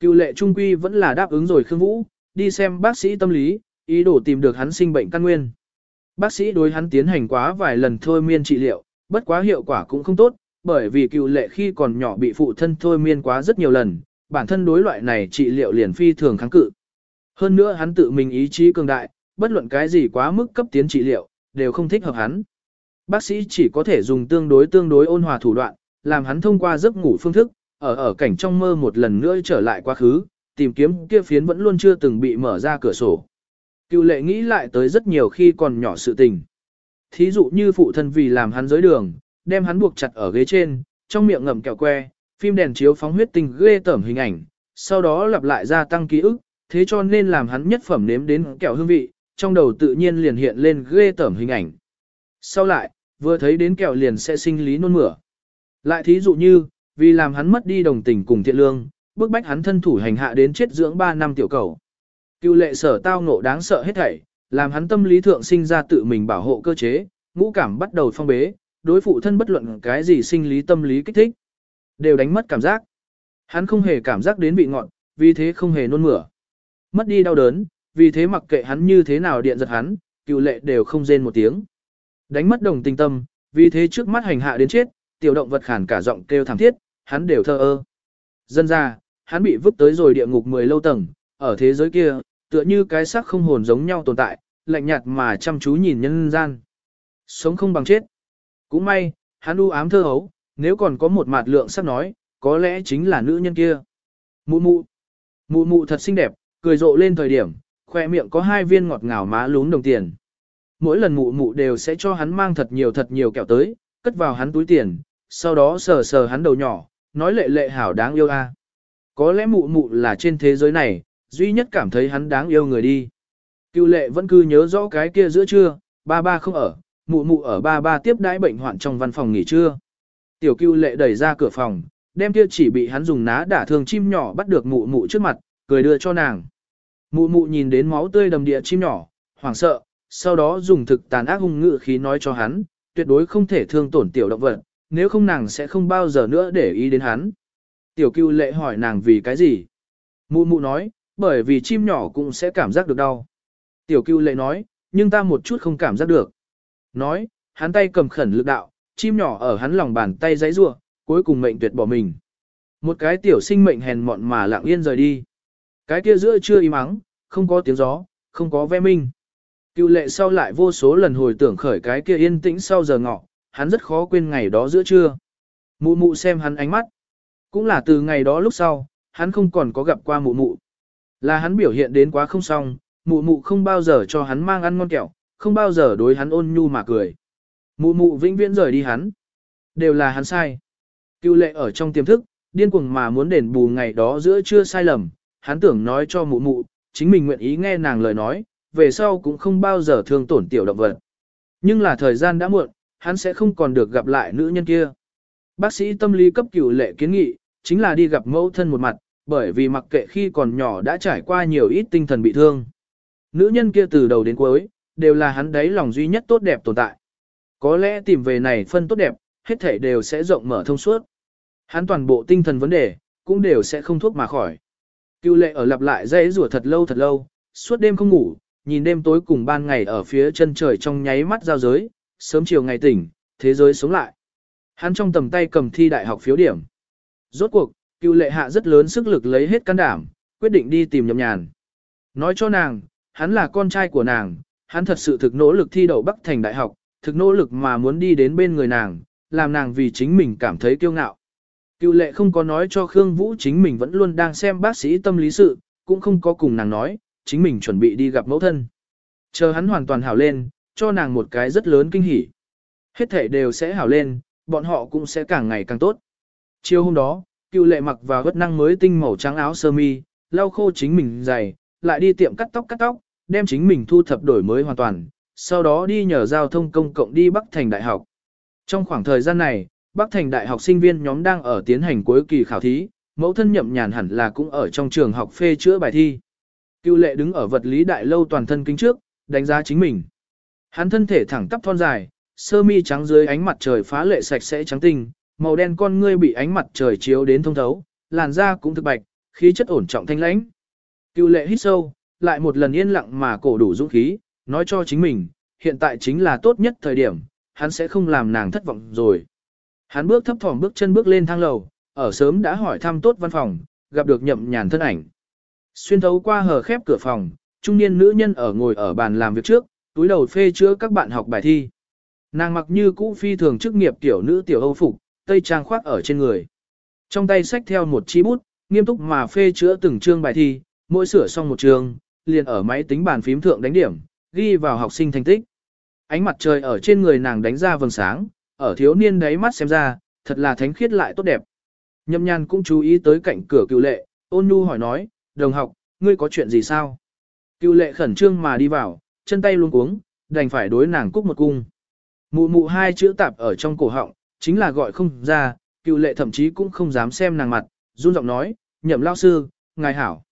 Cựu lệ trung quy vẫn là đáp ứng rồi Khương Vũ, đi xem bác sĩ tâm lý, ý đồ tìm được hắn sinh bệnh căn nguyên. Bác sĩ đối hắn tiến hành quá vài lần thôi miên trị liệu, bất quá hiệu quả cũng không tốt, bởi vì cựu lệ khi còn nhỏ bị phụ thân thôi miên quá rất nhiều lần, bản thân đối loại này trị liệu liền phi thường kháng cự. Hơn nữa hắn tự mình ý chí cường đại, bất luận cái gì quá mức cấp tiến trị liệu, đều không thích hợp hắn. Bác sĩ chỉ có thể dùng tương đối tương đối ôn hòa thủ đoạn, làm hắn thông qua giấc ngủ phương thức, ở ở cảnh trong mơ một lần nữa trở lại quá khứ, tìm kiếm kia phiến vẫn luôn chưa từng bị mở ra cửa sổ. Cựu lệ nghĩ lại tới rất nhiều khi còn nhỏ sự tình. Thí dụ như phụ thân vì làm hắn giới đường, đem hắn buộc chặt ở ghế trên, trong miệng ngậm kẹo que, phim đèn chiếu phóng huyết tinh ghê tởm hình ảnh, sau đó lặp lại gia tăng ký ức, thế cho nên làm hắn nhất phẩm nếm đến kẹo hương vị, trong đầu tự nhiên liền hiện lên ghê tởm hình ảnh. Sau lại, vừa thấy đến kẹo liền sẽ sinh lý nôn mửa. Lại thí dụ như, vì làm hắn mất đi đồng tình cùng thiện lương, bức bách hắn thân thủ hành hạ đến chết dưỡng 3 năm tiểu cầu. Cựu lệ sở tao ngộ đáng sợ hết thảy, làm hắn tâm lý thượng sinh ra tự mình bảo hộ cơ chế, ngũ cảm bắt đầu phong bế, đối phụ thân bất luận cái gì sinh lý tâm lý kích thích, đều đánh mất cảm giác. Hắn không hề cảm giác đến vị ngọn, vì thế không hề nôn mửa. Mất đi đau đớn, vì thế mặc kệ hắn như thế nào điện giật hắn, cựu lệ đều không rên một tiếng. Đánh mất đồng tình tâm, vì thế trước mắt hành hạ đến chết, tiểu động vật khản cả giọng kêu thảm thiết, hắn đều thơ ơ. Dân ra, hắn bị vứt tới rồi địa ngục 10 lâu tầng, ở thế giới kia, tựa như cái xác không hồn giống nhau tồn tại, lạnh nhạt mà chăm chú nhìn nhân gian. Sống không bằng chết. Cũng may, hắn u ám thơ hấu, nếu còn có một mạt lượng sắp nói, có lẽ chính là nữ nhân kia. Mụ mụ. Mụ mụ thật xinh đẹp, cười rộ lên thời điểm, khoe miệng có hai viên ngọt ngào má lún đồng tiền. Mỗi lần mụ mụ đều sẽ cho hắn mang thật nhiều thật nhiều kẹo tới, cất vào hắn túi tiền, sau đó sờ sờ hắn đầu nhỏ, nói lệ lệ hảo đáng yêu a. À. Có lẽ mụ mụ là trên thế giới này, duy nhất cảm thấy hắn đáng yêu người đi. Cựu lệ vẫn cứ nhớ rõ cái kia giữa trưa, ba ba không ở, mụ mụ ở ba ba tiếp đãi bệnh hoạn trong văn phòng nghỉ trưa. Tiểu cựu lệ đẩy ra cửa phòng, đem kia chỉ bị hắn dùng ná đả thương chim nhỏ bắt được mụ mụ trước mặt, cười đưa cho nàng. Mụ mụ nhìn đến máu tươi đầm địa chim nhỏ, hoảng sợ, sau đó dùng thực tàn ác hung ngự khí nói cho hắn, tuyệt đối không thể thương tổn tiểu động vật, nếu không nàng sẽ không bao giờ nữa để ý đến hắn. Tiểu cưu lệ hỏi nàng vì cái gì? Mụ mụ nói, bởi vì chim nhỏ cũng sẽ cảm giác được đau. Tiểu cưu lệ nói, nhưng ta một chút không cảm giác được. Nói, hắn tay cầm khẩn lực đạo, chim nhỏ ở hắn lòng bàn tay giãy rua, cuối cùng mệnh tuyệt bỏ mình. Một cái tiểu sinh mệnh hèn mọn mà lặng yên rời đi. Cái kia giữa chưa im mắng, không có tiếng gió, không có ve minh. Cựu lệ sau lại vô số lần hồi tưởng khởi cái kia yên tĩnh sau giờ ngọ, hắn rất khó quên ngày đó giữa trưa. Mụ mụ xem hắn ánh mắt. Cũng là từ ngày đó lúc sau, hắn không còn có gặp qua mụ mụ. Là hắn biểu hiện đến quá không xong, mụ mụ không bao giờ cho hắn mang ăn ngon kẹo, không bao giờ đối hắn ôn nhu mà cười. Mụ mụ vĩnh viễn rời đi hắn. Đều là hắn sai. Cựu lệ ở trong tiềm thức, điên cuồng mà muốn đền bù ngày đó giữa trưa sai lầm, hắn tưởng nói cho mụ mụ, chính mình nguyện ý nghe nàng lời nói, về sau cũng không bao giờ thương tổn tiểu động vật. Nhưng là thời gian đã muộn, hắn sẽ không còn được gặp lại nữ nhân kia. Bác sĩ tâm lý cấp cửu lệ kiến nghị, chính là đi gặp mẫu thân một mặt, bởi vì mặc kệ khi còn nhỏ đã trải qua nhiều ít tinh thần bị thương. Nữ nhân kia từ đầu đến cuối, đều là hắn đấy lòng duy nhất tốt đẹp tồn tại. Có lẽ tìm về này phân tốt đẹp, hết thể đều sẽ rộng mở thông suốt. Hắn toàn bộ tinh thần vấn đề, cũng đều sẽ không thuốc mà khỏi. Cựu lệ ở lặp lại dây rủa thật lâu thật lâu, suốt đêm không ngủ, nhìn đêm tối cùng ban ngày ở phía chân trời trong nháy mắt giao giới, sớm chiều ngày tỉnh, thế giới sống lại. Hắn trong tầm tay cầm thi đại học phiếu điểm. Rốt cuộc, cựu lệ hạ rất lớn sức lực lấy hết can đảm, quyết định đi tìm nhậm nhàn. Nói cho nàng, hắn là con trai của nàng, hắn thật sự thực nỗ lực thi đậu Bắc Thành Đại học, thực nỗ lực mà muốn đi đến bên người nàng, làm nàng vì chính mình cảm thấy kiêu ngạo. Cựu lệ không có nói cho Khương Vũ chính mình vẫn luôn đang xem bác sĩ tâm lý sự, cũng không có cùng nàng nói, chính mình chuẩn bị đi gặp mẫu thân. Chờ hắn hoàn toàn hảo lên, cho nàng một cái rất lớn kinh hỉ. Hết thể đều sẽ hảo lên, bọn họ cũng sẽ càng ngày càng tốt. Chiều hôm đó, cựu lệ mặc vào gất năng mới tinh màu trắng áo sơ mi, lau khô chính mình giày, lại đi tiệm cắt tóc cắt tóc, đem chính mình thu thập đổi mới hoàn toàn, sau đó đi nhờ giao thông công cộng đi Bắc Thành Đại học. Trong khoảng thời gian này, Bắc Thành Đại học sinh viên nhóm đang ở tiến hành cuối kỳ khảo thí, mẫu thân nhậm nhàn hẳn là cũng ở trong trường học phê chữa bài thi. Cưu lệ đứng ở vật lý đại lâu toàn thân kính trước, đánh giá chính mình. Hắn thân thể thẳng tắp thon dài, sơ mi trắng dưới ánh mặt trời phá lệ sạch sẽ trắng tinh, màu đen con ngươi bị ánh mặt trời chiếu đến thông thấu, làn da cũng thực bạch, khí chất ổn trọng thanh lãnh. cưu lệ hít sâu, lại một lần yên lặng mà cổ đủ dũng khí, nói cho chính mình, hiện tại chính là tốt nhất thời điểm, hắn sẽ không làm nàng thất vọng rồi. Hắn bước thấp thỏm bước chân bước lên thang lầu, ở sớm đã hỏi thăm tốt văn phòng, gặp được nhậm nhàn thân ảnh. Xuyên thấu qua hờ khép cửa phòng, trung niên nữ nhân ở ngồi ở bàn làm việc trước, túi đầu phê chữa các bạn học bài thi. Nàng mặc như cũ phi thường chức nghiệp tiểu nữ tiểu âu phục, tây trang khoác ở trên người. Trong tay sách theo một chi bút, nghiêm túc mà phê chữa từng chương bài thi, mỗi sửa xong một chương, liền ở máy tính bàn phím thượng đánh điểm, ghi vào học sinh thành tích. Ánh mặt trời ở trên người nàng đánh ra vầng sáng, ở thiếu niên đáy mắt xem ra, thật là thánh khiết lại tốt đẹp. Nhâm Nhan cũng chú ý tới cạnh cửa cựu lệ, ôn nhu hỏi nói, đồng học, ngươi có chuyện gì sao? Cựu lệ khẩn trương mà đi vào, chân tay luôn cuống, đành phải đối nàng cúc một cung. Mụ mụ hai chữ tạp ở trong cổ họng, chính là gọi không ra, cựu lệ thậm chí cũng không dám xem nàng mặt, run giọng nói, nhậm lao sư, ngài hảo.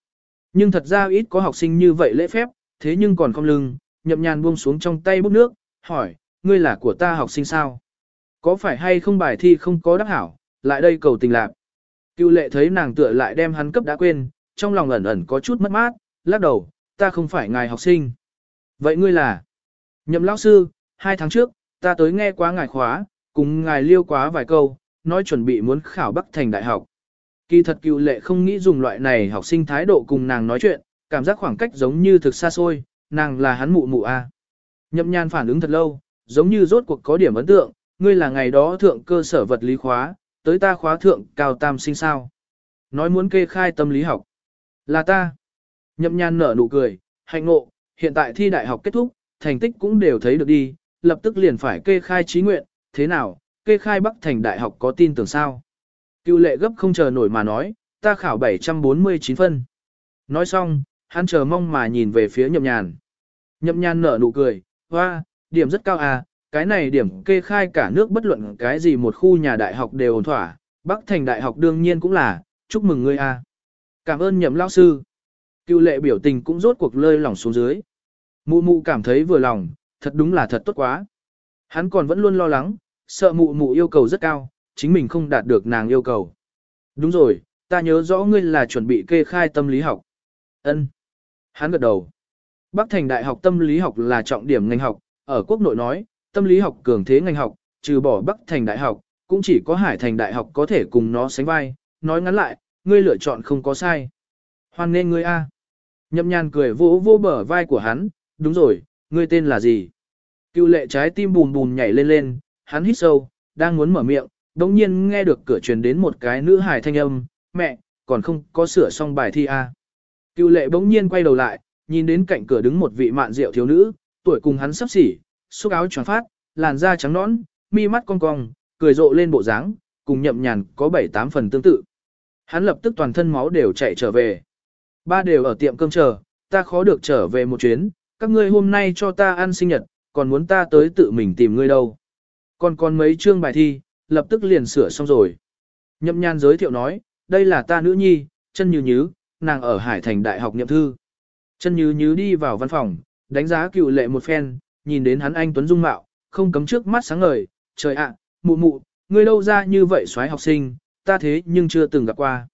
Nhưng thật ra ít có học sinh như vậy lễ phép, thế nhưng còn không lưng, nhậm nhàn buông xuống trong tay bút nước, hỏi, ngươi là của ta học sinh sao? Có phải hay không bài thi không có đáp hảo, lại đây cầu tình lạc. Cựu lệ thấy nàng tựa lại đem hắn cấp đã quên, trong lòng ẩn ẩn có chút mất mát, lắc đầu, ta không phải ngài học sinh. Vậy ngươi là? Nhậm lão sư, hai tháng trước, ta tới nghe quá ngài khóa, cùng ngài liêu quá vài câu, nói chuẩn bị muốn khảo Bắc Thành Đại học. Kỳ thật cựu lệ không nghĩ dùng loại này học sinh thái độ cùng nàng nói chuyện, cảm giác khoảng cách giống như thực xa xôi, nàng là hắn mụ mụ a. À. Nhậm nhan phản ứng thật lâu, giống như rốt cuộc có điểm ấn tượng, ngươi là ngày đó thượng cơ sở vật lý khóa, tới ta khóa thượng cao tam sinh sao. Nói muốn kê khai tâm lý học. Là ta. Nhậm nhan nở nụ cười, hạnh ngộ, hiện tại thi đại học kết thúc, thành tích cũng đều thấy được đi, lập tức liền phải kê khai trí nguyện, thế nào, kê khai Bắc Thành đại học có tin tưởng sao? Cựu lệ gấp không chờ nổi mà nói, ta khảo 749 phân. Nói xong, hắn chờ mong mà nhìn về phía nhậm nhàn. Nhậm nhàn nở nụ cười, hoa, điểm rất cao à, cái này điểm kê khai cả nước bất luận cái gì một khu nhà đại học đều ổn thỏa, Bắc Thành đại học đương nhiên cũng là, chúc mừng ngươi à. Cảm ơn nhậm lao sư. Cựu lệ biểu tình cũng rốt cuộc lơi lỏng xuống dưới. Mụ mụ cảm thấy vừa lòng, thật đúng là thật tốt quá. Hắn còn vẫn luôn lo lắng, sợ mụ mụ yêu cầu rất cao, chính mình không đạt được nàng yêu cầu. Đúng rồi, ta nhớ rõ ngươi là chuẩn bị kê khai tâm lý học. Ân. Hắn gật đầu. Bắc Thành Đại học tâm lý học là trọng điểm ngành học, ở quốc nội nói, tâm lý học cường thế ngành học, trừ bỏ Bắc Thành Đại học, cũng chỉ có Hải Thành Đại học có thể cùng nó sánh vai. Nói ngắn lại, ngươi lựa chọn không có sai. Hoan nên ngươi A. Nhậm nhàn cười vỗ vô bờ vai của hắn, đúng rồi, ngươi tên là gì? Cựu lệ trái tim bùn bùn nhảy lên lên, hắn hít sâu, đang muốn mở miệng, đồng nhiên nghe được cửa truyền đến một cái nữ hài thanh âm, mẹ, còn không có sửa xong bài thi à? Cựu lệ bỗng nhiên quay đầu lại, nhìn đến cạnh cửa đứng một vị mạn rượu thiếu nữ, tuổi cùng hắn sắp xỉ, xúc áo tròn phát, làn da trắng nõn, mi mắt cong cong, cười rộ lên bộ dáng, cùng nhậm nhàn có bảy tám phần tương tự. Hắn lập tức toàn thân máu đều chạy trở về. Ba đều ở tiệm cơm chờ, ta khó được trở về một chuyến, các ngươi hôm nay cho ta ăn sinh nhật, còn muốn ta tới tự mình tìm ngươi đâu. Còn còn mấy chương bài thi, lập tức liền sửa xong rồi. Nhậm nhan giới thiệu nói, đây là ta nữ nhi, chân như nhứ, nàng ở Hải Thành Đại học nhậm thư. Chân như nhứ đi vào văn phòng, đánh giá cựu lệ một phen, nhìn đến hắn anh Tuấn Dung Mạo, không cấm trước mắt sáng ngời, trời ạ, mụ mụ, ngươi đâu ra như vậy xoái học sinh, ta thế nhưng chưa từng gặp qua.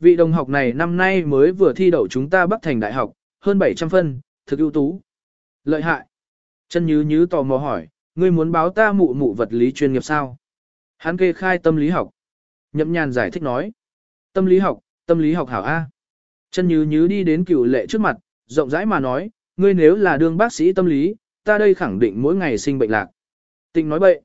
Vị đồng học này năm nay mới vừa thi đậu chúng ta Bắc Thành Đại học, hơn 700 phân, thực ưu tú. Lợi hại. Chân Như Như tò mò hỏi, ngươi muốn báo ta mụ mụ vật lý chuyên nghiệp sao? Hắn kê khai tâm lý học. Nhậm nhàn giải thích nói. Tâm lý học, tâm lý học hảo A. Chân Như Như đi đến cựu lệ trước mặt, rộng rãi mà nói, ngươi nếu là đương bác sĩ tâm lý, ta đây khẳng định mỗi ngày sinh bệnh lạc. Tịnh nói bậy.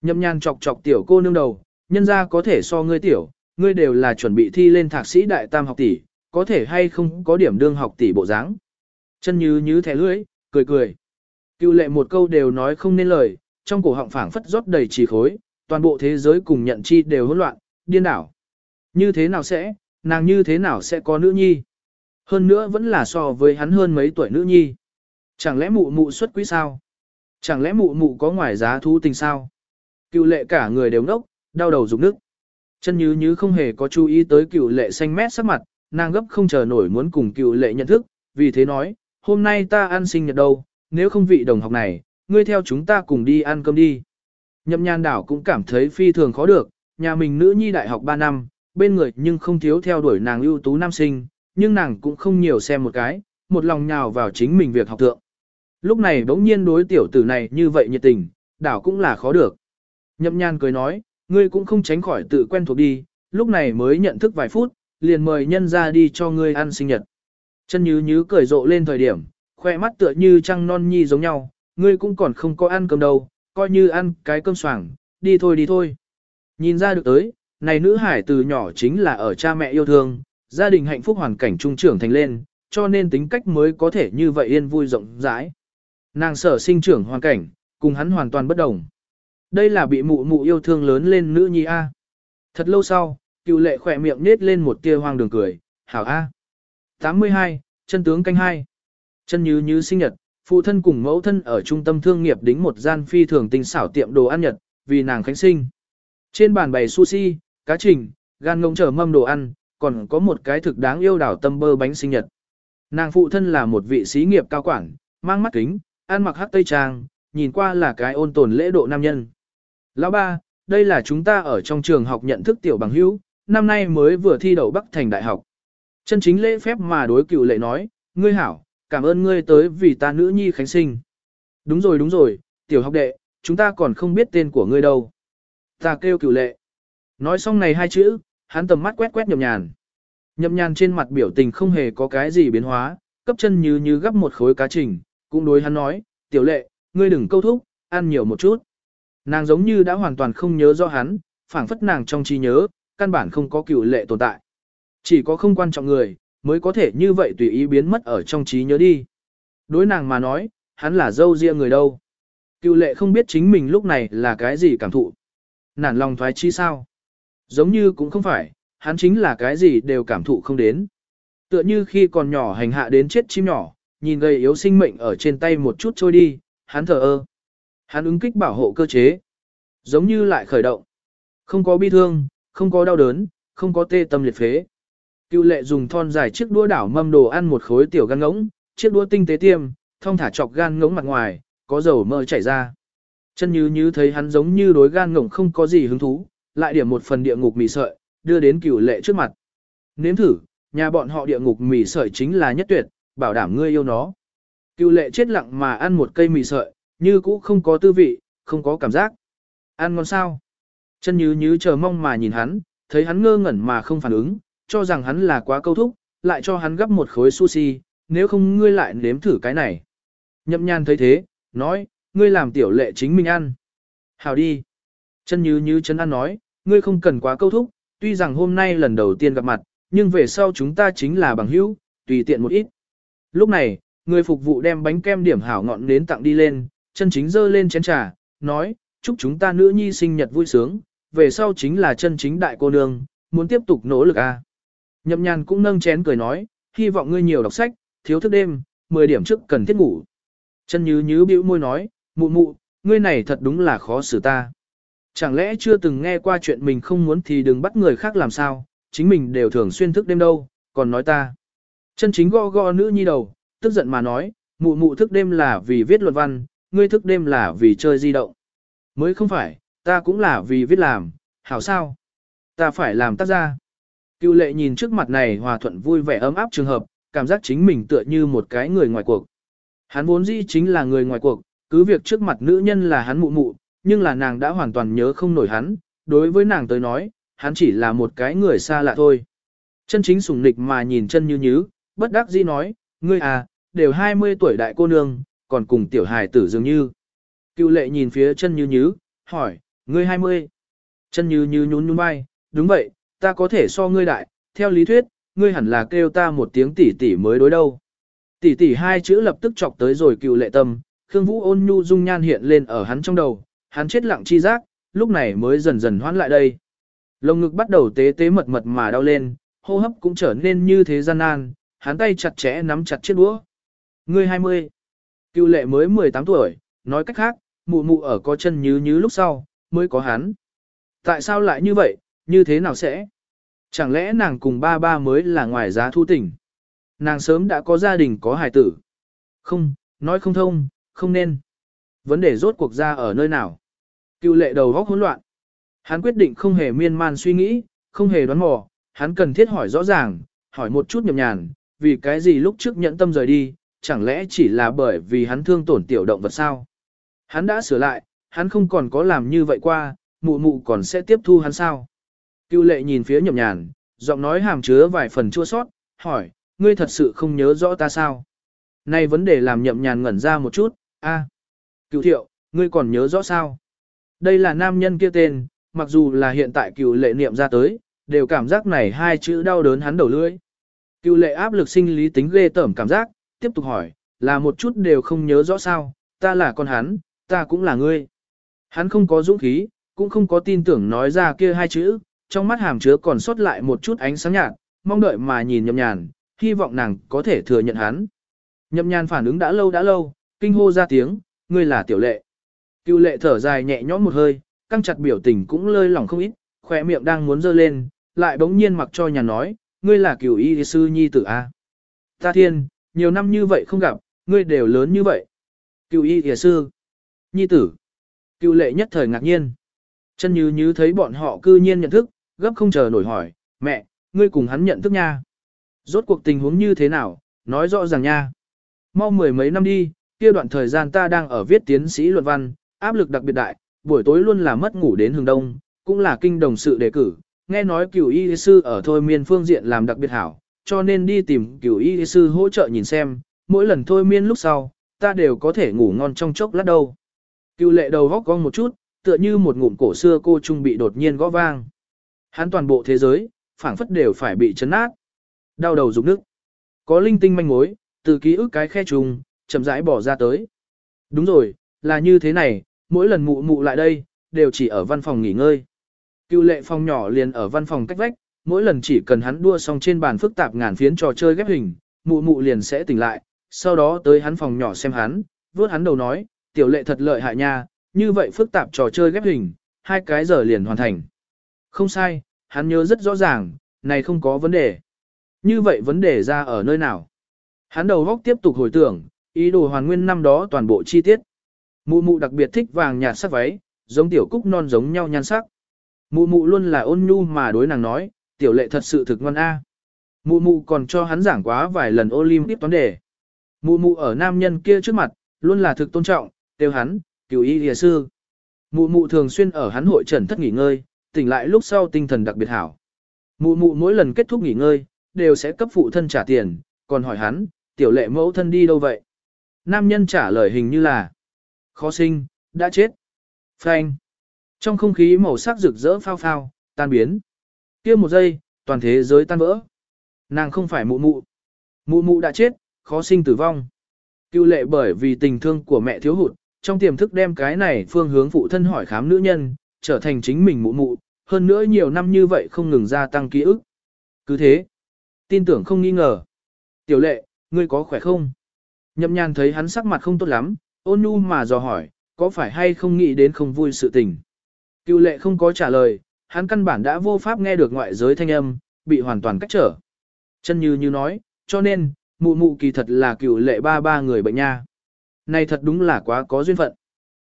Nhậm nhàn chọc chọc tiểu cô nương đầu, nhân ra có thể so ngươi tiểu, ngươi đều là chuẩn bị thi lên thạc sĩ đại tam học tỷ, có thể hay không có điểm đương học tỷ bộ dáng. Chân như như thẻ lưỡi, cười cười. Cựu lệ một câu đều nói không nên lời, trong cổ họng phảng phất rót đầy trì khối, toàn bộ thế giới cùng nhận chi đều hỗn loạn, điên đảo. Như thế nào sẽ, nàng như thế nào sẽ có nữ nhi? Hơn nữa vẫn là so với hắn hơn mấy tuổi nữ nhi. Chẳng lẽ mụ mụ xuất quý sao? Chẳng lẽ mụ mụ có ngoài giá thú tình sao? Cựu lệ cả người đều ngốc, đau đầu rụng nước. Chân như như không hề có chú ý tới cựu lệ xanh mét sắc mặt, nàng gấp không chờ nổi muốn cùng cựu lệ nhận thức, vì thế nói, hôm nay ta ăn sinh nhật đâu, nếu không vị đồng học này, ngươi theo chúng ta cùng đi ăn cơm đi. Nhậm nhan đảo cũng cảm thấy phi thường khó được, nhà mình nữ nhi đại học 3 năm, bên người nhưng không thiếu theo đuổi nàng ưu tú nam sinh, nhưng nàng cũng không nhiều xem một cái, một lòng nhào vào chính mình việc học tượng. Lúc này bỗng nhiên đối tiểu tử này như vậy nhiệt tình, đảo cũng là khó được. Nhậm nhan cười nói, ngươi cũng không tránh khỏi tự quen thuộc đi, lúc này mới nhận thức vài phút, liền mời nhân ra đi cho ngươi ăn sinh nhật. Chân như như cười rộ lên thời điểm, khoe mắt tựa như trăng non nhi giống nhau, ngươi cũng còn không có ăn cơm đâu, coi như ăn cái cơm soảng, đi thôi đi thôi. Nhìn ra được tới, này nữ hải từ nhỏ chính là ở cha mẹ yêu thương, gia đình hạnh phúc hoàn cảnh trung trưởng thành lên, cho nên tính cách mới có thể như vậy yên vui rộng rãi. Nàng sở sinh trưởng hoàn cảnh, cùng hắn hoàn toàn bất đồng. Đây là bị mụ mụ yêu thương lớn lên nữ nhi A. Thật lâu sau, cựu lệ khỏe miệng nết lên một tia hoang đường cười, hảo A. 82, chân tướng canh hai Chân như như sinh nhật, phụ thân cùng mẫu thân ở trung tâm thương nghiệp đính một gian phi thường tinh xảo tiệm đồ ăn nhật, vì nàng khánh sinh. Trên bàn bày sushi, cá trình, gan ngông trở mâm đồ ăn, còn có một cái thực đáng yêu đảo tâm bơ bánh sinh nhật. Nàng phụ thân là một vị sĩ nghiệp cao quản, mang mắt kính, ăn mặc hắc tây trang, nhìn qua là cái ôn tồn lễ độ nam nhân. Lão ba, đây là chúng ta ở trong trường học nhận thức tiểu bằng hữu, năm nay mới vừa thi đậu Bắc Thành Đại học. Chân chính lễ phép mà đối cựu lệ nói, ngươi hảo, cảm ơn ngươi tới vì ta nữ nhi khánh sinh. Đúng rồi đúng rồi, tiểu học đệ, chúng ta còn không biết tên của ngươi đâu. Ta kêu cựu lệ. Nói xong này hai chữ, hắn tầm mắt quét quét nhậm nhàn. Nhậm nhàn trên mặt biểu tình không hề có cái gì biến hóa, cấp chân như như gấp một khối cá trình, cũng đối hắn nói, tiểu lệ, ngươi đừng câu thúc, ăn nhiều một chút. Nàng giống như đã hoàn toàn không nhớ rõ hắn, phảng phất nàng trong trí nhớ, căn bản không có cựu lệ tồn tại. Chỉ có không quan trọng người, mới có thể như vậy tùy ý biến mất ở trong trí nhớ đi. Đối nàng mà nói, hắn là dâu riêng người đâu. Cựu lệ không biết chính mình lúc này là cái gì cảm thụ. Nản lòng thoái chi sao? Giống như cũng không phải, hắn chính là cái gì đều cảm thụ không đến. Tựa như khi còn nhỏ hành hạ đến chết chim nhỏ, nhìn gầy yếu sinh mệnh ở trên tay một chút trôi đi, hắn thở ơ. Hắn ứng kích bảo hộ cơ chế. Giống như lại khởi động. Không có bi thương, không có đau đớn, không có tê tâm liệt phế. Cựu lệ dùng thon dài chiếc đũa đảo mâm đồ ăn một khối tiểu gan ngỗng, chiếc đũa tinh tế tiêm, thông thả chọc gan ngỗng mặt ngoài, có dầu mỡ chảy ra. Chân như như thấy hắn giống như đối gan ngỗng không có gì hứng thú, lại điểm một phần địa ngục mì sợi, đưa đến cựu lệ trước mặt. Nếm thử, nhà bọn họ địa ngục mì sợi chính là nhất tuyệt, bảo đảm ngươi yêu nó. Cựu lệ chết lặng mà ăn một cây mì sợi, như cũ không có tư vị, không có cảm giác. Ăn ngon sao? Chân như như chờ mong mà nhìn hắn, thấy hắn ngơ ngẩn mà không phản ứng, cho rằng hắn là quá câu thúc, lại cho hắn gấp một khối sushi, nếu không ngươi lại nếm thử cái này. Nhậm nhan thấy thế, nói, ngươi làm tiểu lệ chính mình ăn. Hào đi. Chân như như chân ăn nói, ngươi không cần quá câu thúc, tuy rằng hôm nay lần đầu tiên gặp mặt, nhưng về sau chúng ta chính là bằng hữu, tùy tiện một ít. Lúc này, người phục vụ đem bánh kem điểm hảo ngọn đến tặng đi lên, chân chính dơ lên chén trà, nói, chúc chúng ta nữ nhi sinh nhật vui sướng, về sau chính là chân chính đại cô nương, muốn tiếp tục nỗ lực à. Nhậm nhàn cũng nâng chén cười nói, hy vọng ngươi nhiều đọc sách, thiếu thức đêm, 10 điểm trước cần thiết ngủ. Chân như nhứ bĩu môi nói, mụ mụ, ngươi này thật đúng là khó xử ta. Chẳng lẽ chưa từng nghe qua chuyện mình không muốn thì đừng bắt người khác làm sao, chính mình đều thường xuyên thức đêm đâu, còn nói ta. Chân chính go go nữ nhi đầu, tức giận mà nói, mụ mụ thức đêm là vì viết luận văn, ngươi thức đêm là vì chơi di động. Mới không phải, ta cũng là vì viết làm, hảo sao? Ta phải làm tác gia. Cựu lệ nhìn trước mặt này hòa thuận vui vẻ ấm áp trường hợp, cảm giác chính mình tựa như một cái người ngoài cuộc. Hắn vốn dĩ chính là người ngoài cuộc, cứ việc trước mặt nữ nhân là hắn mụ mụ, nhưng là nàng đã hoàn toàn nhớ không nổi hắn, đối với nàng tới nói, hắn chỉ là một cái người xa lạ thôi. Chân chính sùng nịch mà nhìn chân như nhứ, bất đắc dĩ nói, ngươi à, đều 20 tuổi đại cô nương, còn cùng tiểu hài tử dường như. Cựu lệ nhìn phía chân như nhứ, hỏi, ngươi 20. Chân như như nhún nhún vai, đúng vậy, ta có thể so ngươi đại, theo lý thuyết, ngươi hẳn là kêu ta một tiếng tỷ tỷ mới đối đâu. Tỷ tỷ hai chữ lập tức chọc tới rồi cựu lệ tâm, Khương Vũ ôn nhu dung nhan hiện lên ở hắn trong đầu, hắn chết lặng chi giác, lúc này mới dần dần hoãn lại đây. Lồng ngực bắt đầu tế tế mật mật mà đau lên, hô hấp cũng trở nên như thế gian nan, hắn tay chặt chẽ nắm chặt chiếc đũa. Ngươi 20. Cựu lệ mới 18 tuổi, nói cách khác, mụ mụ ở có chân như như lúc sau, mới có hắn. Tại sao lại như vậy, như thế nào sẽ? Chẳng lẽ nàng cùng ba ba mới là ngoài giá thu tình? Nàng sớm đã có gia đình có hài tử. Không, nói không thông, không nên. Vấn đề rốt cuộc ra ở nơi nào? Cựu lệ đầu góc hỗn loạn. Hắn quyết định không hề miên man suy nghĩ, không hề đoán mò, hắn cần thiết hỏi rõ ràng, hỏi một chút nhầm nhàn, vì cái gì lúc trước nhận tâm rời đi, chẳng lẽ chỉ là bởi vì hắn thương tổn tiểu động vật sao? Hắn đã sửa lại, hắn không còn có làm như vậy qua, mụ mụ còn sẽ tiếp thu hắn sao? Cưu lệ nhìn phía nhậm nhàn, giọng nói hàm chứa vài phần chua sót, hỏi, ngươi thật sự không nhớ rõ ta sao? nay vấn đề làm nhậm nhàn ngẩn ra một chút, a, à, cựu thiệu, ngươi còn nhớ rõ sao? Đây là nam nhân kia tên, mặc dù là hiện tại cựu lệ niệm ra tới, đều cảm giác này hai chữ đau đớn hắn đầu lưỡi. Cựu lệ áp lực sinh lý tính ghê tởm cảm giác, tiếp tục hỏi, là một chút đều không nhớ rõ sao, ta là con hắn, ta cũng là ngươi. Hắn không có dũng khí, cũng không có tin tưởng nói ra kia hai chữ, trong mắt hàm chứa còn sót lại một chút ánh sáng nhạt, mong đợi mà nhìn nhậm nhàn, hy vọng nàng có thể thừa nhận hắn. Nhậm nhàn phản ứng đã lâu đã lâu, kinh hô ra tiếng, ngươi là tiểu lệ. Cựu lệ thở dài nhẹ nhõm một hơi, căng chặt biểu tình cũng lơi lỏng không ít, khỏe miệng đang muốn dơ lên, lại bỗng nhiên mặc cho nhà nói, ngươi là cửu y sư nhi tử A. Ta thiên, nhiều năm như vậy không gặp, ngươi đều lớn như vậy. cựu y thìa sư, nhi tử. Cựu lệ nhất thời ngạc nhiên. Chân như như thấy bọn họ cư nhiên nhận thức, gấp không chờ nổi hỏi, mẹ, ngươi cùng hắn nhận thức nha. Rốt cuộc tình huống như thế nào, nói rõ ràng nha. Mau mười mấy năm đi, kia đoạn thời gian ta đang ở viết tiến sĩ luận văn, áp lực đặc biệt đại, buổi tối luôn là mất ngủ đến hừng đông, cũng là kinh đồng sự đề cử, nghe nói cửu y sư ở thôi miên phương diện làm đặc biệt hảo, cho nên đi tìm cửu y sư hỗ trợ nhìn xem, mỗi lần thôi miên lúc sau, ta đều có thể ngủ ngon trong chốc lát đâu. Cựu lệ đầu góc cong một chút, tựa như một ngụm cổ xưa cô trung bị đột nhiên gõ vang. Hắn toàn bộ thế giới, phảng phất đều phải bị chấn nát. Đau đầu rụng nước. Có linh tinh manh mối, từ ký ức cái khe trùng, chậm rãi bỏ ra tới. Đúng rồi, là như thế này, mỗi lần mụ mụ lại đây, đều chỉ ở văn phòng nghỉ ngơi. Cựu lệ phòng nhỏ liền ở văn phòng cách vách, mỗi lần chỉ cần hắn đua xong trên bàn phức tạp ngàn phiến trò chơi ghép hình, mụ mụ liền sẽ tỉnh lại, sau đó tới hắn phòng nhỏ xem hắn, vuốt hắn đầu nói, tiểu lệ thật lợi hại nha, như vậy phức tạp trò chơi ghép hình, hai cái giờ liền hoàn thành. Không sai, hắn nhớ rất rõ ràng, này không có vấn đề. Như vậy vấn đề ra ở nơi nào? Hắn đầu góc tiếp tục hồi tưởng, ý đồ hoàn nguyên năm đó toàn bộ chi tiết. Mụ mụ đặc biệt thích vàng nhạt sắc váy, giống tiểu cúc non giống nhau nhan sắc. Mụ mụ luôn là ôn nhu mà đối nàng nói, tiểu lệ thật sự thực ngoan a. Mụ mụ còn cho hắn giảng quá vài lần Olympic toán đề. Mụ mụ ở nam nhân kia trước mặt, luôn là thực tôn trọng, kêu hắn, cửu y địa sư. Mụ mụ thường xuyên ở hắn hội trần thất nghỉ ngơi, tỉnh lại lúc sau tinh thần đặc biệt hảo. Mụ mụ mỗi lần kết thúc nghỉ ngơi, đều sẽ cấp phụ thân trả tiền, còn hỏi hắn, tiểu lệ mẫu thân đi đâu vậy? Nam nhân trả lời hình như là, khó sinh, đã chết. Phanh. Trong không khí màu sắc rực rỡ phao phao, tan biến kia một giây, toàn thế giới tan vỡ. Nàng không phải mụ mụ. Mụ mụ đã chết, khó sinh tử vong. Cưu lệ bởi vì tình thương của mẹ thiếu hụt, trong tiềm thức đem cái này phương hướng phụ thân hỏi khám nữ nhân, trở thành chính mình mụ mụ, hơn nữa nhiều năm như vậy không ngừng gia tăng ký ức. Cứ thế, tin tưởng không nghi ngờ. Tiểu lệ, ngươi có khỏe không? Nhậm nhàn thấy hắn sắc mặt không tốt lắm, ôn nhu mà dò hỏi, có phải hay không nghĩ đến không vui sự tình? Cưu lệ không có trả lời, hắn căn bản đã vô pháp nghe được ngoại giới thanh âm, bị hoàn toàn cách trở. Chân như như nói, cho nên, mụ mụ kỳ thật là cựu lệ ba ba người bệnh nha. Này thật đúng là quá có duyên phận.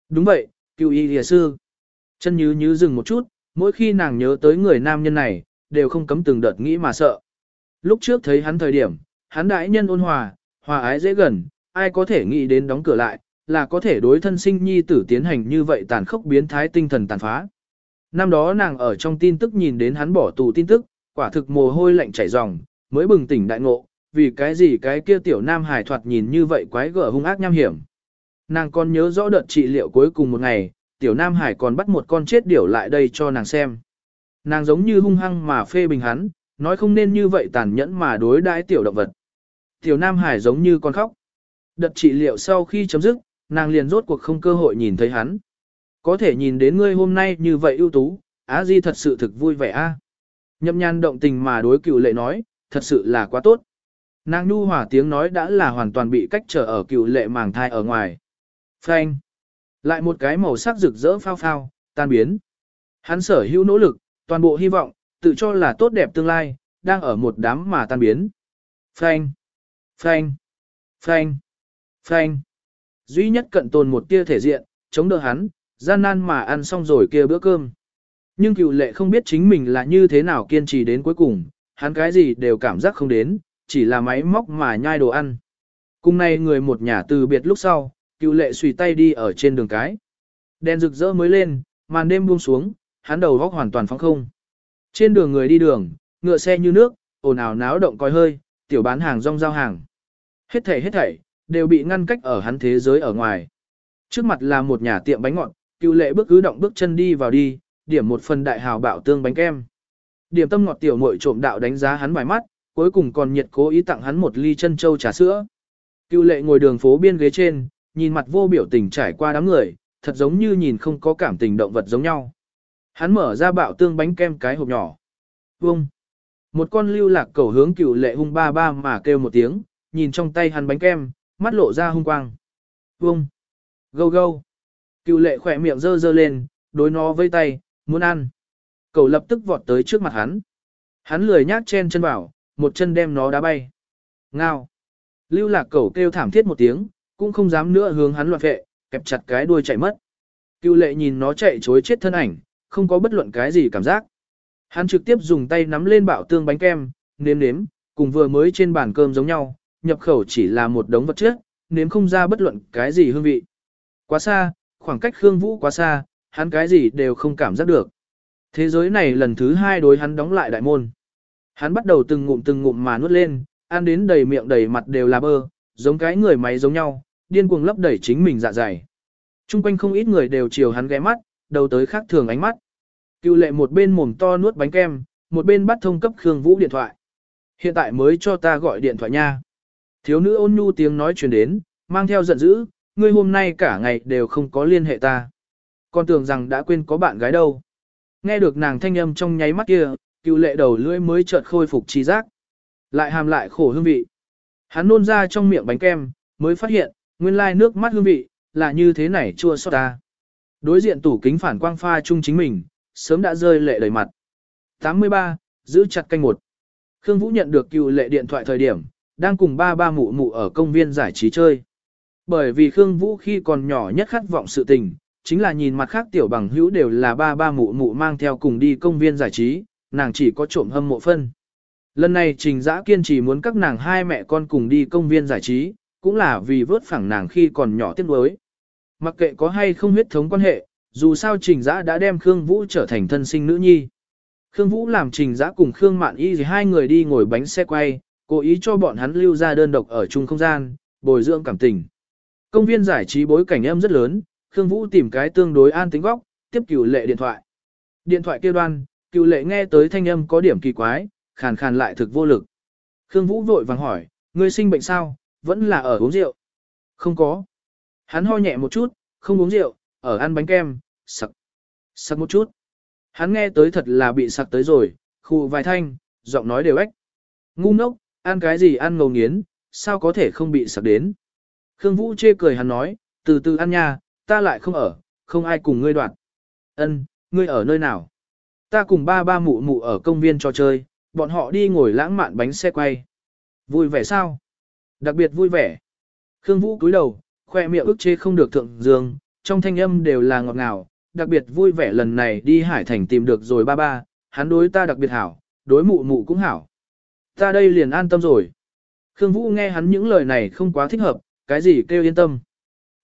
Đúng vậy, cựu y lìa sư. Chân như như dừng một chút, mỗi khi nàng nhớ tới người nam nhân này, đều không cấm từng đợt nghĩ mà sợ. Lúc trước thấy hắn thời điểm, hắn đại nhân ôn hòa, hòa ái dễ gần, ai có thể nghĩ đến đóng cửa lại, là có thể đối thân sinh nhi tử tiến hành như vậy tàn khốc biến thái tinh thần tàn phá. Năm đó nàng ở trong tin tức nhìn đến hắn bỏ tù tin tức, quả thực mồ hôi lạnh chảy ròng, mới bừng tỉnh đại ngộ, vì cái gì cái kia tiểu nam hải thoạt nhìn như vậy quái gở hung ác nham hiểm. Nàng còn nhớ rõ đợt trị liệu cuối cùng một ngày, tiểu nam hải còn bắt một con chết điểu lại đây cho nàng xem. Nàng giống như hung hăng mà phê bình hắn, nói không nên như vậy tàn nhẫn mà đối đãi tiểu động vật. Tiểu nam hải giống như con khóc. Đợt trị liệu sau khi chấm dứt, nàng liền rốt cuộc không cơ hội nhìn thấy hắn. Có thể nhìn đến ngươi hôm nay như vậy ưu tú, Á Di thật sự thực vui vẻ a. Nhậm nhan động tình mà đối cựu lệ nói, thật sự là quá tốt. Nàng nhu hòa tiếng nói đã là hoàn toàn bị cách trở ở cựu lệ màng thai ở ngoài. Phanh. Lại một cái màu sắc rực rỡ phao phao, tan biến. Hắn sở hữu nỗ lực, toàn bộ hy vọng, tự cho là tốt đẹp tương lai, đang ở một đám mà tan biến. Phanh. Phanh. Phanh. Phanh. Duy nhất cận tồn một tia thể diện, chống đỡ hắn, gian nan mà ăn xong rồi kia bữa cơm. Nhưng cựu lệ không biết chính mình là như thế nào kiên trì đến cuối cùng, hắn cái gì đều cảm giác không đến, chỉ là máy móc mà nhai đồ ăn. Cùng nay người một nhà từ biệt lúc sau, cựu lệ xùy tay đi ở trên đường cái. Đèn rực rỡ mới lên, màn đêm buông xuống, hắn đầu góc hoàn toàn phóng không. Trên đường người đi đường, ngựa xe như nước, ồn ào náo động coi hơi, tiểu bán hàng rong giao hàng. Hết thảy hết thảy, đều bị ngăn cách ở hắn thế giới ở ngoài. Trước mặt là một nhà tiệm bánh ngọt, cựu lệ bước cứ động bước chân đi vào đi, điểm một phần đại hào bảo tương bánh kem. Điểm tâm ngọt tiểu muội trộm đạo đánh giá hắn vài mắt, cuối cùng còn nhiệt cố ý tặng hắn một ly chân châu trà sữa. Cựu lệ ngồi đường phố biên ghế trên, nhìn mặt vô biểu tình trải qua đám người, thật giống như nhìn không có cảm tình động vật giống nhau. Hắn mở ra bạo tương bánh kem cái hộp nhỏ. Vông. Một con lưu lạc cầu hướng cựu lệ hung ba ba mà kêu một tiếng, nhìn trong tay hắn bánh kem, mắt lộ ra hung quang. Vông. Gâu gâu. Cựu lệ khỏe miệng dơ dơ lên, đối nó vây tay, muốn ăn. Cậu lập tức vọt tới trước mặt hắn. Hắn lười nhác chen chân vào, một chân đem nó đá bay. Ngao. Lưu lạc cậu kêu thảm thiết một tiếng, cũng không dám nữa hướng hắn loạn vệ, kẹp chặt cái đuôi chạy mất. Cựu lệ nhìn nó chạy chối chết thân ảnh, không có bất luận cái gì cảm giác. Hắn trực tiếp dùng tay nắm lên bạo tương bánh kem, nếm nếm, cùng vừa mới trên bàn cơm giống nhau, nhập khẩu chỉ là một đống vật chất, nếm không ra bất luận cái gì hương vị. Quá xa, khoảng cách Khương Vũ quá xa, hắn cái gì đều không cảm giác được. Thế giới này lần thứ hai đối hắn đóng lại đại môn. Hắn bắt đầu từng ngụm từng ngụm mà nuốt lên, ăn đến đầy miệng đầy mặt đều là bơ, giống cái người máy giống nhau, điên cuồng lấp đầy chính mình dạ dày. Trung quanh không ít người đều chiều hắn ghé mắt, đầu tới khác thường ánh mắt. Cựu lệ một bên mồm to nuốt bánh kem, một bên bắt thông cấp Khương Vũ điện thoại. Hiện tại mới cho ta gọi điện thoại nha. Thiếu nữ ôn nhu tiếng nói truyền đến, mang theo giận dữ, ngươi hôm nay cả ngày đều không có liên hệ ta. Con tưởng rằng đã quên có bạn gái đâu. Nghe được nàng thanh âm trong nháy mắt kia, cựu lệ đầu lưỡi mới chợt khôi phục trí giác. Lại hàm lại khổ hương vị. Hắn nôn ra trong miệng bánh kem, mới phát hiện, nguyên lai nước mắt hương vị, là như thế này chua xót ta. Đối diện tủ kính phản quang pha chung chính mình, sớm đã rơi lệ đầy mặt. 83, giữ chặt canh một. Khương Vũ nhận được cựu lệ điện thoại thời điểm, đang cùng ba ba mụ mụ ở công viên giải trí chơi. Bởi vì Khương Vũ khi còn nhỏ nhất khát vọng sự tình, chính là nhìn mặt khác tiểu bằng hữu đều là ba ba mụ mụ mang theo cùng đi công viên giải trí, nàng chỉ có trộm hâm mộ phân. Lần này Trình Dã kiên trì muốn các nàng hai mẹ con cùng đi công viên giải trí, cũng là vì vớt phẳng nàng khi còn nhỏ tiếc nuối. Mặc kệ có hay không huyết thống quan hệ, dù sao Trình Dã đã đem Khương Vũ trở thành thân sinh nữ nhi. Khương Vũ làm Trình Dã cùng Khương Mạn Y thì hai người đi ngồi bánh xe quay, cố ý cho bọn hắn lưu ra đơn độc ở chung không gian, bồi dưỡng cảm tình. Công viên giải trí bối cảnh âm rất lớn, Khương Vũ tìm cái tương đối an tính góc, tiếp cửu lệ điện thoại. Điện thoại kêu đoan, cửu lệ nghe tới thanh âm có điểm kỳ quái, khàn khàn lại thực vô lực. Khương Vũ vội vàng hỏi, ngươi sinh bệnh sao, vẫn là ở uống rượu? Không có. Hắn ho nhẹ một chút, không uống rượu, ở ăn bánh kem, sặc. Sặc một chút. Hắn nghe tới thật là bị sặc tới rồi, khu vài thanh, giọng nói đều ếch. Ngu ngốc, ăn cái gì ăn ngầu nghiến, sao có thể không bị sặc đến. Khương Vũ chê cười hắn nói, từ từ ăn nha, ta lại không ở, không ai cùng ngươi đoạn. Ân, ngươi ở nơi nào? Ta cùng ba ba mụ mụ ở công viên trò chơi, bọn họ đi ngồi lãng mạn bánh xe quay. Vui vẻ sao? Đặc biệt vui vẻ. Khương Vũ cúi đầu, khoe miệng ức chế không được thượng dương, trong thanh âm đều là ngọt ngào, đặc biệt vui vẻ lần này đi Hải Thành tìm được rồi ba ba, hắn đối ta đặc biệt hảo, đối mụ mụ cũng hảo. Ta đây liền an tâm rồi. Khương Vũ nghe hắn những lời này không quá thích hợp, cái gì kêu yên tâm.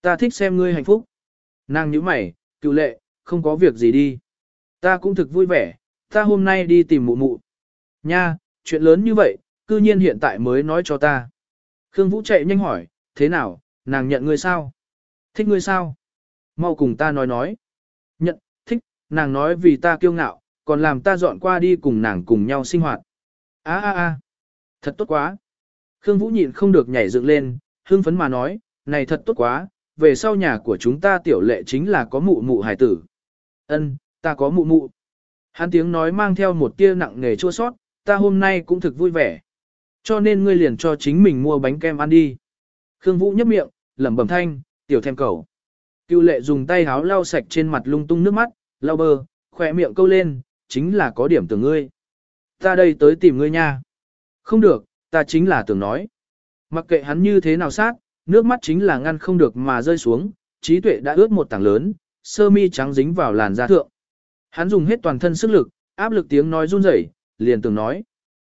Ta thích xem ngươi hạnh phúc. Nàng nhíu mày, cựu lệ, không có việc gì đi. Ta cũng thực vui vẻ, ta hôm nay đi tìm mụ mụ. Nha, chuyện lớn như vậy, cư nhiên hiện tại mới nói cho ta. Khương Vũ chạy nhanh hỏi, thế nào, nàng nhận ngươi sao? Thích ngươi sao? Mau cùng ta nói nói. Nhận, thích, nàng nói vì ta kiêu ngạo, còn làm ta dọn qua đi cùng nàng cùng nhau sinh hoạt. Á á á, thật tốt quá. Khương Vũ nhịn không được nhảy dựng lên, hưng phấn mà nói, này thật tốt quá, về sau nhà của chúng ta tiểu lệ chính là có mụ mụ hải tử. Ân, ta có mụ mụ. Hắn tiếng nói mang theo một tia nặng nề chua sót, ta hôm nay cũng thực vui vẻ. Cho nên ngươi liền cho chính mình mua bánh kem ăn đi. Khương Vũ nhấp miệng, lẩm bẩm thanh, tiểu thêm cầu. Cưu lệ dùng tay háo lau sạch trên mặt lung tung nước mắt, lau bờ, khỏe miệng câu lên, chính là có điểm tưởng ngươi. Ta đây tới tìm ngươi nha. Không được, ta chính là tưởng nói. Mặc kệ hắn như thế nào sát, nước mắt chính là ngăn không được mà rơi xuống, trí tuệ đã ướt một tảng lớn, sơ mi trắng dính vào làn da thượng. Hắn dùng hết toàn thân sức lực, áp lực tiếng nói run rẩy, liền tưởng nói.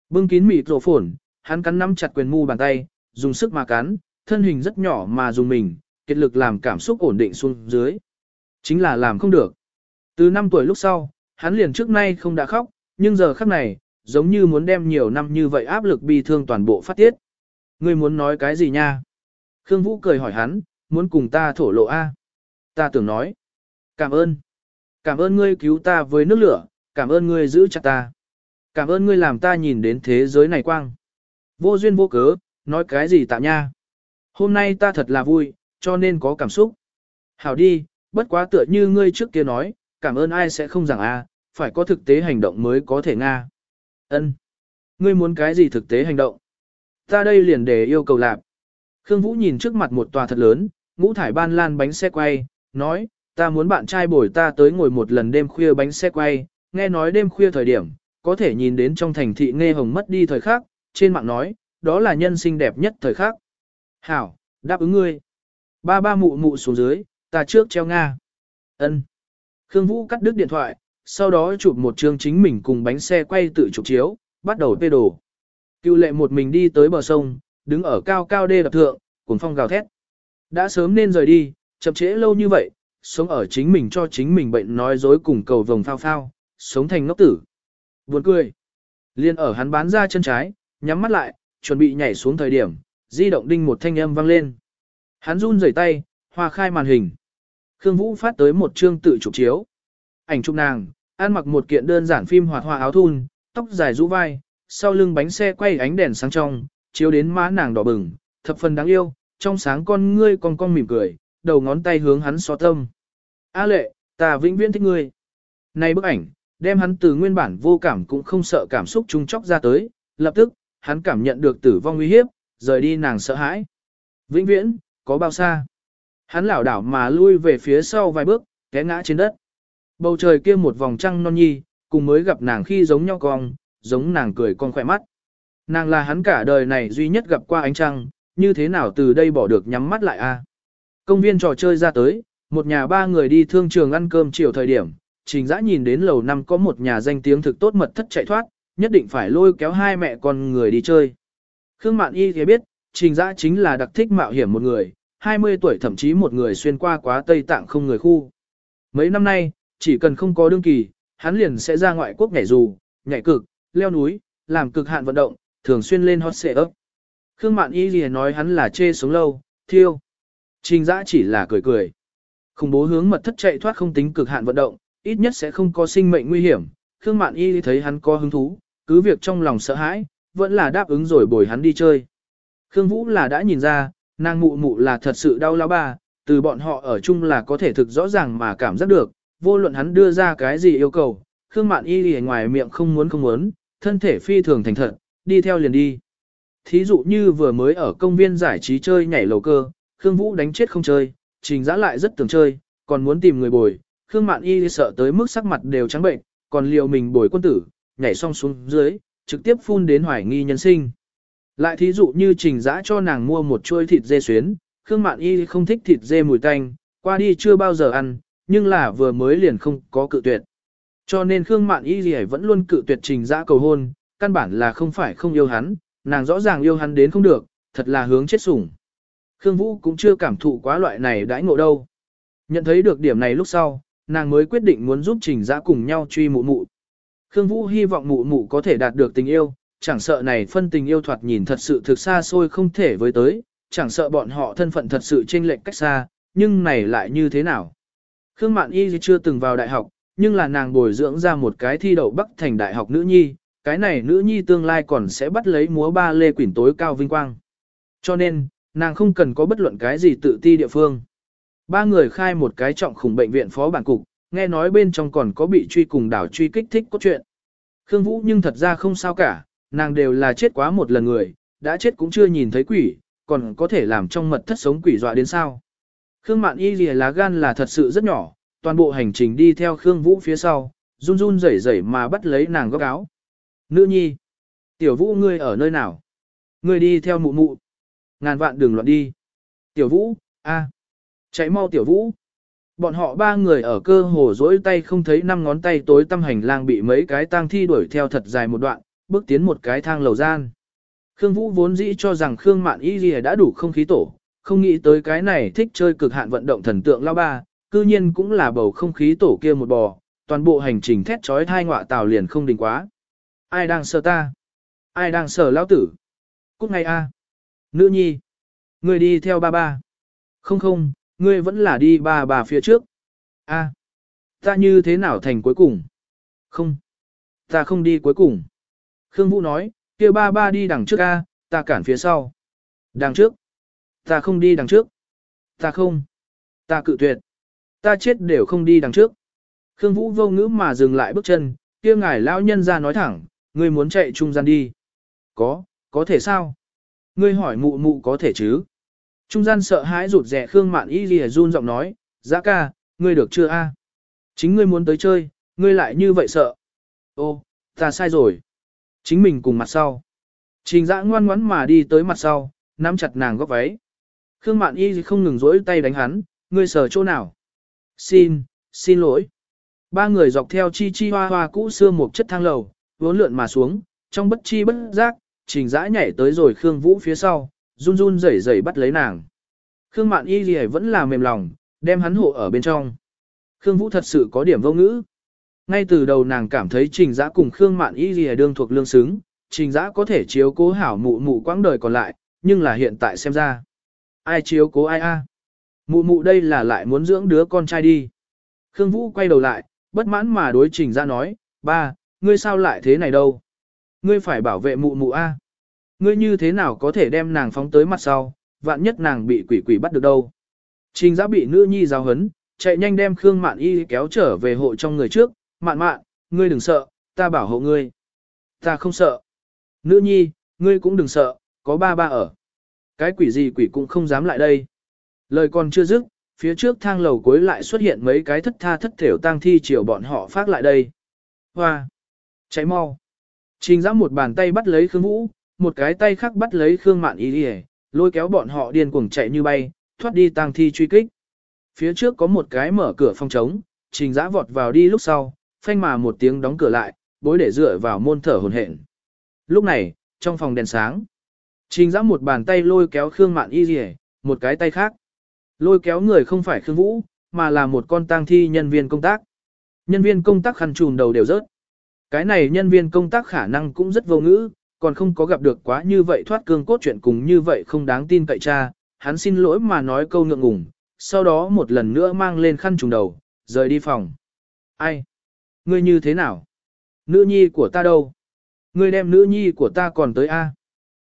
Bưng kín mịt rổ phổn, hắn cắn nắm chặt quyền mu bàn tay, dùng sức mà cắn, thân hình rất nhỏ mà dùng mình, kết lực làm cảm xúc ổn định xuống dưới. Chính là làm không được. Từ năm tuổi lúc sau, hắn liền trước nay không đã khóc, nhưng giờ khắc này, giống như muốn đem nhiều năm như vậy áp lực bi thương toàn bộ phát tiết. Ngươi muốn nói cái gì nha? Khương Vũ cười hỏi hắn, muốn cùng ta thổ lộ a? Ta tưởng nói, cảm ơn. Cảm ơn ngươi cứu ta với nước lửa, cảm ơn ngươi giữ chặt ta. Cảm ơn ngươi làm ta nhìn đến thế giới này quang. Vô duyên vô cớ, nói cái gì tạm nha. Hôm nay ta thật là vui, cho nên có cảm xúc. Hảo đi, bất quá tựa như ngươi trước kia nói, cảm ơn ai sẽ không rằng a, phải có thực tế hành động mới có thể nga. Ân, Ngươi muốn cái gì thực tế hành động? Ta đây liền để yêu cầu lạp. Khương Vũ nhìn trước mặt một tòa thật lớn, ngũ thải ban lan bánh xe quay, nói, ta muốn bạn trai bồi ta tới ngồi một lần đêm khuya bánh xe quay, nghe nói đêm khuya thời điểm, có thể nhìn đến trong thành thị nghe hồng mất đi thời khắc, trên mạng nói, đó là nhân sinh đẹp nhất thời khắc. Hảo, đáp ứng ngươi. Ba ba mụ mụ xuống dưới, ta trước treo Nga. ân Khương Vũ cắt đứt điện thoại, sau đó chụp một chương chính mình cùng bánh xe quay tự chụp chiếu, bắt đầu phê đồ. Cựu lệ một mình đi tới bờ sông, đứng ở cao cao đê đập thượng, cuồng phong gào thét. Đã sớm nên rời đi, chậm trễ lâu như vậy, sống ở chính mình cho chính mình bệnh nói dối cùng cầu vồng phao phao, sống thành ngốc tử. Buồn cười. Liên ở hắn bán ra chân trái, nhắm mắt lại, chuẩn bị nhảy xuống thời điểm, di động đinh một thanh âm vang lên. Hắn run rẩy tay, hoa khai màn hình. Khương Vũ phát tới một chương tự chụp chiếu. Ảnh chụp nàng, ăn mặc một kiện đơn giản phim hoạt hoa áo thun, tóc dài rũ vai, sau lưng bánh xe quay ánh đèn sáng trong, chiếu đến má nàng đỏ bừng, thập phần đáng yêu, trong sáng con ngươi con con mỉm cười, đầu ngón tay hướng hắn so tâm. A lệ, ta vĩnh viễn thích ngươi. Này bức ảnh, đem hắn từ nguyên bản vô cảm cũng không sợ cảm xúc trung chóc ra tới, lập tức, hắn cảm nhận được tử vong nguy hiếp, rời đi nàng sợ hãi. Vĩnh viễn, có bao xa? Hắn lảo đảo mà lui về phía sau vài bước, té ngã trên đất. Bầu trời kia một vòng trăng non nhi, cùng mới gặp nàng khi giống nhau cong, giống nàng cười con khỏe mắt. Nàng là hắn cả đời này duy nhất gặp qua ánh trăng, như thế nào từ đây bỏ được nhắm mắt lại a? Công viên trò chơi ra tới, một nhà ba người đi thương trường ăn cơm chiều thời điểm, trình dã nhìn đến lầu năm có một nhà danh tiếng thực tốt mật thất chạy thoát, nhất định phải lôi kéo hai mẹ con người đi chơi. Khương Mạn Y thì biết, trình dã chính là đặc thích mạo hiểm một người, 20 tuổi thậm chí một người xuyên qua quá Tây Tạng không người khu. Mấy năm nay, chỉ cần không có đương kỳ, hắn liền sẽ ra ngoại quốc nhảy dù, nhảy cực, leo núi, làm cực hạn vận động, thường xuyên lên hot xệ ấp. Khương Mạn Y liền nói hắn là chê sống lâu, thiêu. Trình dã chỉ là cười cười. Khủng bố hướng mật thất chạy thoát không tính cực hạn vận động, ít nhất sẽ không có sinh mệnh nguy hiểm. Khương Mạn Y thấy hắn có hứng thú, cứ việc trong lòng sợ hãi, vẫn là đáp ứng rồi bồi hắn đi chơi. Khương Vũ là đã nhìn ra, nàng mụ mụ là thật sự đau lão ba, từ bọn họ ở chung là có thể thực rõ ràng mà cảm giác được, vô luận hắn đưa ra cái gì yêu cầu, Khương Mạn Y lìa ngoài miệng không muốn không muốn, thân thể phi thường thành thật, đi theo liền đi. Thí dụ như vừa mới ở công viên giải trí chơi nhảy lầu cơ, Khương Vũ đánh chết không chơi, trình giã lại rất tưởng chơi, còn muốn tìm người bồi, Khương Mạn Y sợ tới mức sắc mặt đều trắng bệnh, còn liều mình bồi quân tử, nhảy xong xuống dưới, trực tiếp phun đến hoài nghi nhân sinh. Lại thí dụ như trình giã cho nàng mua một chuôi thịt dê xuyến, Khương Mạn Y không thích thịt dê mùi tanh, qua đi chưa bao giờ ăn, nhưng là vừa mới liền không có cự tuyệt. Cho nên Khương Mạn Y gì vẫn luôn cự tuyệt trình giã cầu hôn, căn bản là không phải không yêu hắn, nàng rõ ràng yêu hắn đến không được, thật là hướng chết sủng. Khương Vũ cũng chưa cảm thụ quá loại này đãi ngộ đâu. Nhận thấy được điểm này lúc sau, nàng mới quyết định muốn giúp trình giã cùng nhau truy mụ mụ. Khương Vũ hy vọng mụ mụ có thể đạt được tình yêu, chẳng sợ này phân tình yêu thoạt nhìn thật sự thực xa xôi không thể với tới, chẳng sợ bọn họ thân phận thật sự chênh lệch cách xa, nhưng này lại như thế nào. Khương Mạn Y chưa từng vào đại học, nhưng là nàng bồi dưỡng ra một cái thi đậu Bắc thành đại học nữ nhi, cái này nữ nhi tương lai còn sẽ bắt lấy múa ba lê quỷ tối cao vinh quang. Cho nên, nàng không cần có bất luận cái gì tự ti địa phương. Ba người khai một cái trọng khủng bệnh viện phó bản cục, nghe nói bên trong còn có bị truy cùng đảo truy kích thích cốt truyện. Khương Vũ nhưng thật ra không sao cả, nàng đều là chết quá một lần người, đã chết cũng chưa nhìn thấy quỷ, còn có thể làm trong mật thất sống quỷ dọa đến sao. Khương Mạn Y lìa lá gan là thật sự rất nhỏ, toàn bộ hành trình đi theo Khương Vũ phía sau, run run rẩy rẩy mà bắt lấy nàng góc áo. Nữ nhi, tiểu vũ ngươi ở nơi nào? Ngươi đi theo mụ mụ. Ngàn vạn đừng loạn đi. Tiểu vũ, a, chạy mau tiểu vũ. Bọn họ ba người ở cơ hồ dỗi tay không thấy năm ngón tay tối tăm hành lang bị mấy cái tang thi đuổi theo thật dài một đoạn, bước tiến một cái thang lầu gian. Khương Vũ vốn dĩ cho rằng Khương Mạn Y Ghi đã đủ không khí tổ, không nghĩ tới cái này thích chơi cực hạn vận động thần tượng lao ba, cư nhiên cũng là bầu không khí tổ kia một bò, toàn bộ hành trình thét trói thai ngọa tào liền không đình quá. Ai đang sợ ta? Ai đang sợ lão tử? Cút ngay a. Nữ nhi. ngươi đi theo ba ba. Không không, ngươi vẫn là đi ba bà phía trước. A, ta như thế nào thành cuối cùng? Không, ta không đi cuối cùng. Khương Vũ nói, kia ba ba đi đằng trước a, ta cản phía sau. Đằng trước? Ta không đi đằng trước. Ta không. Ta cự tuyệt. Ta chết đều không đi đằng trước. Khương Vũ vô ngữ mà dừng lại bước chân, kia ngài lão nhân ra nói thẳng, ngươi muốn chạy trung gian đi. Có, có thể sao? Ngươi hỏi mụ mụ có thể chứ? Trung gian sợ hãi rụt rẻ Khương Mạn Y Lìa run giọng nói, Giá ca, ngươi được chưa a? Chính ngươi muốn tới chơi, ngươi lại như vậy sợ. Ô, ta sai rồi. Chính mình cùng mặt sau. Trình dã ngoan ngoãn mà đi tới mặt sau, nắm chặt nàng góc váy. Khương Mạn Y không ngừng rỗi tay đánh hắn, ngươi sờ chỗ nào? Xin, xin lỗi. Ba người dọc theo chi chi hoa hoa cũ xưa một chất thang lầu, vốn lượn mà xuống, trong bất chi bất giác, trình dã nhảy tới rồi Khương Vũ phía sau, run run rẩy rẩy bắt lấy nàng. Khương Mạn Y Lì vẫn là mềm lòng, đem hắn hộ ở bên trong. Khương Vũ thật sự có điểm vô ngữ. Ngay từ đầu nàng cảm thấy Trình Dã cùng Khương Mạn Y Lì đương thuộc lương xứng, Trình Dã có thể chiếu cố hảo mụ mụ quãng đời còn lại, nhưng là hiện tại xem ra. Ai chiếu cố ai a? Mụ mụ đây là lại muốn dưỡng đứa con trai đi. Khương Vũ quay đầu lại, bất mãn mà đối Trình ra nói, ba, ngươi sao lại thế này đâu? Ngươi phải bảo vệ mụ mụ a. Ngươi như thế nào có thể đem nàng phóng tới mặt sau, vạn nhất nàng bị quỷ quỷ bắt được đâu. Trình giã bị nữ nhi giáo hấn, chạy nhanh đem Khương Mạn Y kéo trở về hộ trong người trước, mạn mạn, ngươi đừng sợ, ta bảo hộ ngươi. Ta không sợ. Nữ nhi, ngươi cũng đừng sợ, có ba ba ở. Cái quỷ gì quỷ cũng không dám lại đây. Lời còn chưa dứt, phía trước thang lầu cuối lại xuất hiện mấy cái thất tha thất thểu tang thi chiều bọn họ phát lại đây. Hoa! Cháy mau! Trình giã một bàn tay bắt lấy Khương Vũ, một cái tay khác bắt lấy Khương Mạn Y Điề, lôi kéo bọn họ điên cuồng chạy như bay, thoát đi tang thi truy kích. Phía trước có một cái mở cửa phòng trống, trình giã vọt vào đi lúc sau, phanh mà một tiếng đóng cửa lại, bối để dựa vào môn thở hồn hển. Lúc này, trong phòng đèn sáng, trình giã một bàn tay lôi kéo Khương Mạn Y Điề, một cái tay khác. Lôi kéo người không phải Khương Vũ, mà là một con tang thi nhân viên công tác. Nhân viên công tác khăn trùn đầu đều rớt. Cái này nhân viên công tác khả năng cũng rất vô ngữ, còn không có gặp được quá như vậy thoát cương cốt chuyện cùng như vậy không đáng tin cậy cha, hắn xin lỗi mà nói câu ngượng ngùng, sau đó một lần nữa mang lên khăn trùn đầu, rời đi phòng. Ai? Ngươi như thế nào? Nữ nhi của ta đâu? Ngươi đem nữ nhi của ta còn tới A.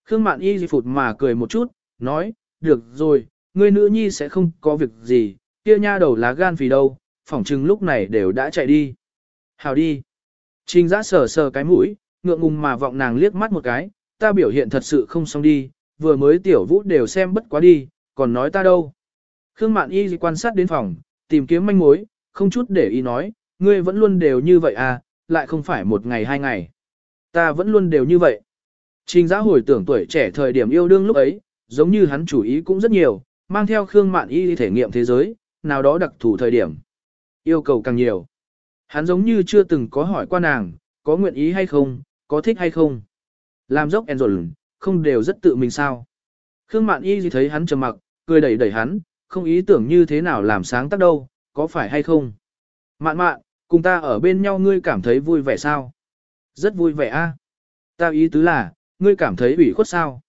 Khương Mạn Y phụt mà cười một chút, nói, được rồi, ngươi nữ nhi sẽ không có việc gì, kia nha đầu lá gan vì đâu, phỏng chừng lúc này đều đã chạy đi. Hào đi. Trình giã sờ sờ cái mũi, ngượng ngùng mà vọng nàng liếc mắt một cái, ta biểu hiện thật sự không xong đi, vừa mới tiểu vũ đều xem bất quá đi, còn nói ta đâu. Khương Mạn Y quan sát đến phòng, tìm kiếm manh mối, không chút để ý nói, ngươi vẫn luôn đều như vậy à, lại không phải một ngày hai ngày. Ta vẫn luôn đều như vậy. Trình giã hồi tưởng tuổi trẻ thời điểm yêu đương lúc ấy, giống như hắn chủ ý cũng rất nhiều, mang theo Khương Mạn Y thể nghiệm thế giới, nào đó đặc thù thời điểm. Yêu cầu càng nhiều. Hắn giống như chưa từng có hỏi qua nàng, có nguyện ý hay không, có thích hay không? Làm dốc en không đều rất tự mình sao? Khương Mạn Y thấy hắn trầm mặc, cười đẩy đẩy hắn, không ý tưởng như thế nào làm sáng tác đâu, có phải hay không? Mạn mạn, cùng ta ở bên nhau ngươi cảm thấy vui vẻ sao? Rất vui vẻ a. Ta ý tứ là, ngươi cảm thấy ủy khuất sao?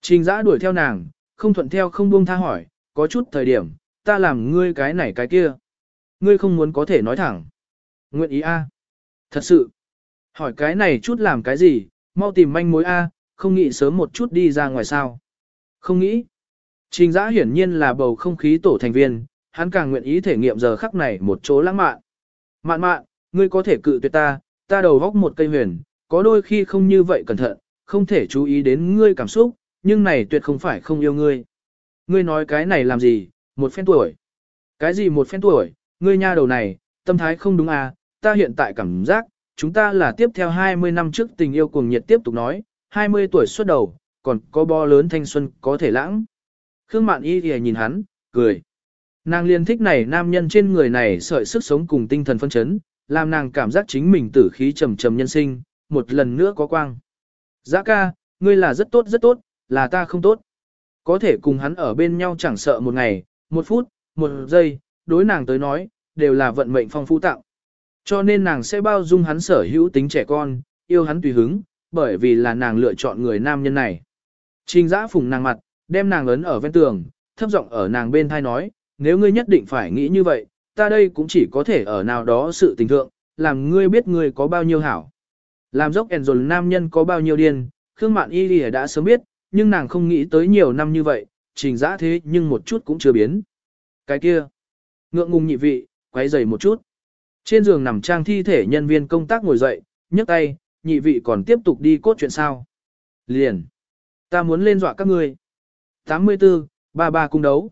Trình giã đuổi theo nàng, không thuận theo không buông tha hỏi, có chút thời điểm, ta làm ngươi cái này cái kia. Ngươi không muốn có thể nói thẳng. Nguyện ý a. Thật sự. Hỏi cái này chút làm cái gì, mau tìm manh mối A, không nghĩ sớm một chút đi ra ngoài sao. Không nghĩ. Trình giã hiển nhiên là bầu không khí tổ thành viên, hắn càng nguyện ý thể nghiệm giờ khắc này một chỗ lãng mạn. Mạn mạn, ngươi có thể cự tuyệt ta, ta đầu góc một cây huyền, có đôi khi không như vậy cẩn thận, không thể chú ý đến ngươi cảm xúc, nhưng này tuyệt không phải không yêu ngươi. Ngươi nói cái này làm gì, một phen tuổi. Cái gì một phen tuổi, ngươi nha đầu này, tâm thái không đúng à, ta hiện tại cảm giác, chúng ta là tiếp theo 20 năm trước tình yêu cuồng nhiệt tiếp tục nói, 20 tuổi xuất đầu, còn có bo lớn thanh xuân có thể lãng. Khương Mạn Y thì nhìn hắn, cười. Nàng liên thích này nam nhân trên người này sợi sức sống cùng tinh thần phân chấn, làm nàng cảm giác chính mình tử khí trầm trầm nhân sinh, một lần nữa có quang. Giã ca, ngươi là rất tốt rất tốt, là ta không tốt. Có thể cùng hắn ở bên nhau chẳng sợ một ngày, một phút, một giây, đối nàng tới nói, đều là vận mệnh phong phú tạo. Cho nên nàng sẽ bao dung hắn sở hữu tính trẻ con, yêu hắn tùy hứng, bởi vì là nàng lựa chọn người nam nhân này. Trình giã phùng nàng mặt, đem nàng ấn ở ven tường, thấp giọng ở nàng bên thai nói, nếu ngươi nhất định phải nghĩ như vậy, ta đây cũng chỉ có thể ở nào đó sự tình thượng, làm ngươi biết ngươi có bao nhiêu hảo. Làm dốc ẻn dồn nam nhân có bao nhiêu điên, Khương Mạn Y Lì đã sớm biết, nhưng nàng không nghĩ tới nhiều năm như vậy, trình giã thế nhưng một chút cũng chưa biến. Cái kia, ngượng ngùng nhị vị, quay dày một chút. Trên giường nằm trang thi thể nhân viên công tác ngồi dậy, nhấc tay, nhị vị còn tiếp tục đi cốt chuyện sao. Liền, ta muốn lên dọa các ngươi. 84, ba ba cung đấu.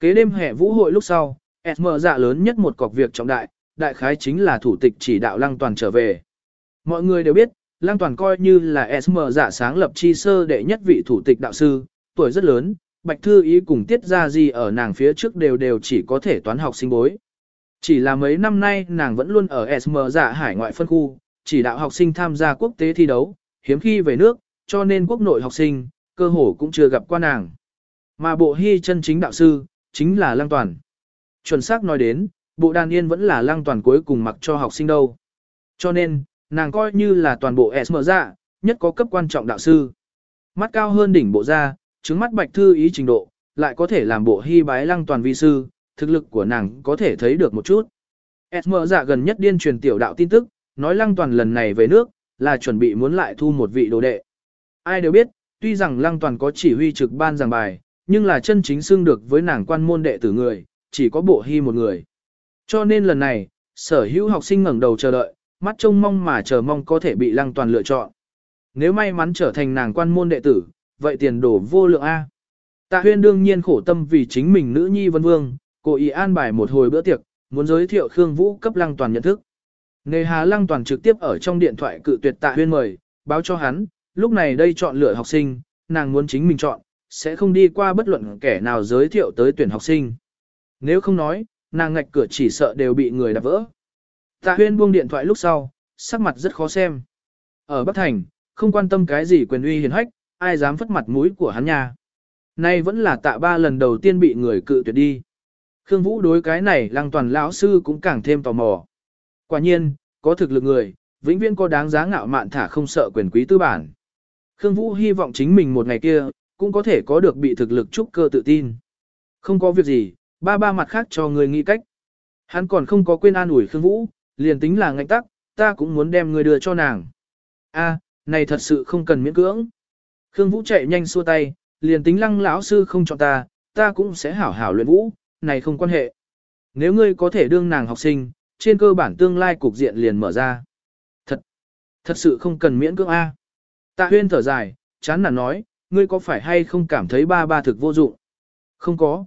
Kế đêm hệ vũ hội lúc sau, SM dạ lớn nhất một cọc việc trọng đại, đại khái chính là thủ tịch chỉ đạo lăng toàn trở về. Mọi người đều biết, Lang toàn coi như là SM giả sáng lập chi sơ đệ nhất vị thủ tịch đạo sư, tuổi rất lớn, bạch thư ý cùng tiết gia gì ở nàng phía trước đều đều chỉ có thể toán học sinh bối. Chỉ là mấy năm nay nàng vẫn luôn ở SM giả hải ngoại phân khu, chỉ đạo học sinh tham gia quốc tế thi đấu, hiếm khi về nước, cho nên quốc nội học sinh, cơ hồ cũng chưa gặp qua nàng. Mà bộ hy chân chính đạo sư, chính là Lang toàn. Chuẩn xác nói đến, bộ đàn yên vẫn là Lang toàn cuối cùng mặc cho học sinh đâu. Cho nên, nàng coi như là toàn bộ S mở ra, nhất có cấp quan trọng đạo sư. Mắt cao hơn đỉnh bộ ra, chứng mắt bạch thư ý trình độ, lại có thể làm bộ hy bái lăng toàn vi sư, thực lực của nàng có thể thấy được một chút. S mở ra dạ gần nhất điên truyền tiểu đạo tin tức, nói lăng toàn lần này về nước, là chuẩn bị muốn lại thu một vị đồ đệ. Ai đều biết, tuy rằng lăng toàn có chỉ huy trực ban giảng bài, nhưng là chân chính xưng được với nàng quan môn đệ tử người, chỉ có bộ hy một người. Cho nên lần này, sở hữu học sinh ngẩng đầu chờ đợi, mắt trông mong mà chờ mong có thể bị lăng toàn lựa chọn. Nếu may mắn trở thành nàng quan môn đệ tử, vậy tiền đổ vô lượng A. Tạ huyên đương nhiên khổ tâm vì chính mình nữ nhi vân vương, cố ý an bài một hồi bữa tiệc, muốn giới thiệu Khương Vũ cấp lăng toàn nhận thức. Nề hà lăng toàn trực tiếp ở trong điện thoại cự tuyệt tạ huyên mời, báo cho hắn, lúc này đây chọn lựa học sinh, nàng muốn chính mình chọn, sẽ không đi qua bất luận kẻ nào giới thiệu tới tuyển học sinh. Nếu không nói, nàng ngạch cửa chỉ sợ đều bị người đạp vỡ. Tạ huyên buông điện thoại lúc sau, sắc mặt rất khó xem. Ở Bắc Thành, không quan tâm cái gì quyền uy hiền hách, ai dám phất mặt mũi của hắn nha. Nay vẫn là tạ ba lần đầu tiên bị người cự tuyệt đi. Khương Vũ đối cái này lăng toàn lão sư cũng càng thêm tò mò. Quả nhiên, có thực lực người, vĩnh viễn có đáng giá ngạo mạn thả không sợ quyền quý tư bản. Khương Vũ hy vọng chính mình một ngày kia, cũng có thể có được bị thực lực trúc cơ tự tin. Không có việc gì, ba ba mặt khác cho người nghĩ cách. Hắn còn không có quên an ủi Khương Vũ, liền tính là ngạnh tắc, ta cũng muốn đem người đưa cho nàng. A, này thật sự không cần miễn cưỡng. Khương Vũ chạy nhanh xua tay, liền tính lăng lão sư không chọn ta, ta cũng sẽ hảo hảo luyện vũ, này không quan hệ. Nếu ngươi có thể đương nàng học sinh, trên cơ bản tương lai cục diện liền mở ra. Thật, thật sự không cần miễn cưỡng A. Tạ huyên thở dài, chán nản nói, ngươi có phải hay không cảm thấy ba ba thực vô dụng? Không có.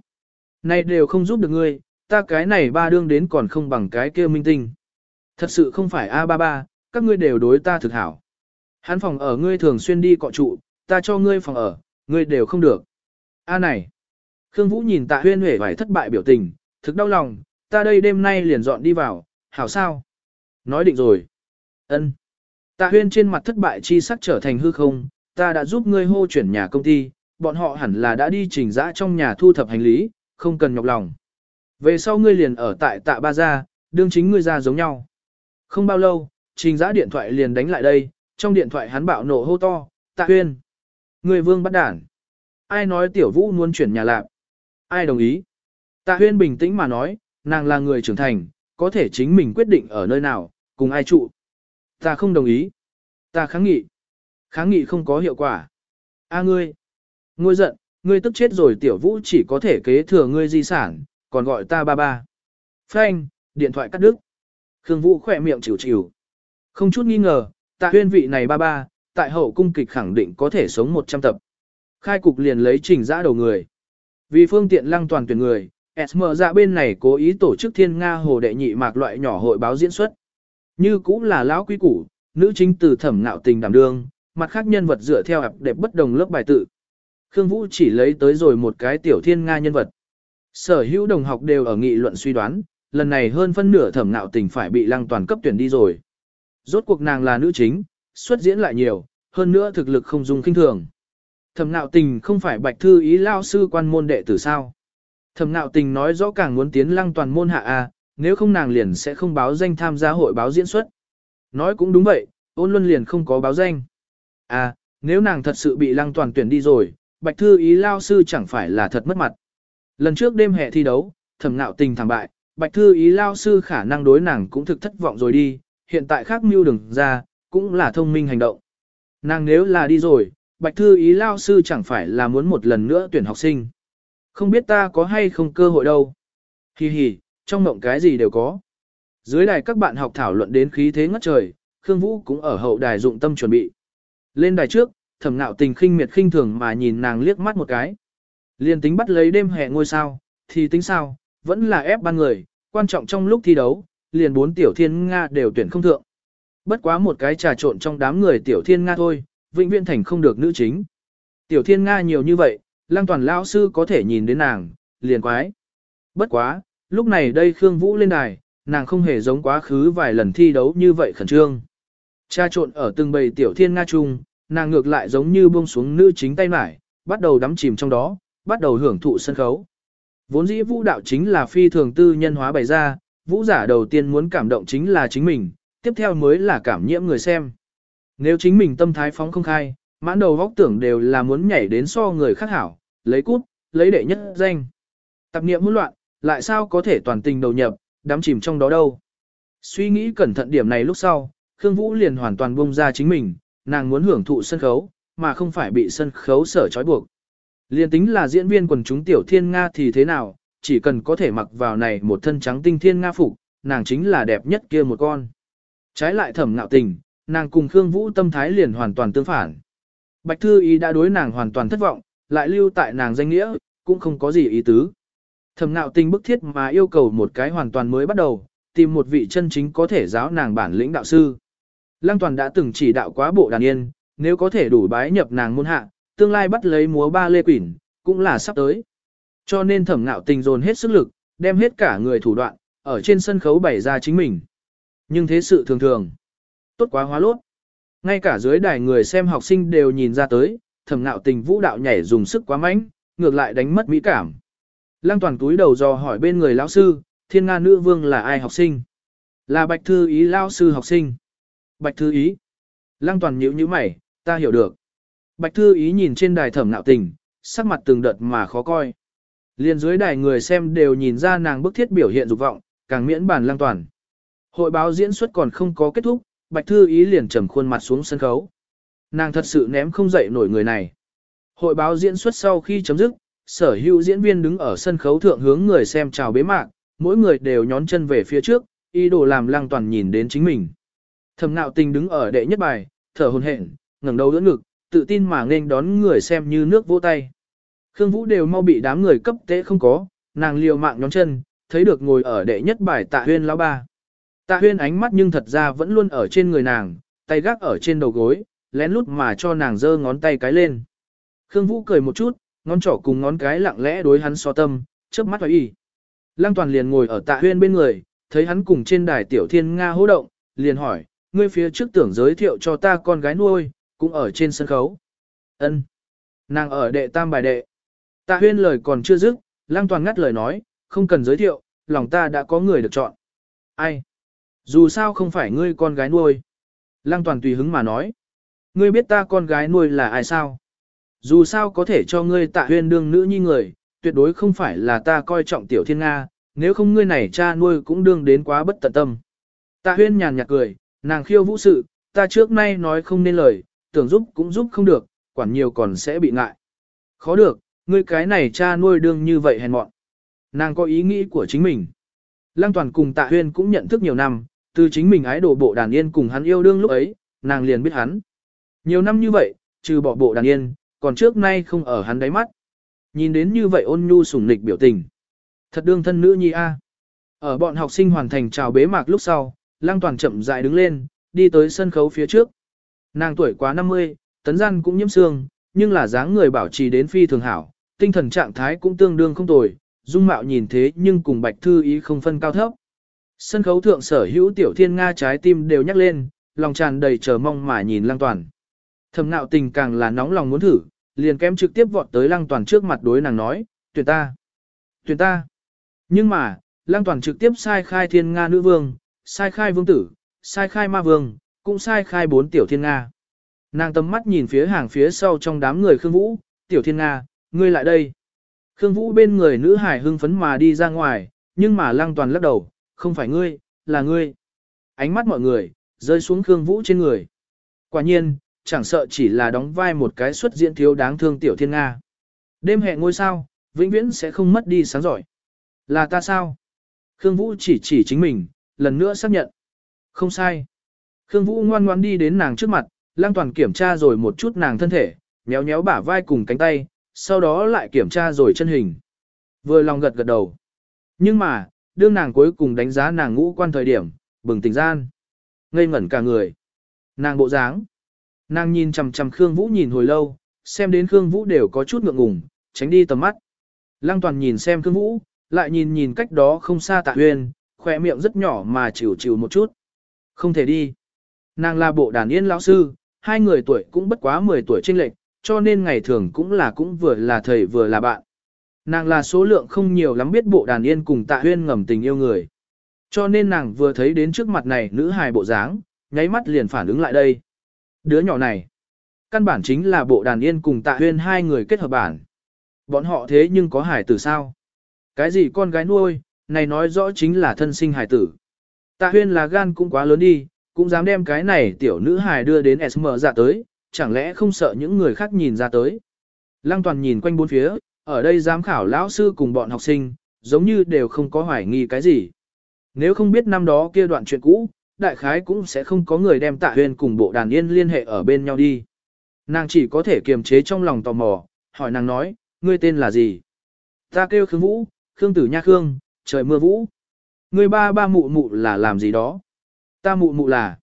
Này đều không giúp được ngươi, ta cái này ba đương đến còn không bằng cái kia minh tinh. Thật sự không phải a ba ba, các ngươi đều đối ta thực hảo. Hắn phòng ở ngươi thường xuyên đi cọ trụ, ta cho ngươi phòng ở, ngươi đều không được. A này. Khương Vũ nhìn tạ huyên huệ vải thất bại biểu tình, thực đau lòng, ta đây đêm nay liền dọn đi vào, hảo sao? Nói định rồi. Ân. Tạ huyên trên mặt thất bại chi sắc trở thành hư không, ta đã giúp ngươi hô chuyển nhà công ty, bọn họ hẳn là đã đi trình dã trong nhà thu thập hành lý, không cần nhọc lòng. Về sau ngươi liền ở tại tạ ba gia, đương chính ngươi ra giống nhau. Không bao lâu, trình Giã điện thoại liền đánh lại đây, trong điện thoại hắn bạo nổ hô to, tạ huyên. người vương bắt đản. Ai nói tiểu vũ muốn chuyển nhà lạc? Ai đồng ý? Tạ huyên bình tĩnh mà nói, nàng là người trưởng thành, có thể chính mình quyết định ở nơi nào, cùng ai trụ. Ta không đồng ý. Ta kháng nghị. Kháng nghị không có hiệu quả. A ngươi. Ngươi giận, ngươi tức chết rồi tiểu vũ chỉ có thể kế thừa ngươi di sản, còn gọi ta ba ba. Phanh, điện thoại cắt đứt. Khương Vũ khỏe miệng chịu chịu. Không chút nghi ngờ, tạ huyên vị này ba ba, tại hậu cung kịch khẳng định có thể sống 100 tập. Khai cục liền lấy trình giã đầu người. Vì phương tiện lăng toàn tuyển người, SM ra bên này cố ý tổ chức thiên Nga hồ đệ nhị mạc loại nhỏ hội báo diễn xuất. Như cũng là lão quý củ, nữ chính từ thẩm ngạo tình đảm đương, mặt khác nhân vật dựa theo ập đẹp bất đồng lớp bài tự. Khương Vũ chỉ lấy tới rồi một cái tiểu thiên Nga nhân vật. Sở hữu đồng học đều ở nghị luận suy đoán, lần này hơn phân nửa thẩm nạo tình phải bị lăng toàn cấp tuyển đi rồi. Rốt cuộc nàng là nữ chính, xuất diễn lại nhiều, hơn nữa thực lực không dùng kinh thường. Thẩm nạo tình không phải bạch thư ý lao sư quan môn đệ tử sao. Thẩm nạo tình nói rõ càng muốn tiến lăng toàn môn hạ A, nếu không nàng liền sẽ không báo danh tham gia hội báo diễn xuất. Nói cũng đúng vậy, ôn luân liền không có báo danh. À, nếu nàng thật sự bị lăng toàn tuyển đi rồi, bạch thư ý lao sư chẳng phải là thật mất mặt. Lần trước đêm hè thi đấu, thẩm nạo tình thảm bại, bạch thư ý lao sư khả năng đối nàng cũng thực thất vọng rồi đi, hiện tại khác mưu đừng ra, cũng là thông minh hành động. Nàng nếu là đi rồi, bạch thư ý lao sư chẳng phải là muốn một lần nữa tuyển học sinh. Không biết ta có hay không cơ hội đâu. Hi hi, trong mộng cái gì đều có. Dưới đài các bạn học thảo luận đến khí thế ngất trời, Khương Vũ cũng ở hậu đài dụng tâm chuẩn bị. Lên đài trước, thẩm nạo tình khinh miệt khinh thường mà nhìn nàng liếc mắt một cái. Liên tính bắt lấy đêm hè ngôi sao, thì tính sao, vẫn là ép ban người, quan trọng trong lúc thi đấu, liền bốn tiểu thiên Nga đều tuyển không thượng. Bất quá một cái trà trộn trong đám người tiểu thiên Nga thôi, vĩnh viễn thành không được nữ chính. Tiểu thiên Nga nhiều như vậy, lang toàn lão sư có thể nhìn đến nàng, liền quái. Bất quá, lúc này đây Khương Vũ lên đài, nàng không hề giống quá khứ vài lần thi đấu như vậy khẩn trương. Cha trộn ở từng bầy tiểu thiên Nga chung, nàng ngược lại giống như buông xuống nữ chính tay mải, bắt đầu đắm chìm trong đó, bắt đầu hưởng thụ sân khấu. Vốn dĩ vũ đạo chính là phi thường tư nhân hóa bày ra, vũ giả đầu tiên muốn cảm động chính là chính mình, tiếp theo mới là cảm nhiễm người xem. Nếu chính mình tâm thái phóng không khai, mãn đầu góc tưởng đều là muốn nhảy đến so người khác hảo, lấy cút, lấy đệ nhất danh. Tập niệm hỗn loạn, lại sao có thể toàn tình đầu nhập, đắm chìm trong đó đâu. Suy nghĩ cẩn thận điểm này lúc sau, Khương Vũ liền hoàn toàn buông ra chính mình, nàng muốn hưởng thụ sân khấu, mà không phải bị sân khấu sở trói buộc. Liên tính là diễn viên quần chúng tiểu thiên Nga thì thế nào, chỉ cần có thể mặc vào này một thân trắng tinh thiên Nga phục, nàng chính là đẹp nhất kia một con. Trái lại thẩm ngạo tình, nàng cùng Khương Vũ tâm thái liền hoàn toàn tương phản. Bạch Thư Ý đã đối nàng hoàn toàn thất vọng, lại lưu tại nàng danh nghĩa, cũng không có gì ý tứ. Thẩm ngạo tình bức thiết mà yêu cầu một cái hoàn toàn mới bắt đầu, tìm một vị chân chính có thể giáo nàng bản lĩnh đạo sư. Lăng Toàn đã từng chỉ đạo quá bộ đàn yên, nếu có thể đủ bái nhập nàng môn hạ, tương lai bắt lấy múa ba lê quỷ, cũng là sắp tới. Cho nên thẩm ngạo tình dồn hết sức lực, đem hết cả người thủ đoạn, ở trên sân khấu bày ra chính mình. Nhưng thế sự thường thường. Tốt quá hóa lốt. Ngay cả dưới đài người xem học sinh đều nhìn ra tới, thẩm ngạo tình vũ đạo nhảy dùng sức quá mạnh, ngược lại đánh mất mỹ cảm. Lăng toàn túi đầu dò hỏi bên người lão sư, thiên nga nữ vương là ai học sinh? Là bạch thư ý lão sư học sinh. Bạch thư ý. Lăng toàn nhíu nhíu mày, ta hiểu được. Bạch thư ý nhìn trên đài thẩm nạo tình, sắc mặt từng đợt mà khó coi. Liên dưới đài người xem đều nhìn ra nàng bức thiết biểu hiện dục vọng, càng miễn bàn lang toàn. Hội báo diễn xuất còn không có kết thúc, Bạch Thư Ý liền trầm khuôn mặt xuống sân khấu. Nàng thật sự ném không dậy nổi người này. Hội báo diễn xuất sau khi chấm dứt, sở hữu diễn viên đứng ở sân khấu thượng hướng người xem chào bế mạc, mỗi người đều nhón chân về phía trước, ý đồ làm lang toàn nhìn đến chính mình. Thẩm nạo tình đứng ở đệ nhất bài, thở hổn hển, ngẩng đầu đỡ ngực, tự tin mà nên đón người xem như nước vỗ tay. Khương Vũ đều mau bị đám người cấp tế không có, nàng liều mạng nhón chân, thấy được ngồi ở đệ nhất bài tạ huyên lão ba. Tạ huyên ánh mắt nhưng thật ra vẫn luôn ở trên người nàng, tay gác ở trên đầu gối, lén lút mà cho nàng giơ ngón tay cái lên. Khương Vũ cười một chút, ngón trỏ cùng ngón cái lặng lẽ đối hắn so tâm, chớp mắt hoài y. Lăng toàn liền ngồi ở tạ huyên bên người, thấy hắn cùng trên đài tiểu thiên Nga hô động, liền hỏi, ngươi phía trước tưởng giới thiệu cho ta con gái nuôi, cũng ở trên sân khấu. Ân, Nàng ở đệ tam bài đệ. Tạ huyên lời còn chưa dứt, lang toàn ngắt lời nói, không cần giới thiệu, lòng ta đã có người được chọn. Ai? Dù sao không phải ngươi con gái nuôi. Lăng toàn tùy hứng mà nói. Ngươi biết ta con gái nuôi là ai sao? Dù sao có thể cho ngươi tạ huyên đương nữ nhi người, tuyệt đối không phải là ta coi trọng tiểu thiên Nga, nếu không ngươi này cha nuôi cũng đương đến quá bất tận tâm. Tạ huyên nhàn nhạt cười, nàng khiêu vũ sự, ta trước nay nói không nên lời, tưởng giúp cũng giúp không được, quản nhiều còn sẽ bị ngại. Khó được, ngươi cái này cha nuôi đương như vậy hèn mọn. Nàng có ý nghĩ của chính mình. Lăng toàn cùng tạ huyên cũng nhận thức nhiều năm, từ chính mình ái đổ bộ đàn yên cùng hắn yêu đương lúc ấy, nàng liền biết hắn. Nhiều năm như vậy, trừ bỏ bộ đàn yên, còn trước nay không ở hắn đáy mắt. Nhìn đến như vậy ôn nhu sủng nịch biểu tình. Thật đương thân nữ nhi a. Ở bọn học sinh hoàn thành chào bế mạc lúc sau, Lăng Toàn chậm rãi đứng lên, đi tới sân khấu phía trước. Nàng tuổi quá 50, tấn gian cũng nhiễm xương, nhưng là dáng người bảo trì đến phi thường hảo, tinh thần trạng thái cũng tương đương không tồi, dung mạo nhìn thế nhưng cùng bạch thư ý không phân cao thấp. Sân khấu thượng sở hữu tiểu thiên Nga trái tim đều nhắc lên, lòng tràn đầy chờ mong mà nhìn lăng toàn. Thầm nạo tình càng là nóng lòng muốn thử, liền kém trực tiếp vọt tới lăng toàn trước mặt đối nàng nói, tuyển ta, tuyển ta. Nhưng mà, lăng toàn trực tiếp sai khai thiên Nga nữ vương, sai khai vương tử, sai khai ma vương, cũng sai khai bốn tiểu thiên Nga. Nàng tầm mắt nhìn phía hàng phía sau trong đám người Khương Vũ, tiểu thiên Nga, ngươi lại đây. Khương Vũ bên người nữ hải hưng phấn mà đi ra ngoài, nhưng mà lăng toàn lắc đầu, không phải ngươi, là ngươi. Ánh mắt mọi người, rơi xuống Khương Vũ trên người. Quả nhiên, chẳng sợ chỉ là đóng vai một cái xuất diễn thiếu đáng thương tiểu thiên Nga. Đêm hẹn ngôi sao, vĩnh viễn sẽ không mất đi sáng giỏi. Là ta sao? Khương Vũ chỉ chỉ chính mình, lần nữa xác nhận. Không sai. Khương Vũ ngoan ngoan đi đến nàng trước mặt, lang toàn kiểm tra rồi một chút nàng thân thể, nhéo nhéo bả vai cùng cánh tay, sau đó lại kiểm tra rồi chân hình. Vừa lòng gật gật đầu. Nhưng mà, đương nàng cuối cùng đánh giá nàng ngũ quan thời điểm, bừng tỉnh gian. Ngây ngẩn cả người. Nàng bộ dáng. Nàng nhìn chằm chằm Khương Vũ nhìn hồi lâu, xem đến Khương Vũ đều có chút ngượng ngùng, tránh đi tầm mắt. Lăng toàn nhìn xem Khương Vũ, lại nhìn nhìn cách đó không xa tạ huyền, khỏe miệng rất nhỏ mà chịu chịu một chút. Không thể đi. Nàng là bộ đàn yên lão sư, hai người tuổi cũng bất quá 10 tuổi trên lệch, cho nên ngày thường cũng là cũng vừa là thầy vừa là bạn. Nàng là số lượng không nhiều lắm biết bộ đàn yên cùng tạ huyên ngầm tình yêu người. Cho nên nàng vừa thấy đến trước mặt này nữ hài bộ dáng, nháy mắt liền phản ứng lại đây. Đứa nhỏ này, căn bản chính là bộ đàn yên cùng tạ huyên hai người kết hợp bản. Bọn họ thế nhưng có hải tử sao? Cái gì con gái nuôi, này nói rõ chính là thân sinh hải tử. Tạ huyên là gan cũng quá lớn đi, cũng dám đem cái này tiểu nữ hài đưa đến SM dạ tới, chẳng lẽ không sợ những người khác nhìn ra tới. Lăng toàn nhìn quanh bốn phía, ở đây giám khảo lão sư cùng bọn học sinh, giống như đều không có hoài nghi cái gì. Nếu không biết năm đó kia đoạn chuyện cũ, đại khái cũng sẽ không có người đem tạ huyền cùng bộ đàn yên liên hệ ở bên nhau đi. Nàng chỉ có thể kiềm chế trong lòng tò mò, hỏi nàng nói, ngươi tên là gì? Ta kêu Khương Vũ, Khương Tử Nha Khương, trời mưa Vũ. Ngươi ba ba mụ mụ là làm gì đó? Ta mụ mụ là.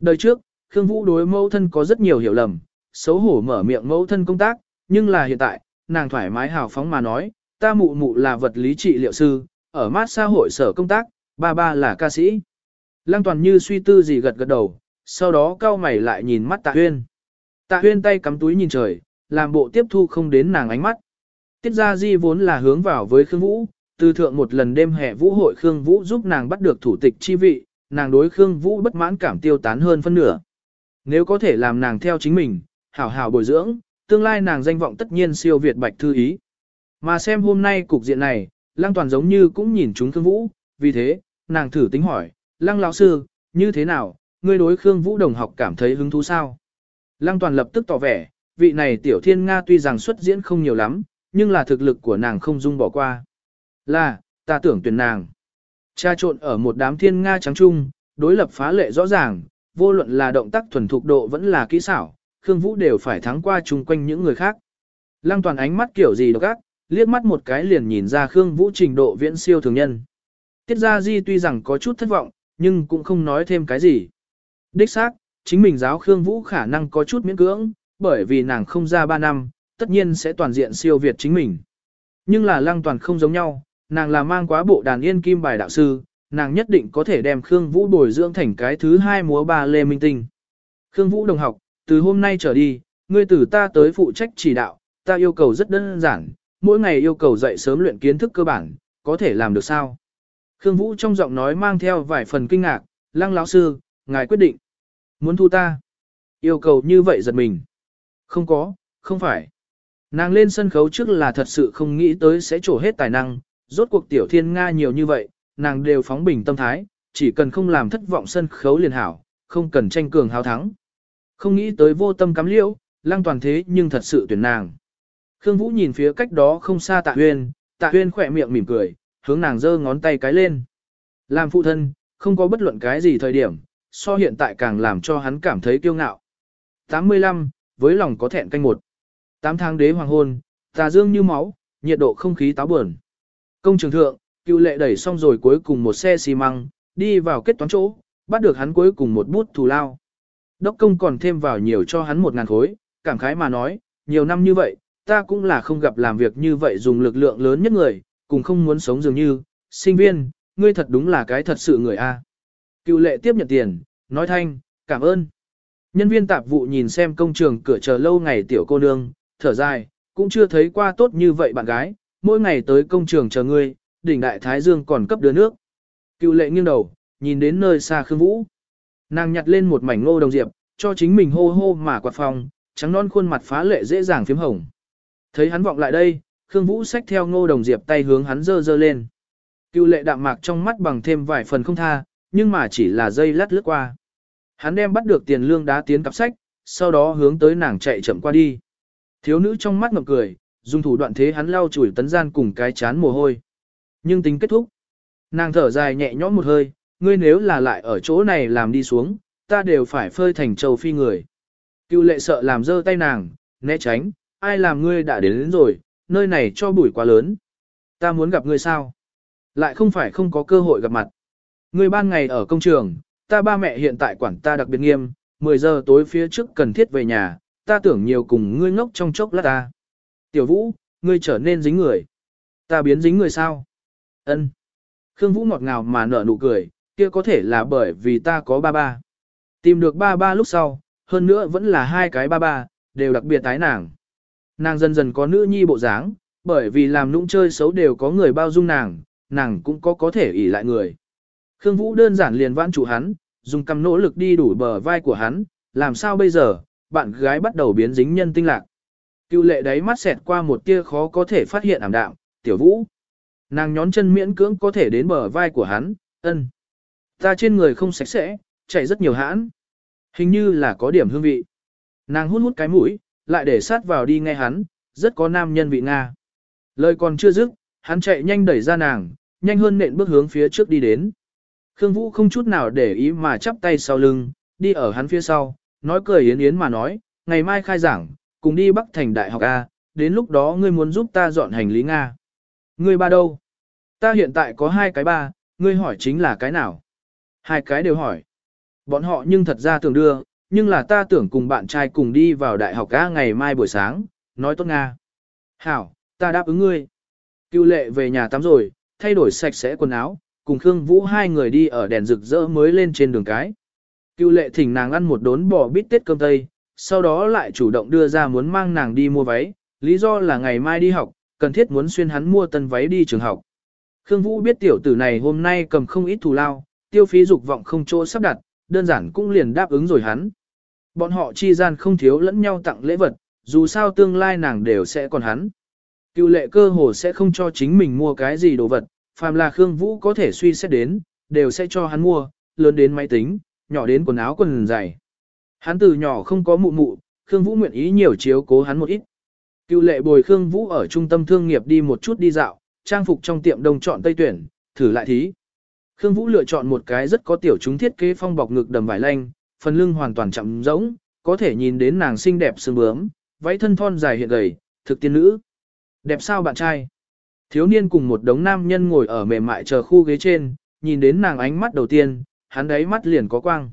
Đời trước, Khương Vũ đối mẫu thân có rất nhiều hiểu lầm, xấu hổ mở miệng mẫu thân công tác, nhưng là hiện tại, nàng thoải mái hào phóng mà nói, ta mụ mụ là vật lý trị liệu sư, ở mát xã hội sở công tác, ba ba là ca sĩ. Lăng toàn như suy tư gì gật gật đầu, sau đó cao mày lại nhìn mắt tạ huyên. Tạ huyên tay cắm túi nhìn trời, làm bộ tiếp thu không đến nàng ánh mắt. Tiết ra di vốn là hướng vào với Khương Vũ, từ thượng một lần đêm hè vũ hội Khương Vũ giúp nàng bắt được thủ tịch chi vị, nàng đối Khương Vũ bất mãn cảm tiêu tán hơn phân nửa. Nếu có thể làm nàng theo chính mình, hảo hảo bồi dưỡng, tương lai nàng danh vọng tất nhiên siêu việt bạch thư ý. Mà xem hôm nay cục diện này, Lăng Toàn giống như cũng nhìn chúng Khương Vũ, vì thế, nàng thử tính hỏi, Lăng lão sư, như thế nào, ngươi đối Khương Vũ đồng học cảm thấy hứng thú sao? Lăng Toàn lập tức tỏ vẻ, vị này tiểu thiên Nga tuy rằng xuất diễn không nhiều lắm, nhưng là thực lực của nàng không dung bỏ qua. Là, ta tưởng tuyển nàng. Cha trộn ở một đám thiên Nga trắng trung, đối lập phá lệ rõ ràng, vô luận là động tác thuần thục độ vẫn là kỹ xảo, Khương Vũ đều phải thắng qua chung quanh những người khác. Lăng toàn ánh mắt kiểu gì độc ác, liếc mắt một cái liền nhìn ra Khương Vũ trình độ viễn siêu thường nhân. Tiết Gia Di tuy rằng có chút thất vọng, nhưng cũng không nói thêm cái gì. Đích xác, chính mình giáo Khương Vũ khả năng có chút miễn cưỡng, bởi vì nàng không ra 3 năm, tất nhiên sẽ toàn diện siêu việt chính mình. Nhưng là lăng toàn không giống nhau, nàng là mang quá bộ đàn yên kim bài đạo sư, nàng nhất định có thể đem Khương Vũ bồi dưỡng thành cái thứ hai múa ba lê minh tinh. Khương Vũ đồng học, từ hôm nay trở đi, ngươi từ ta tới phụ trách chỉ đạo, ta yêu cầu rất đơn giản, mỗi ngày yêu cầu dậy sớm luyện kiến thức cơ bản, có thể làm được sao? Khương Vũ trong giọng nói mang theo vài phần kinh ngạc, lăng lão sư, ngài quyết định. Muốn thu ta? Yêu cầu như vậy giật mình. Không có, không phải. Nàng lên sân khấu trước là thật sự không nghĩ tới sẽ trổ hết tài năng, rốt cuộc tiểu thiên Nga nhiều như vậy, nàng đều phóng bình tâm thái, chỉ cần không làm thất vọng sân khấu liền hảo, không cần tranh cường hào thắng. Không nghĩ tới vô tâm cắm liễu, lăng toàn thế nhưng thật sự tuyển nàng. Khương Vũ nhìn phía cách đó không xa tạ huyên, tạ huyên khỏe miệng mỉm cười, hướng nàng giơ ngón tay cái lên. Làm phụ thân, không có bất luận cái gì thời điểm, so hiện tại càng làm cho hắn cảm thấy kiêu ngạo. 85, với lòng có thẹn canh một. 8 tháng đế hoàng hôn, tà dương như máu, nhiệt độ không khí táo bờn. Công trường thượng, cựu lệ đẩy xong rồi cuối cùng một xe xi măng, đi vào kết toán chỗ, bắt được hắn cuối cùng một bút thù lao. Đốc công còn thêm vào nhiều cho hắn một ngàn khối, cảm khái mà nói, nhiều năm như vậy, ta cũng là không gặp làm việc như vậy dùng lực lượng lớn nhất người, cùng không muốn sống dường như, sinh viên, ngươi thật đúng là cái thật sự người A. Cựu lệ tiếp nhận tiền, nói thanh, cảm ơn. Nhân viên tạp vụ nhìn xem công trường cửa chờ lâu ngày tiểu cô nương, thở dài, cũng chưa thấy qua tốt như vậy bạn gái, mỗi ngày tới công trường chờ ngươi, đỉnh đại thái dương còn cấp đưa nước. Cựu lệ nghiêng đầu, nhìn đến nơi xa Khương Vũ. Nàng nhặt lên một mảnh ngô đồng diệp, cho chính mình hô hô mà quạt phòng, trắng non khuôn mặt phá lệ dễ dàng phím hồng. Thấy hắn vọng lại đây, Khương Vũ xách theo ngô đồng diệp tay hướng hắn dơ dơ lên. Cựu lệ đạm mạc trong mắt bằng thêm vài phần không tha, nhưng mà chỉ là dây lát lướt qua. Hắn đem bắt được tiền lương đá tiến cặp sách, sau đó hướng tới nàng chạy chậm qua đi. Thiếu nữ trong mắt ngập cười, dùng thủ đoạn thế hắn lau chùi tấn gian cùng cái chán mồ hôi. Nhưng tính kết thúc. Nàng thở dài nhẹ nhõm một hơi, ngươi nếu là lại ở chỗ này làm đi xuống, ta đều phải phơi thành châu phi người. Cựu lệ sợ làm dơ tay nàng, né tránh, ai làm ngươi đã đến, đến rồi, nơi này cho bụi quá lớn. Ta muốn gặp ngươi sao? Lại không phải không có cơ hội gặp mặt. Ngươi ban ngày ở công trường, ta ba mẹ hiện tại quản ta đặc biệt nghiêm, 10 giờ tối phía trước cần thiết về nhà, ta tưởng nhiều cùng ngươi ngốc trong chốc lát ta. Tiểu Vũ, ngươi trở nên dính người. Ta biến dính người sao? Ân. Khương Vũ ngọt ngào mà nở nụ cười, kia có thể là bởi vì ta có ba ba. Tìm được ba ba lúc sau, hơn nữa vẫn là hai cái ba ba, đều đặc biệt tái nàng. Nàng dần dần có nữ nhi bộ dáng, bởi vì làm nũng chơi xấu đều có người bao dung nàng, nàng cũng có có thể ỷ lại người. Khương Vũ đơn giản liền vãn chủ hắn, dùng cầm nỗ lực đi đủ bờ vai của hắn, làm sao bây giờ, bạn gái bắt đầu biến dính nhân tinh lạc. Cựu lệ đấy mắt xẹt qua một tia khó có thể phát hiện ảm đạm, tiểu vũ. Nàng nhón chân miễn cưỡng có thể đến bờ vai của hắn, ân. Ta trên người không sạch sẽ, chảy rất nhiều hãn. Hình như là có điểm hương vị. Nàng hút hút cái mũi, lại để sát vào đi nghe hắn, rất có nam nhân vị Nga. Lời còn chưa dứt, hắn chạy nhanh đẩy ra nàng, nhanh hơn nện bước hướng phía trước đi đến. Khương Vũ không chút nào để ý mà chắp tay sau lưng, đi ở hắn phía sau, nói cười yến yến mà nói, ngày mai khai giảng, cùng đi Bắc Thành Đại học A, đến lúc đó ngươi muốn giúp ta dọn hành lý Nga. Ngươi ba đâu? Ta hiện tại có hai cái ba, ngươi hỏi chính là cái nào? Hai cái đều hỏi. Bọn họ nhưng thật ra tưởng đưa, nhưng là ta tưởng cùng bạn trai cùng đi vào đại học A ngày mai buổi sáng, nói tốt Nga. Hảo, ta đáp ứng ngươi. Cựu lệ về nhà tắm rồi, thay đổi sạch sẽ quần áo, cùng Khương Vũ hai người đi ở đèn rực rỡ mới lên trên đường cái. Cựu lệ thỉnh nàng ăn một đốn bò bít tết cơm tây, sau đó lại chủ động đưa ra muốn mang nàng đi mua váy, lý do là ngày mai đi học, cần thiết muốn xuyên hắn mua tân váy đi trường học. Khương Vũ biết tiểu tử này hôm nay cầm không ít thù lao, tiêu phí dục vọng không chỗ sắp đặt, đơn giản cũng liền đáp ứng rồi hắn. Bọn họ chi gian không thiếu lẫn nhau tặng lễ vật, dù sao tương lai nàng đều sẽ còn hắn. Cựu lệ cơ hồ sẽ không cho chính mình mua cái gì đồ vật, phàm là Khương Vũ có thể suy xét đến, đều sẽ cho hắn mua, lớn đến máy tính, nhỏ đến quần áo quần giày. Hắn từ nhỏ không có mụ mụ, Khương Vũ nguyện ý nhiều chiếu cố hắn một ít. Cựu lệ bồi Khương Vũ ở trung tâm thương nghiệp đi một chút đi dạo, trang phục trong tiệm đồng chọn tây tuyển, thử lại thí. Khương Vũ lựa chọn một cái rất có tiểu chúng thiết kế phong bọc ngực đầm vải lanh, phần lưng hoàn toàn chậm rỗng, có thể nhìn đến nàng xinh đẹp sương bướm, váy thân thon dài hiện gầy, thực tiên nữ. Đẹp sao bạn trai? Thiếu niên cùng một đống nam nhân ngồi ở mềm mại chờ khu ghế trên, nhìn đến nàng ánh mắt đầu tiên, hắn đấy mắt liền có quang.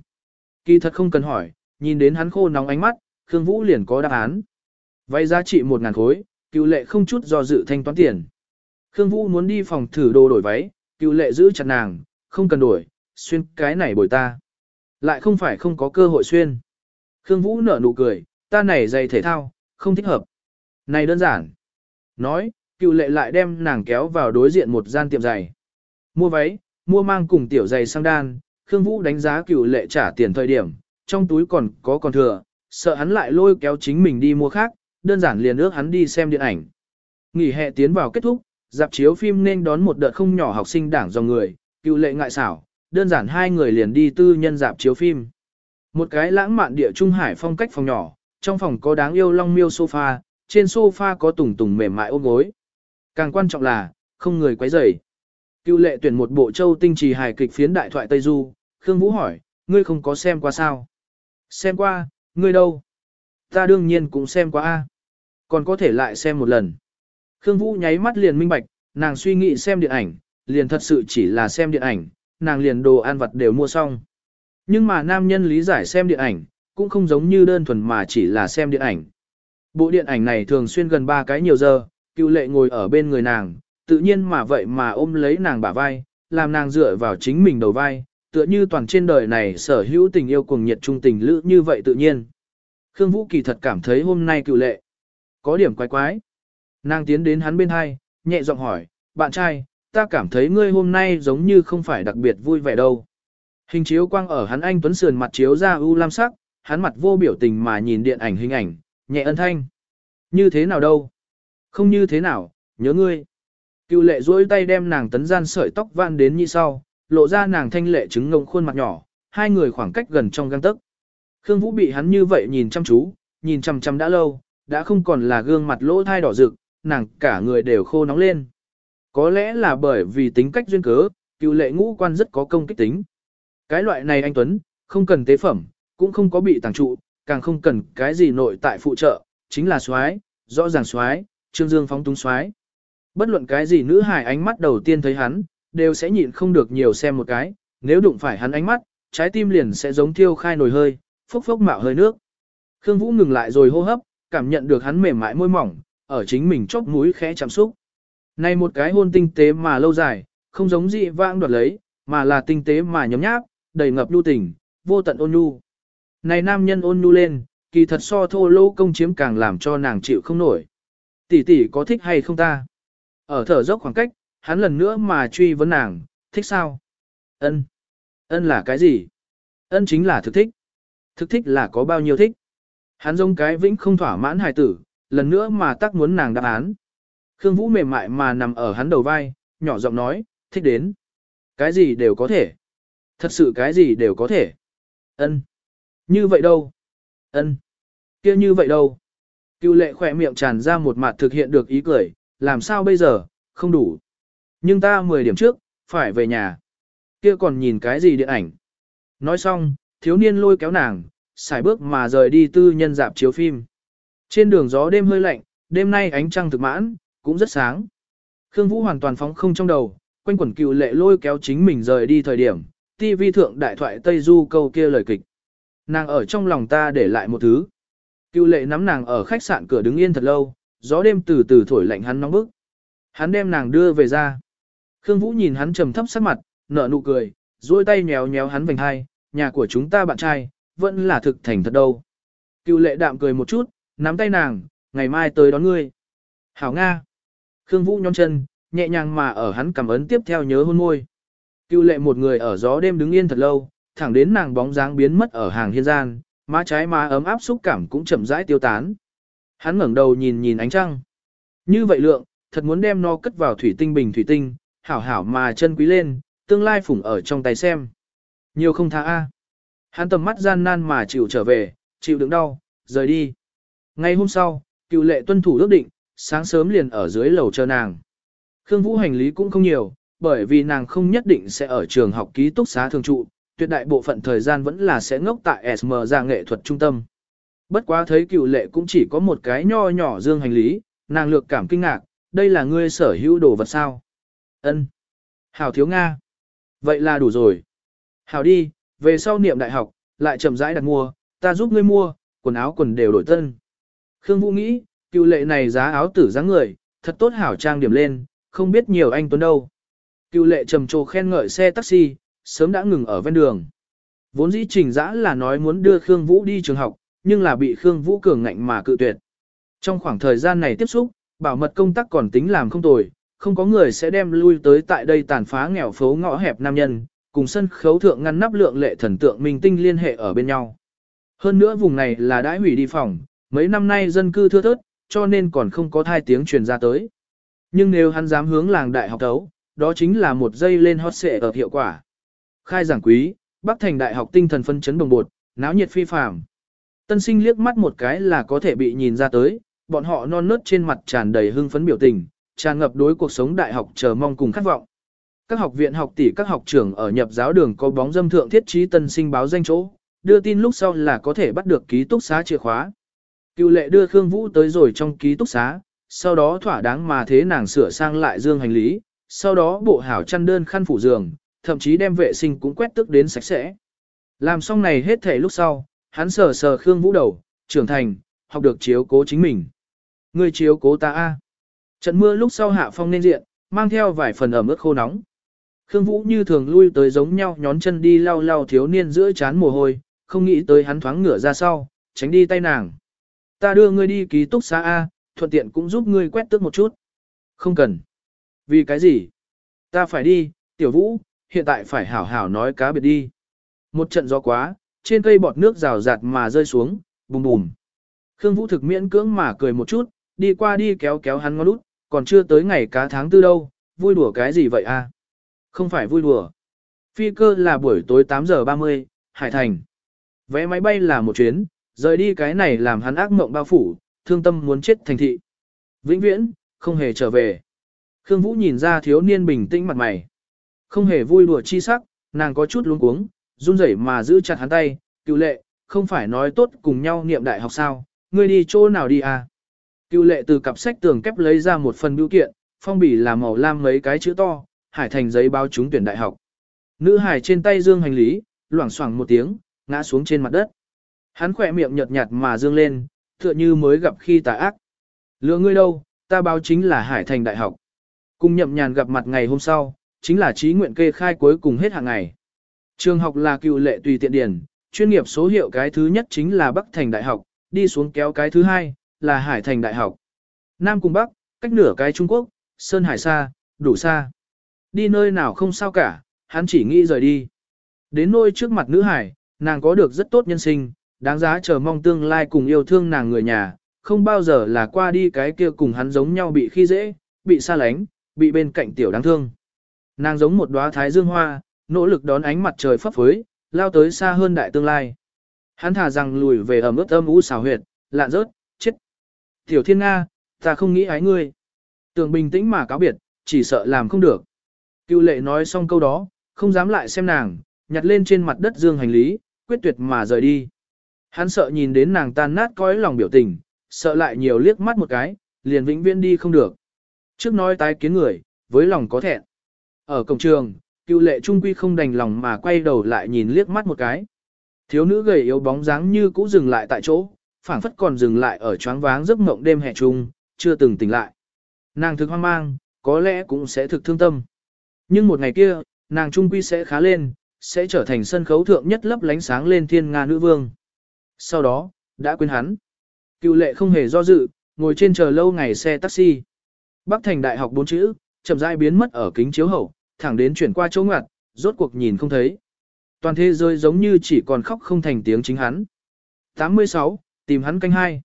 Kỳ thật không cần hỏi, nhìn đến hắn khô nóng ánh mắt, Khương Vũ liền có đáp án. Váy giá trị một ngàn khối, cựu lệ không chút do dự thanh toán tiền. Khương Vũ muốn đi phòng thử đồ đổi váy, cựu lệ giữ chặt nàng, không cần đổi, xuyên cái này bồi ta. Lại không phải không có cơ hội xuyên. Khương Vũ nở nụ cười, ta này giày thể thao, không thích hợp. Này đơn giản. Nói, cựu lệ lại đem nàng kéo vào đối diện một gian tiệm giày. Mua váy, mua mang cùng tiểu giày sang đan, Khương Vũ đánh giá cựu lệ trả tiền thời điểm, trong túi còn có còn thừa, sợ hắn lại lôi kéo chính mình đi mua khác, đơn giản liền ước hắn đi xem điện ảnh. Nghỉ hè tiến vào kết thúc, dạp chiếu phim nên đón một đợt không nhỏ học sinh đảng dòng người, cựu lệ ngại xảo, đơn giản hai người liền đi tư nhân dạp chiếu phim. Một cái lãng mạn địa trung hải phong cách phòng nhỏ, trong phòng có đáng yêu long miêu sofa, trên sofa có tùng tùng mềm mại ôm gối. Càng quan trọng là, không người quấy rầy. Cựu lệ tuyển một bộ châu tinh trì hài kịch phiến đại thoại Tây Du, Khương Vũ hỏi, ngươi không có xem qua sao? Xem qua, ngươi đâu? Ta đương nhiên cũng xem qua a. Còn có thể lại xem một lần. Khương Vũ nháy mắt liền minh bạch, nàng suy nghĩ xem điện ảnh, liền thật sự chỉ là xem điện ảnh, nàng liền đồ ăn vật đều mua xong. Nhưng mà nam nhân lý giải xem điện ảnh, cũng không giống như đơn thuần mà chỉ là xem điện ảnh. Bộ điện ảnh này thường xuyên gần 3 cái nhiều giờ, cựu lệ ngồi ở bên người nàng, tự nhiên mà vậy mà ôm lấy nàng bả vai, làm nàng dựa vào chính mình đầu vai, tựa như toàn trên đời này sở hữu tình yêu cuồng nhiệt trung tình lữ như vậy tự nhiên. Khương Vũ kỳ thật cảm thấy hôm nay cựu lệ. Có điểm quái quái. Nàng tiến đến hắn bên hai, nhẹ giọng hỏi, bạn trai, ta cảm thấy ngươi hôm nay giống như không phải đặc biệt vui vẻ đâu. Hình chiếu quang ở hắn anh tuấn sườn mặt chiếu ra u lam sắc, hắn mặt vô biểu tình mà nhìn điện ảnh hình ảnh, nhẹ ân thanh. Như thế nào đâu? Không như thế nào, nhớ ngươi. Cựu lệ duỗi tay đem nàng tấn gian sợi tóc van đến như sau, lộ ra nàng thanh lệ trứng ngông khuôn mặt nhỏ, hai người khoảng cách gần trong găng tấc. Khương Vũ bị hắn như vậy nhìn chăm chú, nhìn chăm chăm đã lâu, đã không còn là gương mặt lỗ thai đỏ rực, nàng cả người đều khô nóng lên. Có lẽ là bởi vì tính cách duyên cớ, cựu lệ ngũ quan rất có công kích tính. Cái loại này anh Tuấn, không cần tế phẩm, cũng không có bị tàng trụ, càng không cần cái gì nội tại phụ trợ, chính là xoái, rõ ràng xoái, trương dương phóng túng xoái. Bất luận cái gì nữ hài ánh mắt đầu tiên thấy hắn, đều sẽ nhịn không được nhiều xem một cái, nếu đụng phải hắn ánh mắt, trái tim liền sẽ giống thiêu khai nồi hơi, phốc phốc mạo hơi nước. Khương Vũ ngừng lại rồi hô hấp, cảm nhận được hắn mềm mại môi mỏng, ở chính mình chóp mũi khẽ chạm xúc. Này một cái hôn tinh tế mà lâu dài, không giống dị vãng đoạt lấy, mà là tinh tế mà nhấm nháp, đầy ngập lưu tình, vô tận ôn nhu. Này nam nhân ôn nhu lên, kỳ thật so thô lỗ công chiếm càng làm cho nàng chịu không nổi. Tỷ tỷ có thích hay không ta? Ở thở dốc khoảng cách, hắn lần nữa mà truy vấn nàng, thích sao? Ân. Ân là cái gì? Ân chính là thực thích. Thực thích là có bao nhiêu thích? Hắn giống cái vĩnh không thỏa mãn hài tử, lần nữa mà tác muốn nàng đáp án. Khương Vũ mềm mại mà nằm ở hắn đầu vai, nhỏ giọng nói, thích đến. Cái gì đều có thể. Thật sự cái gì đều có thể. Ân. Như vậy đâu? Ân. kia như vậy đâu? Cưu lệ khỏe miệng tràn ra một mặt thực hiện được ý cười, làm sao bây giờ, không đủ. Nhưng ta 10 điểm trước, phải về nhà. Kia còn nhìn cái gì điện ảnh? Nói xong, thiếu niên lôi kéo nàng, xài bước mà rời đi tư nhân dạp chiếu phim. Trên đường gió đêm hơi lạnh, đêm nay ánh trăng thực mãn, cũng rất sáng. Khương Vũ hoàn toàn phóng không trong đầu, quanh quẩn cựu lệ lôi kéo chính mình rời đi thời điểm, TV thượng đại thoại Tây Du câu kia lời kịch. Nàng ở trong lòng ta để lại một thứ. Cựu lệ nắm nàng ở khách sạn cửa đứng yên thật lâu, gió đêm từ từ thổi lạnh hắn nóng bức. Hắn đem nàng đưa về ra. Khương Vũ nhìn hắn trầm thấp sắc mặt, nở nụ cười, duỗi tay nhéo nhéo hắn vành hai, nhà của chúng ta bạn trai, vẫn là thực thành thật đâu. Cựu lệ đạm cười một chút, nắm tay nàng, ngày mai tới đón ngươi. Hảo Nga. Khương Vũ nhón chân, nhẹ nhàng mà ở hắn cảm ấn tiếp theo nhớ hôn môi. Cựu lệ một người ở gió đêm đứng yên thật lâu, thẳng đến nàng bóng dáng biến mất ở hàng hiên gian, má trái má ấm áp xúc cảm cũng chậm rãi tiêu tán. Hắn ngẩng đầu nhìn nhìn ánh trăng. Như vậy lượng, thật muốn đem nó cất vào thủy tinh bình thủy tinh, hảo hảo mà chân quý lên, tương lai phủng ở trong tay xem. Nhiều không tha a. Hắn tầm mắt gian nan mà chịu trở về, chịu đựng đau, rời đi. Ngày hôm sau, cựu lệ tuân thủ ước định, sáng sớm liền ở dưới lầu chờ nàng. Khương Vũ hành lý cũng không nhiều, bởi vì nàng không nhất định sẽ ở trường học ký túc xá thường trụ, tuyệt đại bộ phận thời gian vẫn là sẽ ngốc tại SM ra nghệ thuật trung tâm. Bất quá thấy cựu lệ cũng chỉ có một cái nho nhỏ dương hành lý, nàng lược cảm kinh ngạc, đây là ngươi sở hữu đồ vật sao. Ân, Hảo thiếu Nga. Vậy là đủ rồi. Hảo đi, về sau niệm đại học, lại chậm rãi đặt mua, ta giúp ngươi mua, quần áo quần đều đổi tân. Khương Vũ nghĩ, cựu lệ này giá áo tử dáng người, thật tốt hảo trang điểm lên, không biết nhiều anh tuấn đâu. Cựu lệ trầm trồ khen ngợi xe taxi, sớm đã ngừng ở ven đường. Vốn dĩ trình giã là nói muốn đưa Khương Vũ đi trường học, nhưng là bị Khương Vũ cường ngạnh mà cự tuyệt. Trong khoảng thời gian này tiếp xúc, bảo mật công tác còn tính làm không tồi, không có người sẽ đem lui tới tại đây tàn phá nghèo phố ngõ hẹp nam nhân, cùng sân khấu thượng ngăn nắp lượng lệ thần tượng minh tinh liên hệ ở bên nhau. Hơn nữa vùng này là đãi hủy đi phòng, mấy năm nay dân cư thưa thớt, cho nên còn không có thai tiếng truyền ra tới. Nhưng nếu hắn dám hướng làng đại học tấu, đó chính là một giây lên hot xệ ở hiệu quả. Khai giảng quý, Bắc Thành Đại học tinh thần phân chấn đồng bột, náo nhiệt phi phàm. Tân sinh liếc mắt một cái là có thể bị nhìn ra tới, bọn họ non nớt trên mặt tràn đầy hưng phấn biểu tình, tràn ngập đối cuộc sống đại học chờ mong cùng khát vọng. Các học viện học tỷ các học trưởng ở nhập giáo đường có bóng dâm thượng thiết trí tân sinh báo danh chỗ, đưa tin lúc sau là có thể bắt được ký túc xá chìa khóa. Cựu lệ đưa Khương Vũ tới rồi trong ký túc xá, sau đó thỏa đáng mà thế nàng sửa sang lại dương hành lý, sau đó bộ hảo chăn đơn khăn phủ giường, thậm chí đem vệ sinh cũng quét tức đến sạch sẽ. Làm xong này hết thể lúc sau, hắn sờ sờ Khương Vũ đầu, trưởng thành, học được chiếu cố chính mình. Người chiếu cố ta a. Trận mưa lúc sau hạ phong nên diện, mang theo vài phần ẩm ướt khô nóng. Khương Vũ như thường lui tới giống nhau nhón chân đi lau lau thiếu niên giữa chán mồ hôi, không nghĩ tới hắn thoáng ngửa ra sau, tránh đi tay nàng. Ta đưa ngươi đi ký túc xá A, thuận tiện cũng giúp ngươi quét tước một chút. Không cần. Vì cái gì? Ta phải đi, tiểu vũ, hiện tại phải hảo hảo nói cá biệt đi. Một trận gió quá, trên cây bọt nước rào rạt mà rơi xuống, bùm bùm. Khương Vũ thực miễn cưỡng mà cười một chút, đi qua đi kéo kéo hắn ngón út, còn chưa tới ngày cá tháng tư đâu, vui đùa cái gì vậy a? Không phải vui đùa. Phi cơ là buổi tối 8 giờ 30, Hải Thành. Vé máy bay là một chuyến, rời đi cái này làm hắn ác mộng bao phủ, thương tâm muốn chết thành thị. Vĩnh viễn, không hề trở về. Khương Vũ nhìn ra thiếu niên bình tĩnh mặt mày. Không hề vui đùa chi sắc, nàng có chút luống cuống, run rẩy mà giữ chặt hắn tay, cựu lệ, không phải nói tốt cùng nhau niệm đại học sao, ngươi đi chỗ nào đi à? Cựu lệ từ cặp sách tường kép lấy ra một phần biểu kiện, phong bì là màu lam mấy cái chữ to, hải thành giấy báo trúng tuyển đại học. Nữ hải trên tay dương hành lý, loảng xoảng một tiếng, ngã xuống trên mặt đất. Hắn khỏe miệng nhợt nhạt mà dương lên, tựa như mới gặp khi tà ác. Lựa ngươi đâu, ta báo chính là hải thành đại học. Cùng nhậm nhàn gặp mặt ngày hôm sau, chính là trí nguyện kê khai cuối cùng hết hàng ngày. Trường học là cựu lệ tùy tiện điển, chuyên nghiệp số hiệu cái thứ nhất chính là Bắc Thành Đại học, đi xuống kéo cái thứ hai, là Hải Thành Đại học. Nam cùng Bắc, cách nửa cái Trung Quốc, Sơn Hải xa, đủ xa. Đi nơi nào không sao cả, hắn chỉ nghĩ rời đi. Đến nơi trước mặt nữ hải, nàng có được rất tốt nhân sinh, đáng giá chờ mong tương lai cùng yêu thương nàng người nhà, không bao giờ là qua đi cái kia cùng hắn giống nhau bị khi dễ, bị xa lánh, bị bên cạnh tiểu đáng thương. Nàng giống một đóa thái dương hoa, nỗ lực đón ánh mặt trời phấp phới, lao tới xa hơn đại tương lai. Hắn thả rằng lùi về ẩm ướt âm u xào huyệt, lạn rớt. Tiểu thiên Nga, ta không nghĩ ái ngươi. Tường bình tĩnh mà cáo biệt, chỉ sợ làm không được. Cựu lệ nói xong câu đó, không dám lại xem nàng, nhặt lên trên mặt đất dương hành lý, quyết tuyệt mà rời đi. Hắn sợ nhìn đến nàng tan nát cõi lòng biểu tình, sợ lại nhiều liếc mắt một cái, liền vĩnh viễn đi không được. Trước nói tái kiến người, với lòng có thẹn. Ở cổng trường, cựu lệ trung quy không đành lòng mà quay đầu lại nhìn liếc mắt một cái. Thiếu nữ gầy yếu bóng dáng như cũ dừng lại tại chỗ, phảng phất còn dừng lại ở choáng váng giấc mộng đêm hè trung, chưa từng tỉnh lại. Nàng thực hoang mang, có lẽ cũng sẽ thực thương tâm. Nhưng một ngày kia, nàng trung quy sẽ khá lên, sẽ trở thành sân khấu thượng nhất lấp lánh sáng lên thiên nga nữ vương. Sau đó, đã quên hắn. Cựu lệ không hề do dự, ngồi trên chờ lâu ngày xe taxi. Bắc thành đại học bốn chữ, chậm rãi biến mất ở kính chiếu hậu, thẳng đến chuyển qua chỗ ngoặt, rốt cuộc nhìn không thấy. Toàn thế giới giống như chỉ còn khóc không thành tiếng chính hắn. 86, tìm hắn canh hai.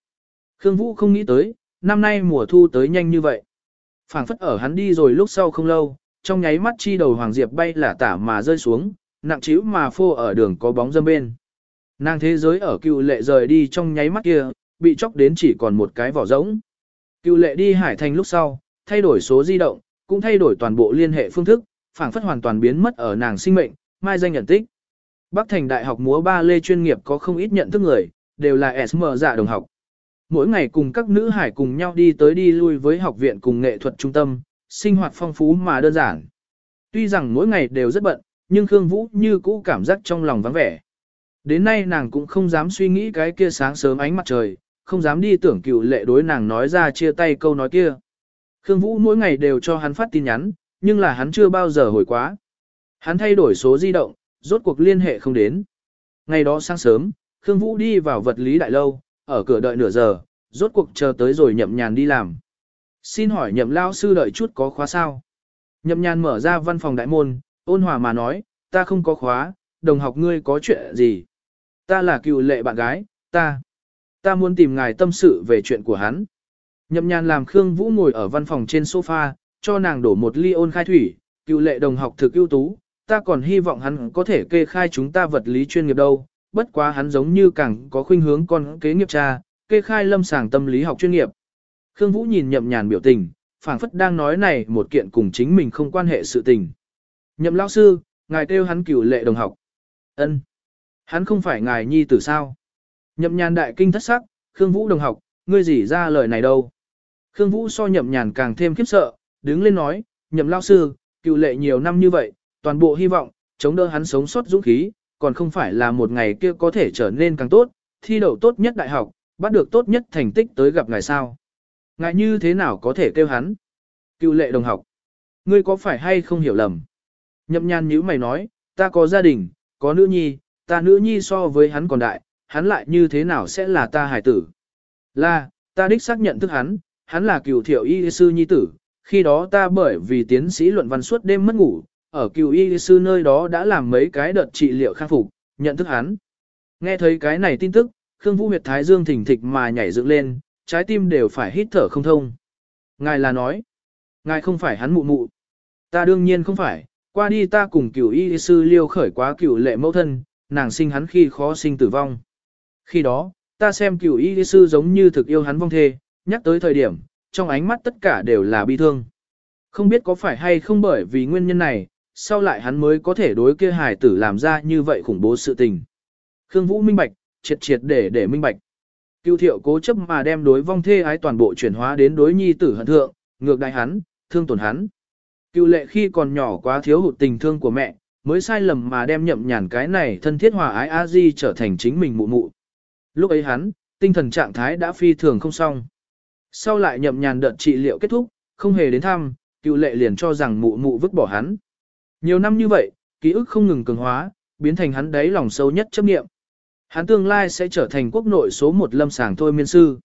Khương Vũ không nghĩ tới, năm nay mùa thu tới nhanh như vậy. phảng phất ở hắn đi rồi lúc sau không lâu, trong nháy mắt chi đầu Hoàng Diệp bay là tả mà rơi xuống, nặng chiếu mà phô ở đường có bóng dâm bên. Nàng thế giới ở cựu lệ rời đi trong nháy mắt kia, bị chóc đến chỉ còn một cái vỏ rỗng. Cựu lệ đi Hải Thành lúc sau, thay đổi số di động, cũng thay đổi toàn bộ liên hệ phương thức, phảng phất hoàn toàn biến mất ở nàng sinh mệnh, mai danh nhận tích. Bắc Thành Đại học múa ba lê chuyên nghiệp có không ít nhận thức người, đều là SM dạ đồng học. Mỗi ngày cùng các nữ hải cùng nhau đi tới đi lui với học viện cùng nghệ thuật trung tâm, sinh hoạt phong phú mà đơn giản. Tuy rằng mỗi ngày đều rất bận, nhưng Khương Vũ như cũ cảm giác trong lòng vắng vẻ. Đến nay nàng cũng không dám suy nghĩ cái kia sáng sớm ánh mặt trời, không dám đi tưởng cựu lệ đối nàng nói ra chia tay câu nói kia. Khương Vũ mỗi ngày đều cho hắn phát tin nhắn, nhưng là hắn chưa bao giờ hồi quá. Hắn thay đổi số di động, rốt cuộc liên hệ không đến. Ngày đó sáng sớm, Khương Vũ đi vào vật lý đại lâu, ở cửa đợi nửa giờ, rốt cuộc chờ tới rồi nhậm nhàn đi làm. Xin hỏi nhậm lao sư đợi chút có khóa sao? Nhậm nhàn mở ra văn phòng đại môn, ôn hòa mà nói, ta không có khóa, đồng học ngươi có chuyện gì? Ta là cựu lệ bạn gái, ta. Ta muốn tìm ngài tâm sự về chuyện của hắn. Nhậm nhàn làm Khương Vũ ngồi ở văn phòng trên sofa, cho nàng đổ một ly ôn khai thủy, cựu lệ đồng học thực ưu tú, ta còn hy vọng hắn có thể kê khai chúng ta vật lý chuyên nghiệp đâu, bất quá hắn giống như càng có khuynh hướng con kế nghiệp cha, kê khai lâm sàng tâm lý học chuyên nghiệp. Khương Vũ nhìn nhậm nhàn biểu tình, phảng phất đang nói này một kiện cùng chính mình không quan hệ sự tình. Nhậm lão sư, ngài kêu hắn cửu lệ đồng học. ân Hắn không phải ngài nhi tử sao? Nhậm nhàn đại kinh thất sắc, Khương Vũ đồng học, ngươi gì ra lời này đâu? Khương Vũ so nhậm nhàn càng thêm khiếp sợ, đứng lên nói, nhậm lão sư, cựu lệ nhiều năm như vậy, toàn bộ hy vọng, chống đỡ hắn sống sót dũng khí, còn không phải là một ngày kia có thể trở nên càng tốt, thi đậu tốt nhất đại học, bắt được tốt nhất thành tích tới gặp ngài sao. Ngài như thế nào có thể kêu hắn? Cựu lệ đồng học. Ngươi có phải hay không hiểu lầm? Nhậm nhan nhữ mày nói, ta có gia đình, có nữ nhi, ta nữ nhi so với hắn còn đại, hắn lại như thế nào sẽ là ta hải tử? Là, ta đích xác nhận thức hắn, hắn là cựu thiệu y sư nhi tử, khi đó ta bởi vì tiến sĩ luận văn suốt đêm mất ngủ, ở cựu y sư nơi đó đã làm mấy cái đợt trị liệu khang phục, nhận thức hắn. Nghe thấy cái này tin tức, Khương Vũ Huyệt Thái Dương thỉnh thịch mà nhảy dựng lên, trái tim đều phải hít thở không thông. Ngài là nói, ngài không phải hắn mụ mụ. Ta đương nhiên không phải, qua đi ta cùng cửu y sư liêu khởi quá cửu lệ mẫu thân, nàng sinh hắn khi khó sinh tử vong. Khi đó, ta xem cửu y sư giống như thực yêu hắn vong thê, nhắc tới thời điểm, trong ánh mắt tất cả đều là bi thương. Không biết có phải hay không bởi vì nguyên nhân này, sau lại hắn mới có thể đối kia hài tử làm ra như vậy khủng bố sự tình. Khương Vũ minh bạch, triệt triệt để để minh bạch. Cưu thiệu cố chấp mà đem đối vong thê ái toàn bộ chuyển hóa đến đối nhi tử hận thượng, ngược đại hắn, thương tổn hắn. cưu lệ khi còn nhỏ quá thiếu hụt tình thương của mẹ, mới sai lầm mà đem nhậm nhàn cái này thân thiết hòa ái a di trở thành chính mình mụ mụ. Lúc ấy hắn, tinh thần trạng thái đã phi thường không xong. Sau lại nhậm nhàn đợt trị liệu kết thúc, không hề đến thăm, cựu lệ liền cho rằng mụ mụ vứt bỏ hắn. Nhiều năm như vậy, ký ức không ngừng cường hóa, biến thành hắn đáy lòng sâu nhất chấp niệm. Hắn tương lai sẽ trở thành quốc nội số một lâm sàng thôi miên sư.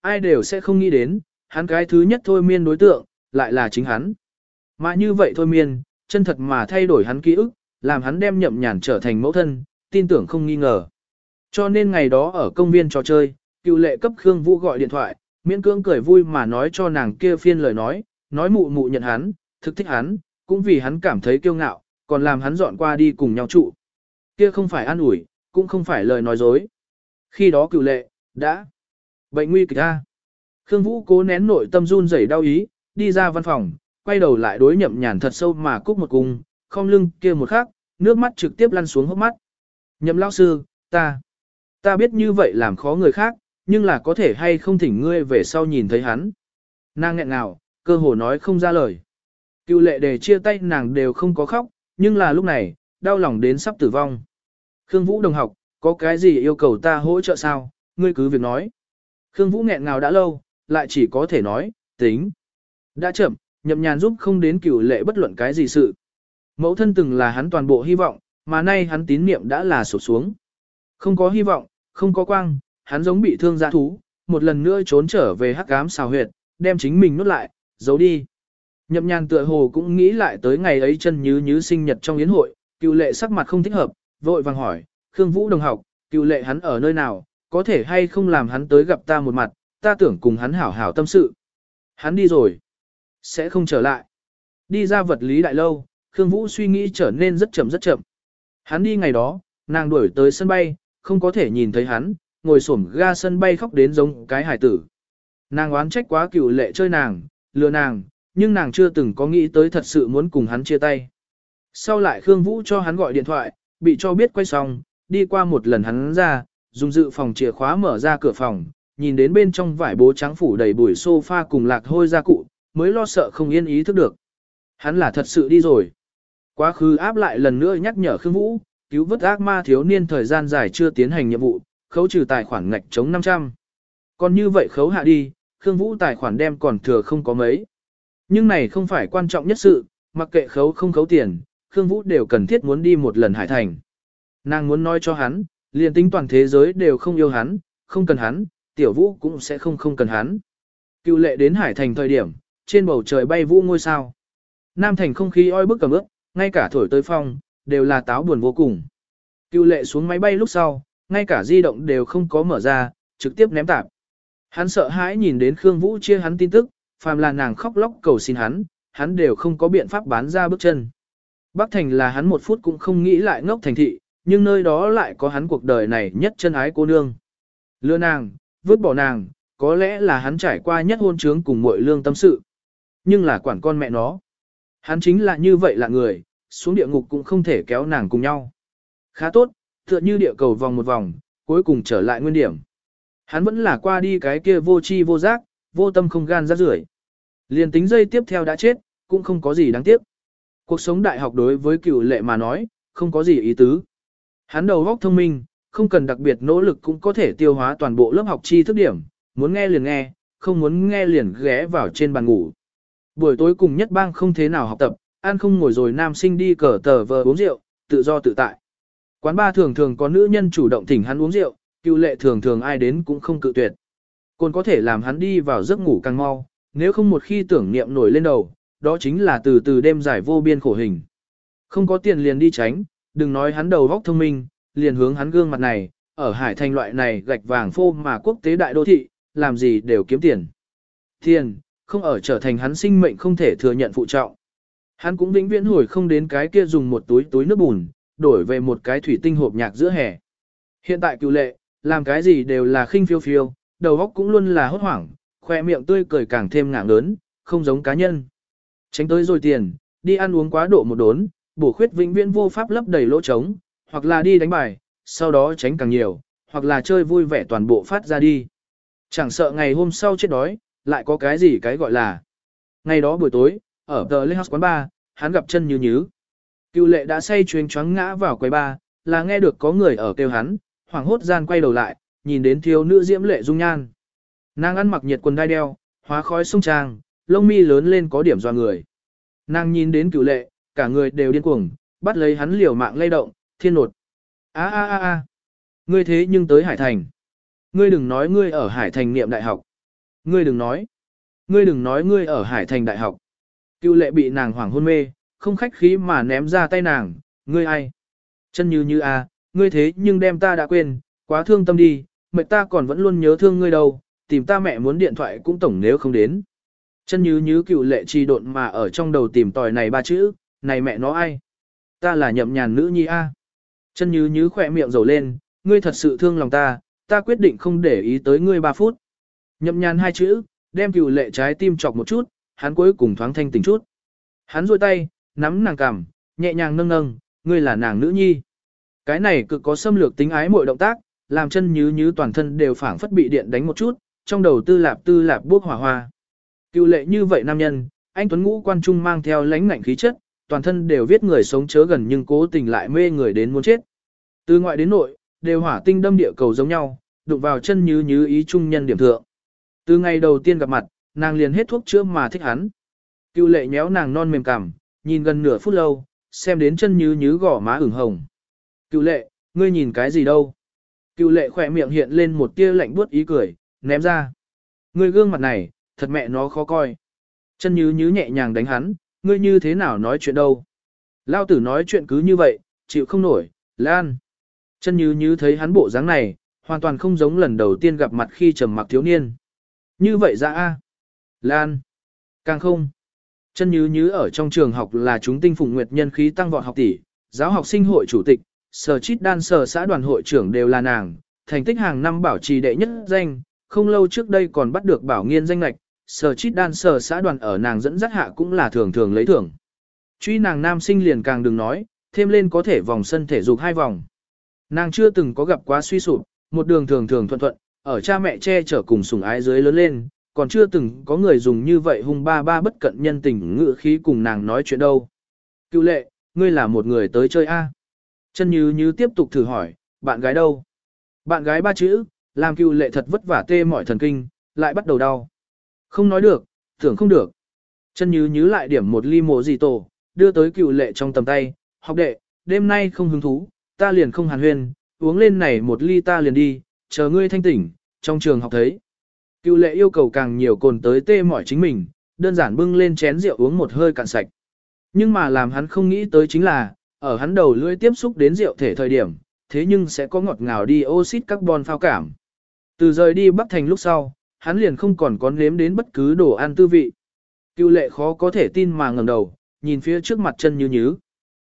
Ai đều sẽ không nghĩ đến, hắn cái thứ nhất thôi miên đối tượng, lại là chính hắn. Mà như vậy thôi miên, chân thật mà thay đổi hắn ký ức, làm hắn đem nhậm nhàn trở thành mẫu thân, tin tưởng không nghi ngờ. Cho nên ngày đó ở công viên trò chơi, cựu lệ cấp Khương Vũ gọi điện thoại, miễn cưỡng cười vui mà nói cho nàng kia phiên lời nói, nói mụ mụ nhận hắn, thực thích hắn, cũng vì hắn cảm thấy kiêu ngạo, còn làm hắn dọn qua đi cùng nhau trụ. Kia không phải an ủi, cũng không phải lời nói dối. Khi đó cựu lệ, đã bệnh nguy kịch a. Khương Vũ cố nén nội tâm run rẩy đau ý, đi ra văn phòng, quay đầu lại đối nhậm nhàn thật sâu mà cúc một cung, không lưng kia một khắc, nước mắt trực tiếp lăn xuống hốc mắt. Nhậm lão sư, ta, ta biết như vậy làm khó người khác, nhưng là có thể hay không thỉnh ngươi về sau nhìn thấy hắn. Nàng nghẹn nào, cơ hồ nói không ra lời. Cựu lệ để chia tay nàng đều không có khóc, nhưng là lúc này, đau lòng đến sắp tử vong. Khương Vũ đồng học, có cái gì yêu cầu ta hỗ trợ sao, ngươi cứ việc nói. Khương Vũ nghẹn ngào đã lâu, lại chỉ có thể nói, tính. Đã chậm, nhậm nhàn giúp không đến cửu lệ bất luận cái gì sự. Mẫu thân từng là hắn toàn bộ hy vọng, mà nay hắn tín niệm đã là sụp xuống. Không có hy vọng, không có quang, hắn giống bị thương dạ thú, một lần nữa trốn trở về hắc ám xào huyệt, đem chính mình nuốt lại, giấu đi. Nhậm nhàn tựa hồ cũng nghĩ lại tới ngày ấy chân như như sinh nhật trong yến hội, cựu lệ sắc mặt không thích hợp, vội vàng hỏi, Khương Vũ đồng học, cựu lệ hắn ở nơi nào, có thể hay không làm hắn tới gặp ta một mặt, ta tưởng cùng hắn hảo hảo tâm sự. Hắn đi rồi, sẽ không trở lại. Đi ra vật lý đại lâu, Khương Vũ suy nghĩ trở nên rất chậm rất chậm. Hắn đi ngày đó, nàng đuổi tới sân bay, không có thể nhìn thấy hắn, ngồi xổm ga sân bay khóc đến giống cái hải tử. Nàng oán trách quá cựu lệ chơi nàng, lừa nàng, nhưng nàng chưa từng có nghĩ tới thật sự muốn cùng hắn chia tay. Sau lại Khương Vũ cho hắn gọi điện thoại, bị cho biết quay xong, đi qua một lần hắn ra, dùng dự phòng chìa khóa mở ra cửa phòng, nhìn đến bên trong vải bố trắng phủ đầy bụi sofa cùng lạc hôi gia cụ, mới lo sợ không yên ý thức được. Hắn là thật sự đi rồi. Quá khứ áp lại lần nữa nhắc nhở Khương Vũ, cứu vớt ác ma thiếu niên thời gian dài chưa tiến hành nhiệm vụ, khấu trừ tài khoản ngạch chống 500. Còn như vậy khấu hạ đi, Khương Vũ tài khoản đem còn thừa không có mấy. Nhưng này không phải quan trọng nhất sự, mặc kệ khấu không khấu tiền, Khương Vũ đều cần thiết muốn đi một lần hải thành. Nàng muốn nói cho hắn, liền tính toàn thế giới đều không yêu hắn, không cần hắn, tiểu vũ cũng sẽ không không cần hắn. Cựu lệ đến hải thành thời điểm, trên bầu trời bay vũ ngôi sao. Nam thành không khí oi bức cầm ướp, ngay cả thổi tới phong, đều là táo buồn vô cùng. Cựu lệ xuống máy bay lúc sau, ngay cả di động đều không có mở ra, trực tiếp ném tạp. Hắn sợ hãi nhìn đến Khương Vũ chia hắn tin tức, phàm là nàng khóc lóc cầu xin hắn, hắn đều không có biện pháp bán ra bước chân. Bắc Thành là hắn một phút cũng không nghĩ lại ngốc thành thị, nhưng nơi đó lại có hắn cuộc đời này nhất chân ái cô nương. Lừa nàng, vứt bỏ nàng, có lẽ là hắn trải qua nhất hôn trướng cùng mọi lương tâm sự. Nhưng là quản con mẹ nó. Hắn chính là như vậy là người, xuống địa ngục cũng không thể kéo nàng cùng nhau. Khá tốt, tựa như địa cầu vòng một vòng, cuối cùng trở lại nguyên điểm. Hắn vẫn là qua đi cái kia vô chi vô giác, vô tâm không gan ra rưởi. Liền tính dây tiếp theo đã chết, cũng không có gì đáng tiếc. Cuộc sống đại học đối với cựu lệ mà nói, không có gì ý tứ. Hắn đầu óc thông minh, không cần đặc biệt nỗ lực cũng có thể tiêu hóa toàn bộ lớp học chi thức điểm, muốn nghe liền nghe, không muốn nghe liền ghé vào trên bàn ngủ. Buổi tối cùng nhất bang không thế nào học tập, ăn không ngồi rồi nam sinh đi cờ tờ vờ uống rượu, tự do tự tại. Quán ba thường thường có nữ nhân chủ động thỉnh hắn uống rượu, cựu lệ thường thường ai đến cũng không cự tuyệt. Còn có thể làm hắn đi vào giấc ngủ càng mau, nếu không một khi tưởng niệm nổi lên đầu, đó chính là từ từ đêm giải vô biên khổ hình. Không có tiền liền đi tránh, đừng nói hắn đầu vóc thông minh, liền hướng hắn gương mặt này, ở hải thành loại này gạch vàng phô mà quốc tế đại đô thị, làm gì đều kiếm tiền. Tiền, không ở trở thành hắn sinh mệnh không thể thừa nhận phụ trọng. Hắn cũng vĩnh viễn hồi không đến cái kia dùng một túi túi nước bùn, đổi về một cái thủy tinh hộp nhạc giữa hè. Hiện tại cựu lệ, làm cái gì đều là khinh phiêu phiêu, đầu óc cũng luôn là hốt hoảng, khoe miệng tươi cười càng thêm ngạng lớn, không giống cá nhân. Tránh tới rồi tiền, đi ăn uống quá độ một đốn, bổ khuyết vĩnh viễn vô pháp lấp đầy lỗ trống, hoặc là đi đánh bài, sau đó tránh càng nhiều, hoặc là chơi vui vẻ toàn bộ phát ra đi. Chẳng sợ ngày hôm sau chết đói, lại có cái gì cái gọi là. Ngày đó buổi tối, ở The Lake House quán bar, hắn gặp chân như nhứ. Cựu lệ đã say chuyên choáng ngã vào quầy bar, là nghe được có người ở kêu hắn, hoảng hốt gian quay đầu lại, nhìn đến thiếu nữ diễm lệ dung nhan. Nàng ăn mặc nhiệt quần đai đeo, hóa khói sông trang, lông mi lớn lên có điểm doa người. Nàng nhìn đến cửu lệ, cả người đều điên cuồng, bắt lấy hắn liều mạng lay động, thiên nột. a a a a ngươi thế nhưng tới Hải Thành. Ngươi đừng nói ngươi ở Hải Thành niệm đại học. Ngươi đừng nói. Ngươi đừng nói ngươi ở Hải Thành đại học. Cựu lệ bị nàng hoảng hôn mê, không khách khí mà ném ra tay nàng, ngươi ai? Chân như như a, ngươi thế nhưng đem ta đã quên, quá thương tâm đi, mệt ta còn vẫn luôn nhớ thương ngươi đâu, tìm ta mẹ muốn điện thoại cũng tổng nếu không đến. Chân như như cựu lệ trì độn mà ở trong đầu tìm tòi này ba chữ, này mẹ nó ai? Ta là nhậm nhàn nữ nhi a. Chân như như khỏe miệng rầu lên, ngươi thật sự thương lòng ta, ta quyết định không để ý tới ngươi ba phút. Nhậm nhàn hai chữ, đem cựu lệ trái tim chọc một chút, hắn cuối cùng thoáng thanh tỉnh chút. Hắn rôi tay, nắm nàng cằm, nhẹ nhàng nâng nâng, ngươi là nàng nữ nhi. Cái này cực có xâm lược tính ái mọi động tác, làm chân như như toàn thân đều phảng phất bị điện đánh một chút, trong đầu tư lạp tư lạp bước hỏa hoa. Cựu lệ như vậy nam nhân, anh Tuấn Ngũ quan trung mang theo lãnh ngạnh khí chất, toàn thân đều viết người sống chớ gần nhưng cố tình lại mê người đến muốn chết. Từ ngoại đến nội, đều hỏa tinh đâm địa cầu giống nhau, đụng vào chân như như ý trung nhân điểm thượng. Từ ngày đầu tiên gặp mặt, nàng liền hết thuốc chữa mà thích hắn. Cựu lệ nhéo nàng non mềm cằm, nhìn gần nửa phút lâu, xem đến chân như như gỏ má ửng hồng. Cựu lệ, ngươi nhìn cái gì đâu? Cựu lệ khỏe miệng hiện lên một tia lạnh buốt ý cười, ném ra. Ngươi gương mặt này, thật mẹ nó khó coi. Chân như như nhẹ nhàng đánh hắn, ngươi như thế nào nói chuyện đâu? Lao tử nói chuyện cứ như vậy, chịu không nổi, Lan. Chân như như thấy hắn bộ dáng này, hoàn toàn không giống lần đầu tiên gặp mặt khi trầm mặc thiếu niên. Như vậy ra a Lan. Càng không. Chân như như ở trong trường học là chúng tinh phụng nguyệt nhân khí tăng vọt học tỷ, giáo học sinh hội chủ tịch, sở chít đan sở xã đoàn hội trưởng đều là nàng, thành tích hàng năm bảo trì đệ nhất danh, không lâu trước đây còn bắt được bảo nghiên danh lệch, sở chít đan sở xã đoàn ở nàng dẫn dắt hạ cũng là thường thường lấy thưởng. Truy nàng nam sinh liền càng đừng nói, thêm lên có thể vòng sân thể dục hai vòng. Nàng chưa từng có gặp quá suy sụp, một đường thường thường thuận thuận, ở cha mẹ che chở cùng sủng ái dưới lớn lên, còn chưa từng có người dùng như vậy hung ba ba bất cận nhân tình ngự khí cùng nàng nói chuyện đâu. Cựu lệ, ngươi là một người tới chơi A. Chân như như tiếp tục thử hỏi, bạn gái đâu? Bạn gái ba chữ, làm cựu lệ thật vất vả tê mỏi thần kinh, lại bắt đầu đau. Không nói được, tưởng không được. Chân như nhứ lại điểm một ly mộ gì tổ, đưa tới cựu lệ trong tầm tay, học đệ, đêm nay không hứng thú, ta liền không hàn huyên, uống lên này một ly ta liền đi, chờ ngươi thanh tỉnh, trong trường học thấy. Cựu lệ yêu cầu càng nhiều cồn tới tê mỏi chính mình, đơn giản bưng lên chén rượu uống một hơi cạn sạch. Nhưng mà làm hắn không nghĩ tới chính là, ở hắn đầu lưỡi tiếp xúc đến rượu thể thời điểm, thế nhưng sẽ có ngọt ngào đi oxit carbon phao cảm. Từ rời đi Bắc Thành lúc sau, hắn liền không còn có nếm đến bất cứ đồ ăn tư vị. Cựu lệ khó có thể tin mà ngẩng đầu, nhìn phía trước mặt chân như nhứ.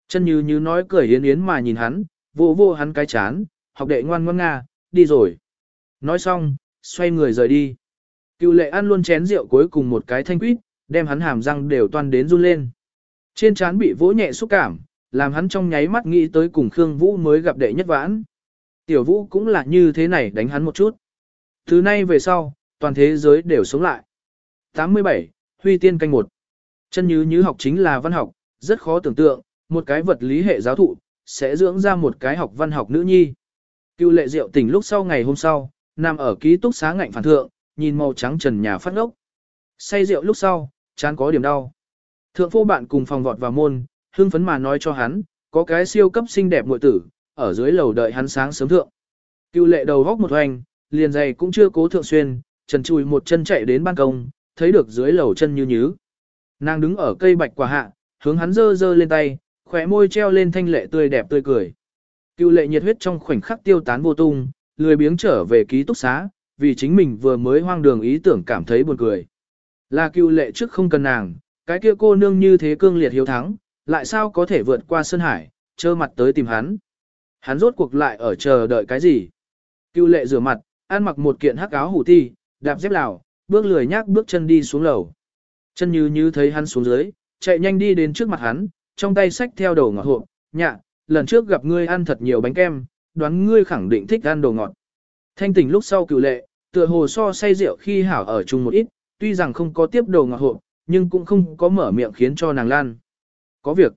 Chân như như nói cười yến yến mà nhìn hắn, vô vô hắn cái chán, học đệ ngoan ngoan nga, đi rồi. Nói xong, xoay người rời đi. Cựu lệ ăn luôn chén rượu cuối cùng một cái thanh quýt, đem hắn hàm răng đều toan đến run lên. Trên trán bị vỗ nhẹ xúc cảm, làm hắn trong nháy mắt nghĩ tới cùng Khương Vũ mới gặp đệ nhất vãn. Tiểu Vũ cũng là như thế này đánh hắn một chút. Từ nay về sau, toàn thế giới đều sống lại. 87. Huy tiên canh một. Chân như như học chính là văn học, rất khó tưởng tượng, một cái vật lý hệ giáo thụ, sẽ dưỡng ra một cái học văn học nữ nhi. Cựu lệ diệu tỉnh lúc sau ngày hôm sau, nằm ở ký túc xá ngạnh phản thượng, nhìn màu trắng trần nhà phát ngốc. Say rượu lúc sau, chán có điểm đau. Thượng phu bạn cùng phòng vọt vào môn, hưng phấn mà nói cho hắn, có cái siêu cấp xinh đẹp muội tử, ở dưới lầu đợi hắn sáng sớm thượng. Cựu lệ đầu góc một hoành, liền giày cũng chưa cố thượng xuyên, trần chùi một chân chạy đến ban công, thấy được dưới lầu chân như nhứ. Nàng đứng ở cây bạch quả hạ, hướng hắn dơ dơ lên tay, khỏe môi treo lên thanh lệ tươi đẹp tươi cười. Cựu lệ nhiệt huyết trong khoảnh khắc tiêu tán vô tung, lười biếng trở về ký túc xá, vì chính mình vừa mới hoang đường ý tưởng cảm thấy buồn cười. Là cựu lệ trước không cần nàng, cái kia cô nương như thế cương liệt hiếu thắng, lại sao có thể vượt qua Sơn Hải, trơ mặt tới tìm hắn. Hắn rốt cuộc lại ở chờ đợi cái gì? Cựu lệ rửa mặt, ăn mặc một kiện hắc áo hủ ti, đạp dép lào, bước lười nhác bước chân đi xuống lầu. Chân như như thấy hắn xuống dưới, chạy nhanh đi đến trước mặt hắn, trong tay xách theo đầu ngọt hộp, nhạ, lần trước gặp ngươi ăn thật nhiều bánh kem, đoán ngươi khẳng định thích ăn đồ ngọt. Thanh tỉnh lúc sau cựu lệ, tựa hồ so say rượu khi hảo ở chung một ít, tuy rằng không có tiếp đồ ngọt hộp, nhưng cũng không có mở miệng khiến cho nàng lan. Có việc.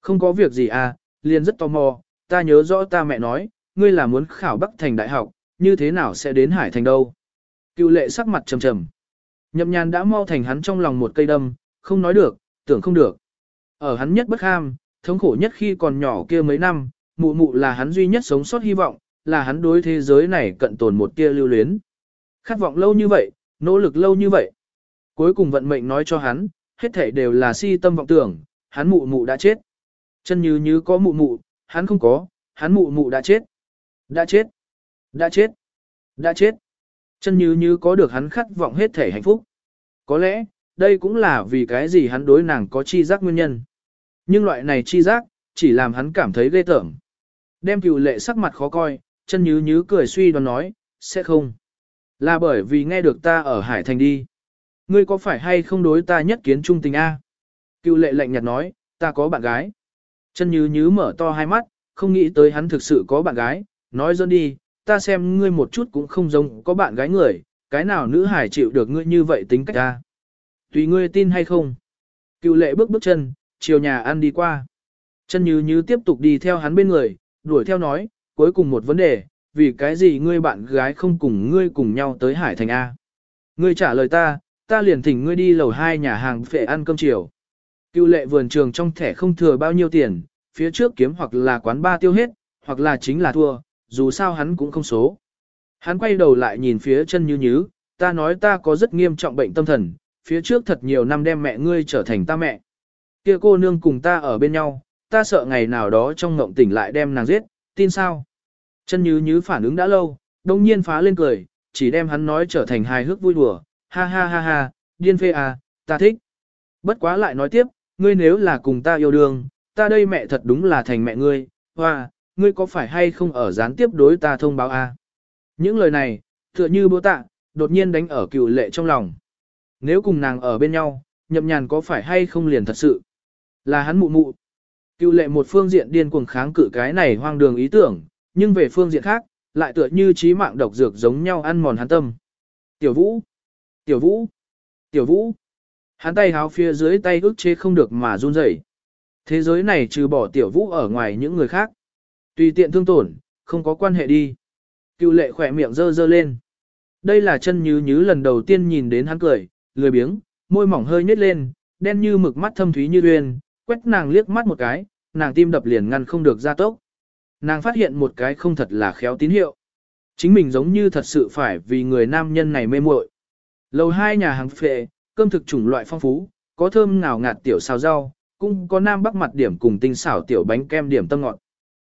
Không có việc gì à, liền rất tò mò, ta nhớ rõ ta mẹ nói, ngươi là muốn khảo Bắc Thành Đại học, như thế nào sẽ đến Hải Thành đâu. Cựu lệ sắc mặt trầm trầm. Nhậm nhàn đã mau thành hắn trong lòng một cây đâm, không nói được, tưởng không được. Ở hắn nhất bất ham, thống khổ nhất khi còn nhỏ kia mấy năm, mụ mụ là hắn duy nhất sống sót hy vọng, là hắn đối thế giới này cận tồn một tia lưu luyến. Khát vọng lâu như vậy, nỗ lực lâu như vậy. Cuối cùng vận mệnh nói cho hắn, hết thảy đều là si tâm vọng tưởng, hắn mụ mụ đã chết. Chân như như có mụ mụ, hắn không có, hắn mụ mụ đã chết. Đã chết. Đã chết. Đã chết. Chân như như có được hắn khát vọng hết thể hạnh phúc. Có lẽ, đây cũng là vì cái gì hắn đối nàng có chi giác nguyên nhân. Nhưng loại này chi giác, chỉ làm hắn cảm thấy ghê tởm. Đem cựu lệ sắc mặt khó coi, chân như như cười suy đoán nói, sẽ không. Là bởi vì nghe được ta ở Hải Thành đi. Ngươi có phải hay không đối ta nhất kiến trung tình A? Cựu lệ lạnh nhạt nói, ta có bạn gái. Chân như như mở to hai mắt, không nghĩ tới hắn thực sự có bạn gái, nói dân đi, ta xem ngươi một chút cũng không giống có bạn gái người, cái nào nữ hải chịu được ngươi như vậy tính cách ta. Tùy ngươi tin hay không. Cựu lệ bước bước chân, chiều nhà ăn đi qua. Chân như như tiếp tục đi theo hắn bên người, đuổi theo nói, cuối cùng một vấn đề, vì cái gì ngươi bạn gái không cùng ngươi cùng nhau tới Hải Thành A. Ngươi trả lời ta, ta liền thỉnh ngươi đi lầu hai nhà hàng phệ ăn cơm chiều. Cựu lệ vườn trường trong thẻ không thừa bao nhiêu tiền, phía trước kiếm hoặc là quán ba tiêu hết, hoặc là chính là thua, dù sao hắn cũng không số. Hắn quay đầu lại nhìn phía chân như nhứ, ta nói ta có rất nghiêm trọng bệnh tâm thần, phía trước thật nhiều năm đem mẹ ngươi trở thành ta mẹ. Kia cô nương cùng ta ở bên nhau, ta sợ ngày nào đó trong ngộng tỉnh lại đem nàng giết, tin sao? Chân như nhứ phản ứng đã lâu, đông nhiên phá lên cười, chỉ đem hắn nói trở thành hài hước vui đùa, ha ha ha ha, điên phê à, ta thích. Bất quá lại nói tiếp, ngươi nếu là cùng ta yêu đương, ta đây mẹ thật đúng là thành mẹ ngươi, hoa, ngươi có phải hay không ở gián tiếp đối ta thông báo a? À? Những lời này, tựa như bố tạ, đột nhiên đánh ở cựu lệ trong lòng. Nếu cùng nàng ở bên nhau, nhậm nhàn có phải hay không liền thật sự? Là hắn mụ mụ. Cựu lệ một phương diện điên cuồng kháng cự cái này hoang đường ý tưởng, nhưng về phương diện khác, lại tựa như trí mạng độc dược giống nhau ăn mòn hắn tâm. Tiểu vũ, tiểu vũ, tiểu vũ. Hắn tay háo phía dưới tay ức chế không được mà run rẩy. Thế giới này trừ bỏ tiểu vũ ở ngoài những người khác. Tùy tiện thương tổn, không có quan hệ đi. Cựu lệ khỏe miệng dơ dơ lên. Đây là chân như nhứ lần đầu tiên nhìn đến hắn cười, lười biếng, môi mỏng hơi nhếch lên, đen như mực mắt thâm thúy như uyên, quét nàng liếc mắt một cái, nàng tim đập liền ngăn không được ra tốc. Nàng phát hiện một cái không thật là khéo tín hiệu. Chính mình giống như thật sự phải vì người nam nhân này mê muội. Lầu hai nhà hàng phệ, cơm thực chủng loại phong phú, có thơm ngào ngạt tiểu xào rau, cũng có nam bắc mặt điểm cùng tinh xảo tiểu bánh kem điểm tâm ngọt.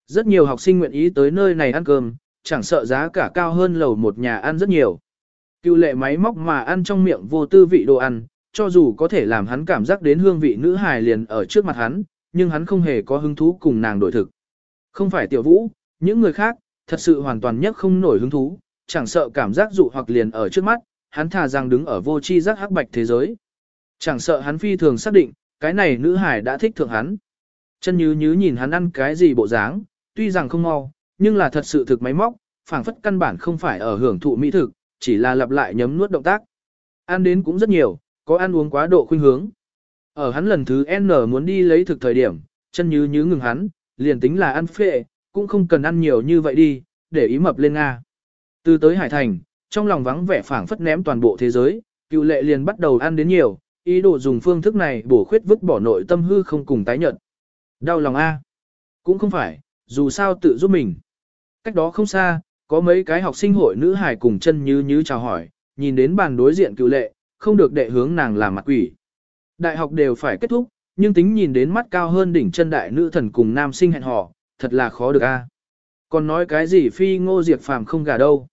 Rất nhiều học sinh nguyện ý tới nơi này ăn cơm, chẳng sợ giá cả cao hơn lầu một nhà ăn rất nhiều. Cựu lệ máy móc mà ăn trong miệng vô tư vị đồ ăn, cho dù có thể làm hắn cảm giác đến hương vị nữ hài liền ở trước mặt hắn, nhưng hắn không hề có hứng thú cùng nàng đổi thực. Không phải tiểu vũ, những người khác, thật sự hoàn toàn nhất không nổi hứng thú, chẳng sợ cảm giác dụ hoặc liền ở trước mắt, hắn thà rằng đứng ở vô chi giác hắc bạch thế giới. Chẳng sợ hắn phi thường xác định, cái này nữ hải đã thích thượng hắn. Chân như nhứ nhìn hắn ăn cái gì bộ dáng, tuy rằng không mau, nhưng là thật sự thực máy móc, phảng phất căn bản không phải ở hưởng thụ mỹ thực, chỉ là lặp lại nhấm nuốt động tác. Ăn đến cũng rất nhiều, có ăn uống quá độ khuynh hướng. Ở hắn lần thứ N muốn đi lấy thực thời điểm, chân như như ngừng hắn, liền tính là ăn phệ, cũng không cần ăn nhiều như vậy đi, để ý mập lên Nga. Từ tới Hải Thành, trong lòng vắng vẻ phảng phất ném toàn bộ thế giới, cựu lệ liền bắt đầu ăn đến nhiều, ý đồ dùng phương thức này bổ khuyết vứt bỏ nội tâm hư không cùng tái nhận. Đau lòng A. Cũng không phải, dù sao tự giúp mình. Cách đó không xa, có mấy cái học sinh hội nữ hài cùng chân như như chào hỏi, nhìn đến bàn đối diện cựu lệ, không được đệ hướng nàng làm mặt quỷ. Đại học đều phải kết thúc, nhưng tính nhìn đến mắt cao hơn đỉnh chân đại nữ thần cùng nam sinh hẹn hò, thật là khó được a. Còn nói cái gì phi ngô diệt phàm không gà đâu.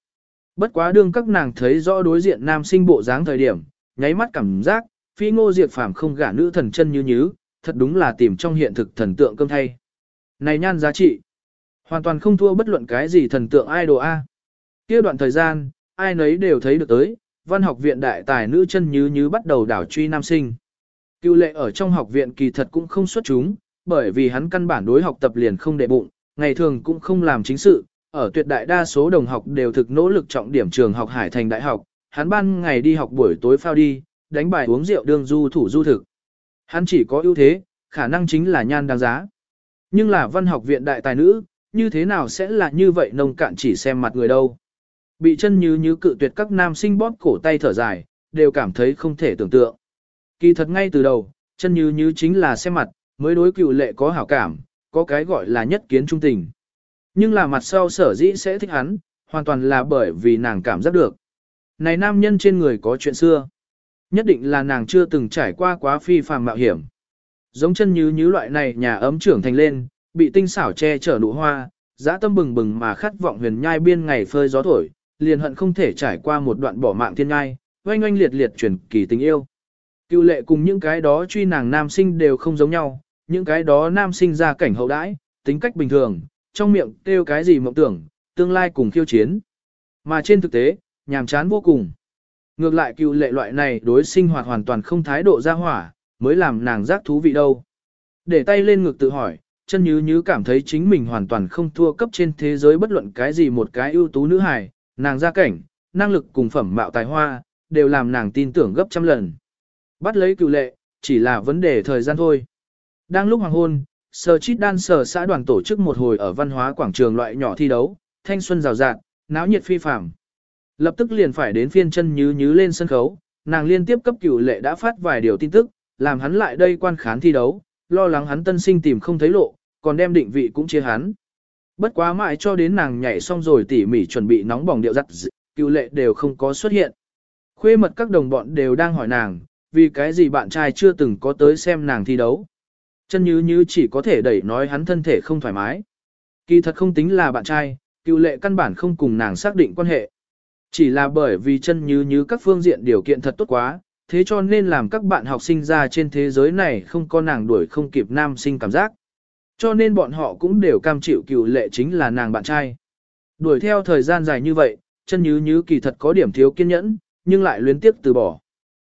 Bất quá đương các nàng thấy rõ đối diện nam sinh bộ dáng thời điểm, nháy mắt cảm giác, phi ngô diệt phàm không gả nữ thần chân như nhứ, thật đúng là tìm trong hiện thực thần tượng cơm thay. Này nhan giá trị, hoàn toàn không thua bất luận cái gì thần tượng idol A. kia đoạn thời gian, ai nấy đều thấy được tới, văn học viện đại tài nữ chân như như bắt đầu đảo truy nam sinh. Cựu lệ ở trong học viện kỳ thật cũng không xuất chúng, bởi vì hắn căn bản đối học tập liền không đệ bụng, ngày thường cũng không làm chính sự, ở tuyệt đại đa số đồng học đều thực nỗ lực trọng điểm trường học Hải Thành Đại học, hắn ban ngày đi học buổi tối phao đi, đánh bài uống rượu đương du thủ du thực. Hắn chỉ có ưu thế, khả năng chính là nhan đáng giá. Nhưng là văn học viện đại tài nữ, như thế nào sẽ là như vậy nông cạn chỉ xem mặt người đâu. Bị chân như như cự tuyệt các nam sinh bóp cổ tay thở dài, đều cảm thấy không thể tưởng tượng. Kỳ thật ngay từ đầu, chân như như chính là xem mặt, mới đối cựu lệ có hảo cảm, có cái gọi là nhất kiến trung tình. Nhưng là mặt sau sở dĩ sẽ thích hắn, hoàn toàn là bởi vì nàng cảm giác được. Này nam nhân trên người có chuyện xưa. Nhất định là nàng chưa từng trải qua quá phi phàm mạo hiểm. Giống chân như như loại này nhà ấm trưởng thành lên, bị tinh xảo che chở nụ hoa, dã tâm bừng bừng mà khát vọng huyền nhai biên ngày phơi gió thổi, liền hận không thể trải qua một đoạn bỏ mạng thiên ngai, oanh oanh liệt liệt truyền kỳ tình yêu. Cựu lệ cùng những cái đó truy nàng nam sinh đều không giống nhau, những cái đó nam sinh ra cảnh hậu đãi, tính cách bình thường, trong miệng kêu cái gì mộng tưởng, tương lai cùng khiêu chiến. Mà trên thực tế, nhàm chán vô cùng. Ngược lại cựu lệ loại này đối sinh hoạt hoàn toàn không thái độ ra hỏa, mới làm nàng giác thú vị đâu. Để tay lên ngực tự hỏi, chân như như cảm thấy chính mình hoàn toàn không thua cấp trên thế giới bất luận cái gì một cái ưu tú nữ hài, nàng gia cảnh, năng lực cùng phẩm mạo tài hoa, đều làm nàng tin tưởng gấp trăm lần. Bắt lấy cựu lệ, chỉ là vấn đề thời gian thôi. Đang lúc hoàng hôn, Sở Chít Đan Sở xã đoàn tổ chức một hồi ở văn hóa quảng trường loại nhỏ thi đấu, thanh xuân rào rạt, náo nhiệt phi phàm. Lập tức liền phải đến phiên chân nhứ nhứ lên sân khấu, nàng liên tiếp cấp cựu lệ đã phát vài điều tin tức, làm hắn lại đây quan khán thi đấu, lo lắng hắn tân sinh tìm không thấy lộ, còn đem định vị cũng chia hắn. Bất quá mãi cho đến nàng nhảy xong rồi tỉ mỉ chuẩn bị nóng bỏng điệu giặt cựu lệ đều không có xuất hiện. Khuê mật các đồng bọn đều đang hỏi nàng, vì cái gì bạn trai chưa từng có tới xem nàng thi đấu. Chân như như chỉ có thể đẩy nói hắn thân thể không thoải mái. Kỳ thật không tính là bạn trai, cựu lệ căn bản không cùng nàng xác định quan hệ. Chỉ là bởi vì chân như như các phương diện điều kiện thật tốt quá, thế cho nên làm các bạn học sinh ra trên thế giới này không có nàng đuổi không kịp nam sinh cảm giác. Cho nên bọn họ cũng đều cam chịu cựu lệ chính là nàng bạn trai. Đuổi theo thời gian dài như vậy, chân như như kỳ thật có điểm thiếu kiên nhẫn, nhưng lại luyến tiếp từ bỏ.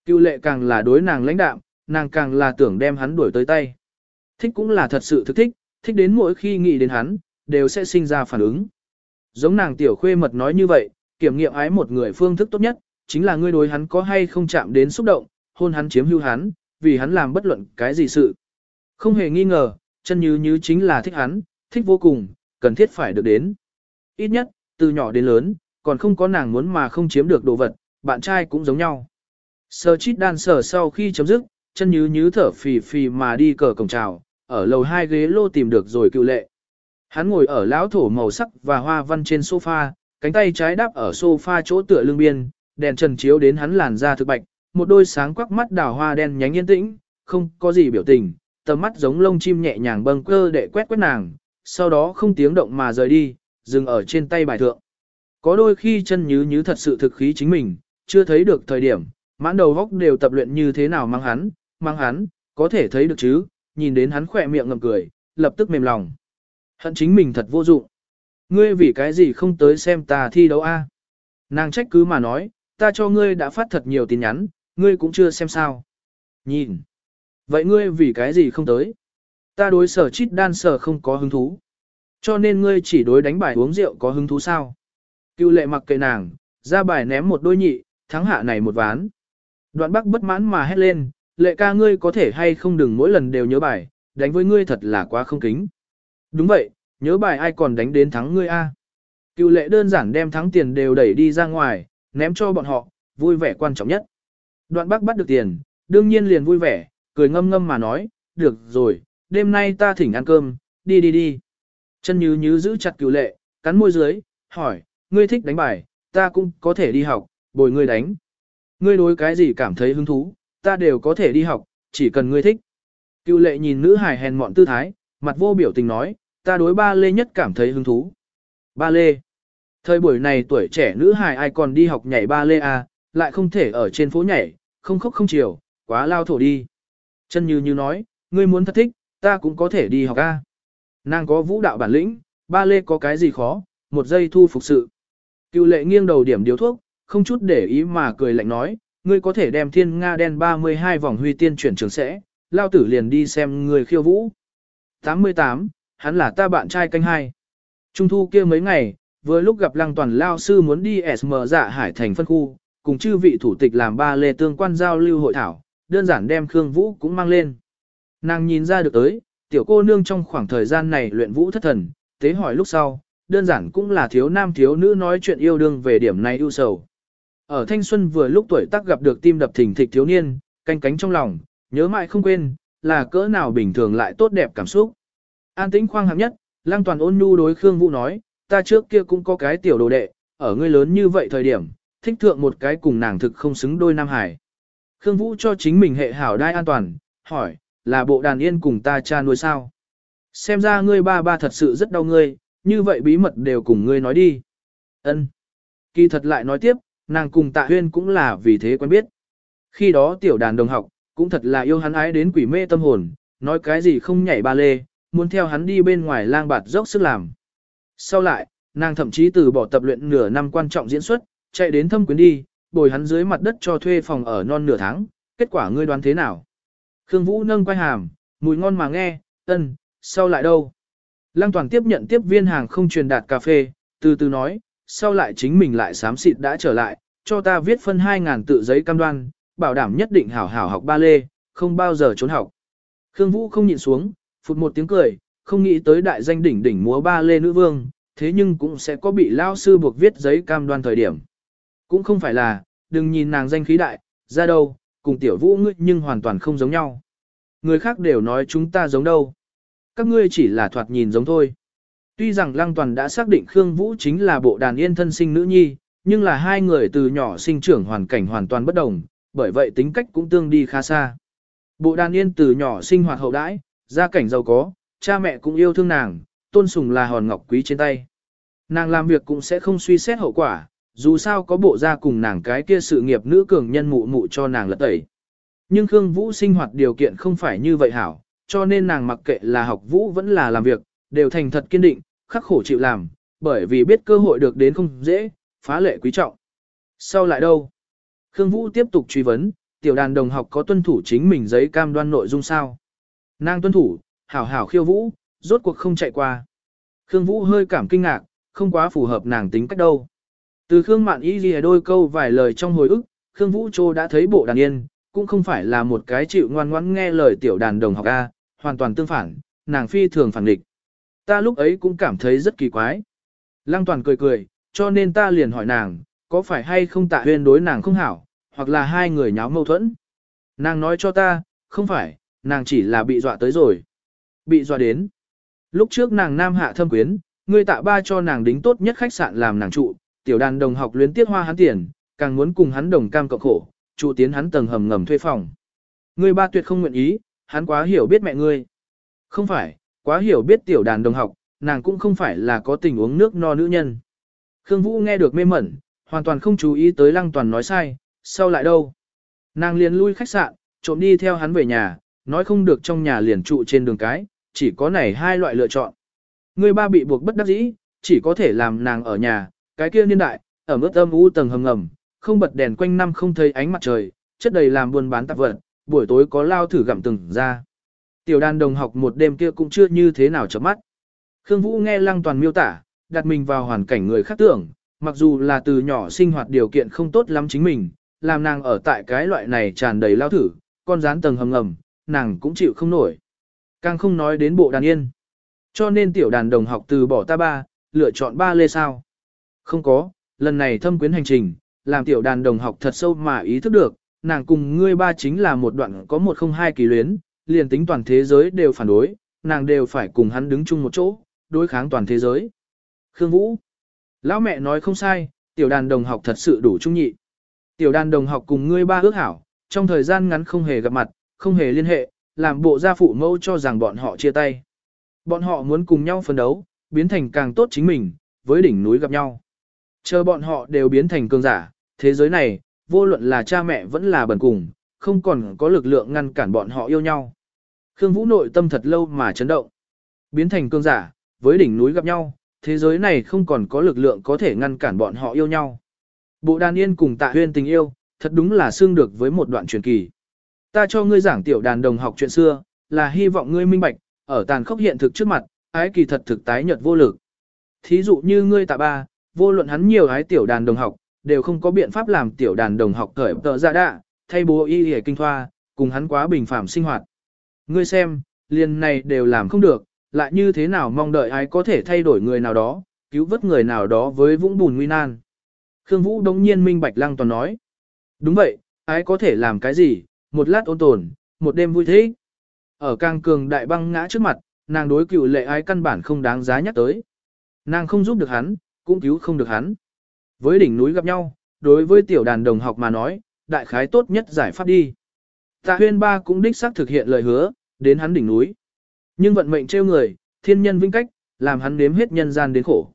Cựu lệ càng là đối nàng lãnh đạm, nàng càng là tưởng đem hắn đuổi tới tay. Thích cũng là thật sự thực thích, thích đến mỗi khi nghĩ đến hắn, đều sẽ sinh ra phản ứng. Giống nàng tiểu khuê mật nói như vậy, kiểm nghiệm ái một người phương thức tốt nhất, chính là ngươi đối hắn có hay không chạm đến xúc động, hôn hắn chiếm hữu hắn, vì hắn làm bất luận cái gì sự. Không hề nghi ngờ, chân như như chính là thích hắn, thích vô cùng, cần thiết phải được đến. Ít nhất, từ nhỏ đến lớn, còn không có nàng muốn mà không chiếm được đồ vật, bạn trai cũng giống nhau. Sơ chít đan sở sau khi chấm dứt, chân như như thở phì phì mà đi cờ cổng trào, ở lầu hai ghế lô tìm được rồi cựu lệ. Hắn ngồi ở lão thổ màu sắc và hoa văn trên sofa, cánh tay trái đáp ở sofa chỗ tựa lưng biên, đèn trần chiếu đến hắn làn da thực bạch, một đôi sáng quắc mắt đào hoa đen nhánh yên tĩnh, không có gì biểu tình, tầm mắt giống lông chim nhẹ nhàng bâng cơ để quét quét nàng, sau đó không tiếng động mà rời đi, dừng ở trên tay bài thượng. Có đôi khi chân nhứ nhứ thật sự thực khí chính mình, chưa thấy được thời điểm, mãn đầu góc đều tập luyện như thế nào mang hắn, mang hắn, có thể thấy được chứ, nhìn đến hắn khỏe miệng ngậm cười, lập tức mềm lòng. Hận chính mình thật vô dụng. Ngươi vì cái gì không tới xem ta thi đấu a? Nàng trách cứ mà nói, ta cho ngươi đã phát thật nhiều tin nhắn, ngươi cũng chưa xem sao. Nhìn. Vậy ngươi vì cái gì không tới? Ta đối sở chít đan sở không có hứng thú. Cho nên ngươi chỉ đối đánh bài uống rượu có hứng thú sao? Cựu lệ mặc kệ nàng, ra bài ném một đôi nhị, thắng hạ này một ván. Đoạn bắc bất mãn mà hét lên, lệ ca ngươi có thể hay không đừng mỗi lần đều nhớ bài, đánh với ngươi thật là quá không kính. Đúng vậy, nhớ bài ai còn đánh đến thắng ngươi a? Cựu lệ đơn giản đem thắng tiền đều đẩy đi ra ngoài, ném cho bọn họ, vui vẻ quan trọng nhất. Đoạn bắc bắt được tiền, đương nhiên liền vui vẻ, cười ngâm ngâm mà nói, được rồi, đêm nay ta thỉnh ăn cơm, đi đi đi. Chân như Như giữ chặt cựu lệ, cắn môi dưới, hỏi, ngươi thích đánh bài, ta cũng có thể đi học, bồi ngươi đánh. Ngươi đối cái gì cảm thấy hứng thú, ta đều có thể đi học, chỉ cần ngươi thích. Cựu lệ nhìn nữ hài hèn mọn tư thái, mặt vô biểu tình nói, ta đối ba lê nhất cảm thấy hứng thú. Ba lê. Thời buổi này tuổi trẻ nữ hài ai còn đi học nhảy ba lê à, lại không thể ở trên phố nhảy, không khóc không chiều, quá lao thổ đi. Chân như như nói, ngươi muốn thật thích, ta cũng có thể đi học a. Nàng có vũ đạo bản lĩnh, ba lê có cái gì khó, một giây thu phục sự. Cựu lệ nghiêng đầu điểm điếu thuốc, không chút để ý mà cười lạnh nói, ngươi có thể đem thiên Nga đen 32 vòng huy tiên chuyển trường sẽ, lao tử liền đi xem người khiêu vũ. 88, hắn là ta bạn trai canh hai. Trung thu kia mấy ngày, vừa lúc gặp lăng toàn lao sư muốn đi SM dạ hải thành phân khu, cùng chư vị thủ tịch làm ba lê tương quan giao lưu hội thảo, đơn giản đem Khương Vũ cũng mang lên. Nàng nhìn ra được tới, tiểu cô nương trong khoảng thời gian này luyện vũ thất thần, tế hỏi lúc sau, đơn giản cũng là thiếu nam thiếu nữ nói chuyện yêu đương về điểm này ưu sầu. Ở thanh xuân vừa lúc tuổi tác gặp được tim đập thình thịch thiếu niên, canh cánh trong lòng, nhớ mãi không quên, là cỡ nào bình thường lại tốt đẹp cảm xúc. An tĩnh khoang hạng nhất, lang toàn ôn nhu đối Khương Vũ nói, ta trước kia cũng có cái tiểu đồ đệ, ở ngươi lớn như vậy thời điểm, thích thượng một cái cùng nàng thực không xứng đôi nam hải. Khương Vũ cho chính mình hệ hảo đai an toàn, hỏi, là bộ đàn yên cùng ta cha nuôi sao? Xem ra ngươi ba ba thật sự rất đau ngươi, như vậy bí mật đều cùng ngươi nói đi. Ân. Kỳ thật lại nói tiếp, nàng cùng tạ huyên cũng là vì thế quen biết. Khi đó tiểu đàn đồng học, cũng thật là yêu hắn ái đến quỷ mê tâm hồn, nói cái gì không nhảy ba lê, muốn theo hắn đi bên ngoài lang bạt dốc sức làm. Sau lại, nàng thậm chí từ bỏ tập luyện nửa năm quan trọng diễn xuất, chạy đến thâm quyến đi, bồi hắn dưới mặt đất cho thuê phòng ở non nửa tháng, kết quả ngươi đoán thế nào? Khương Vũ nâng quay hàm, mùi ngon mà nghe, ân, sau lại đâu? Lăng Toàn tiếp nhận tiếp viên hàng không truyền đạt cà phê, từ từ nói, sau lại chính mình lại sám xịt đã trở lại, cho ta viết phân 2.000 tự giấy cam đoan, bảo đảm nhất định hảo hảo học ba lê, không bao giờ trốn học. Khương Vũ không nhịn xuống, phụt một tiếng cười, không nghĩ tới đại danh đỉnh đỉnh múa ba lê nữ vương, thế nhưng cũng sẽ có bị lao sư buộc viết giấy cam đoan thời điểm. Cũng không phải là, đừng nhìn nàng danh khí đại, ra đâu, cùng tiểu vũ ngươi nhưng hoàn toàn không giống nhau. Người khác đều nói chúng ta giống đâu. Các ngươi chỉ là thoạt nhìn giống thôi. Tuy rằng Lăng Toàn đã xác định Khương Vũ chính là bộ đàn yên thân sinh nữ nhi, nhưng là hai người từ nhỏ sinh trưởng hoàn cảnh hoàn toàn bất đồng, bởi vậy tính cách cũng tương đi khá xa. Bộ đàn yên từ nhỏ sinh hoạt hậu đãi, gia cảnh giàu có, cha mẹ cũng yêu thương nàng, tôn sùng là hòn ngọc quý trên tay. Nàng làm việc cũng sẽ không suy xét hậu quả, dù sao có bộ ra cùng nàng cái kia sự nghiệp nữ cường nhân mụ mụ cho nàng lật tẩy. Nhưng Khương Vũ sinh hoạt điều kiện không phải như vậy hảo, cho nên nàng mặc kệ là học Vũ vẫn là làm việc, đều thành thật kiên định, khắc khổ chịu làm, bởi vì biết cơ hội được đến không dễ, phá lệ quý trọng. Sau lại đâu? Khương Vũ tiếp tục truy vấn, tiểu đàn đồng học có tuân thủ chính mình giấy cam đoan nội dung sao? Nàng tuân thủ, hảo hảo khiêu Vũ, rốt cuộc không chạy qua. Khương Vũ hơi cảm kinh ngạc, không quá phù hợp nàng tính cách đâu. Từ Khương Mạn Y lìa đôi câu vài lời trong hồi ức, Khương Vũ Châu đã thấy bộ đàn yên, cũng không phải là một cái chịu ngoan ngoãn nghe lời tiểu đàn đồng học A, hoàn toàn tương phản, nàng phi thường phản địch. Ta lúc ấy cũng cảm thấy rất kỳ quái. Lăng toàn cười cười, cho nên ta liền hỏi nàng, có phải hay không tạ huyên đối nàng không hảo, hoặc là hai người nháo mâu thuẫn. Nàng nói cho ta, không phải, nàng chỉ là bị dọa tới rồi. Bị dọa đến. Lúc trước nàng nam hạ thâm quyến, người tạ ba cho nàng đính tốt nhất khách sạn làm nàng trụ, tiểu đàn đồng học luyến tiếc hoa hắn tiền, càng muốn cùng hắn đồng cam cộng khổ, trụ tiến hắn tầng hầm ngầm thuê phòng. người ba tuyệt không nguyện ý, hắn quá hiểu biết mẹ ngươi. Không phải, quá hiểu biết tiểu đàn đồng học, nàng cũng không phải là có tình uống nước no nữ nhân. Khương Vũ nghe được mê mẩn, hoàn toàn không chú ý tới lăng toàn nói sai, sau lại đâu. Nàng liền lui khách sạn, trộm đi theo hắn về nhà, nói không được trong nhà liền trụ trên đường cái, chỉ có này hai loại lựa chọn. Người ba bị buộc bất đắc dĩ, chỉ có thể làm nàng ở nhà, cái kia niên đại, ở mức âm u tầng hầm ngầm, không bật đèn quanh năm không thấy ánh mặt trời, chất đầy làm buôn bán tạp vật, buổi tối có lao thử gặm từng ra. Tiểu đàn đồng học một đêm kia cũng chưa như thế nào chấm mắt. Khương Vũ nghe Lăng Toàn miêu tả, đặt mình vào hoàn cảnh người khác tưởng, mặc dù là từ nhỏ sinh hoạt điều kiện không tốt lắm chính mình, làm nàng ở tại cái loại này tràn đầy lao thử, con rán tầng hầm ngầm, nàng cũng chịu không nổi. Càng không nói đến bộ đàn yên. Cho nên tiểu đàn đồng học từ bỏ ta ba, lựa chọn ba lê sao. Không có, lần này thâm quyến hành trình, làm tiểu đàn đồng học thật sâu mà ý thức được, nàng cùng ngươi ba chính là một đoạn có một không hai kỳ luyến, liền tính toàn thế giới đều phản đối, nàng đều phải cùng hắn đứng chung một chỗ, đối kháng toàn thế giới. Khương Vũ Lão mẹ nói không sai, tiểu đàn đồng học thật sự đủ trung nhị. Tiểu đàn đồng học cùng ngươi ba ước hảo, trong thời gian ngắn không hề gặp mặt, không hề liên hệ, làm bộ gia phụ mẫu cho rằng bọn họ chia tay. Bọn họ muốn cùng nhau phấn đấu, biến thành càng tốt chính mình, với đỉnh núi gặp nhau. Chờ bọn họ đều biến thành cường giả, thế giới này, vô luận là cha mẹ vẫn là bần cùng, không còn có lực lượng ngăn cản bọn họ yêu nhau. Khương Vũ nội tâm thật lâu mà chấn động. Biến thành cường giả, với đỉnh núi gặp nhau, thế giới này không còn có lực lượng có thể ngăn cản bọn họ yêu nhau. Bộ đàn yên cùng tạ huyên tình yêu, thật đúng là xương được với một đoạn truyền kỳ. Ta cho ngươi giảng tiểu đàn đồng học chuyện xưa, là hy vọng ngươi minh bạch, ở tàn khốc hiện thực trước mặt, ái kỳ thật thực tái nhật vô lực. Thí dụ như ngươi tạ ba, vô luận hắn nhiều ái tiểu đàn đồng học, đều không có biện pháp làm tiểu đàn đồng học cởi tờ ra đạ, thay bố y hề kinh thoa, cùng hắn quá bình phạm sinh hoạt. Ngươi xem, liền này đều làm không được, lại như thế nào mong đợi ai có thể thay đổi người nào đó, cứu vớt người nào đó với vũng bùn nguy nan. Khương Vũ đống nhiên minh bạch lăng toàn nói. Đúng vậy, ai có thể làm cái gì, một lát ôn tồn, một đêm vui thế. Ở càng cường đại băng ngã trước mặt, nàng đối cựu lệ ái căn bản không đáng giá nhắc tới. Nàng không giúp được hắn, cũng cứu không được hắn. Với đỉnh núi gặp nhau, đối với tiểu đàn đồng học mà nói, đại khái tốt nhất giải pháp đi. Tạ huyên ba cũng đích xác thực hiện lời hứa, đến hắn đỉnh núi. Nhưng vận mệnh trêu người, thiên nhân vinh cách, làm hắn nếm hết nhân gian đến khổ.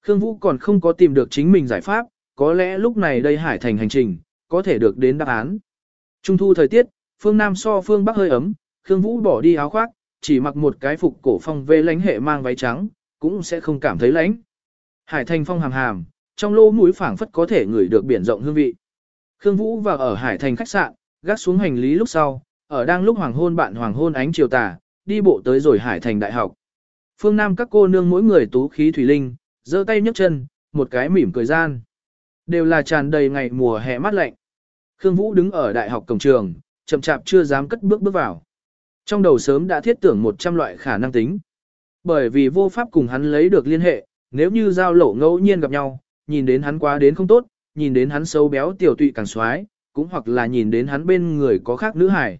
Khương Vũ còn không có tìm được chính mình giải pháp, có lẽ lúc này đây hải thành hành trình, có thể được đến đáp án. Trung thu thời tiết, phương Nam so phương Bắc hơi ấm, Khương Vũ bỏ đi áo khoác, chỉ mặc một cái phục cổ phong vê lánh hệ mang váy trắng, cũng sẽ không cảm thấy lánh. Hải thành phong hàm hàm, trong lỗ mũi phảng phất có thể ngửi được biển rộng hương vị. Khương Vũ vào ở Hải thành khách sạn, gác xuống hành lý lúc sau, ở đang lúc hoàng hôn bạn hoàng hôn ánh chiều tà, đi bộ tới rồi Hải thành đại học. Phương Nam các cô nương mỗi người tú khí thủy linh, giơ tay nhấc chân, một cái mỉm cười gian. Đều là tràn đầy ngày mùa hè mát lạnh. Khương Vũ đứng ở đại học cổng trường, chậm chạp chưa dám cất bước bước vào. Trong đầu sớm đã thiết tưởng 100 loại khả năng tính. Bởi vì vô pháp cùng hắn lấy được liên hệ, nếu như giao lộ ngẫu nhiên gặp nhau, nhìn đến hắn quá đến không tốt, nhìn đến hắn xấu béo tiểu tụy càng xoái, cũng hoặc là nhìn đến hắn bên người có khác nữ hải.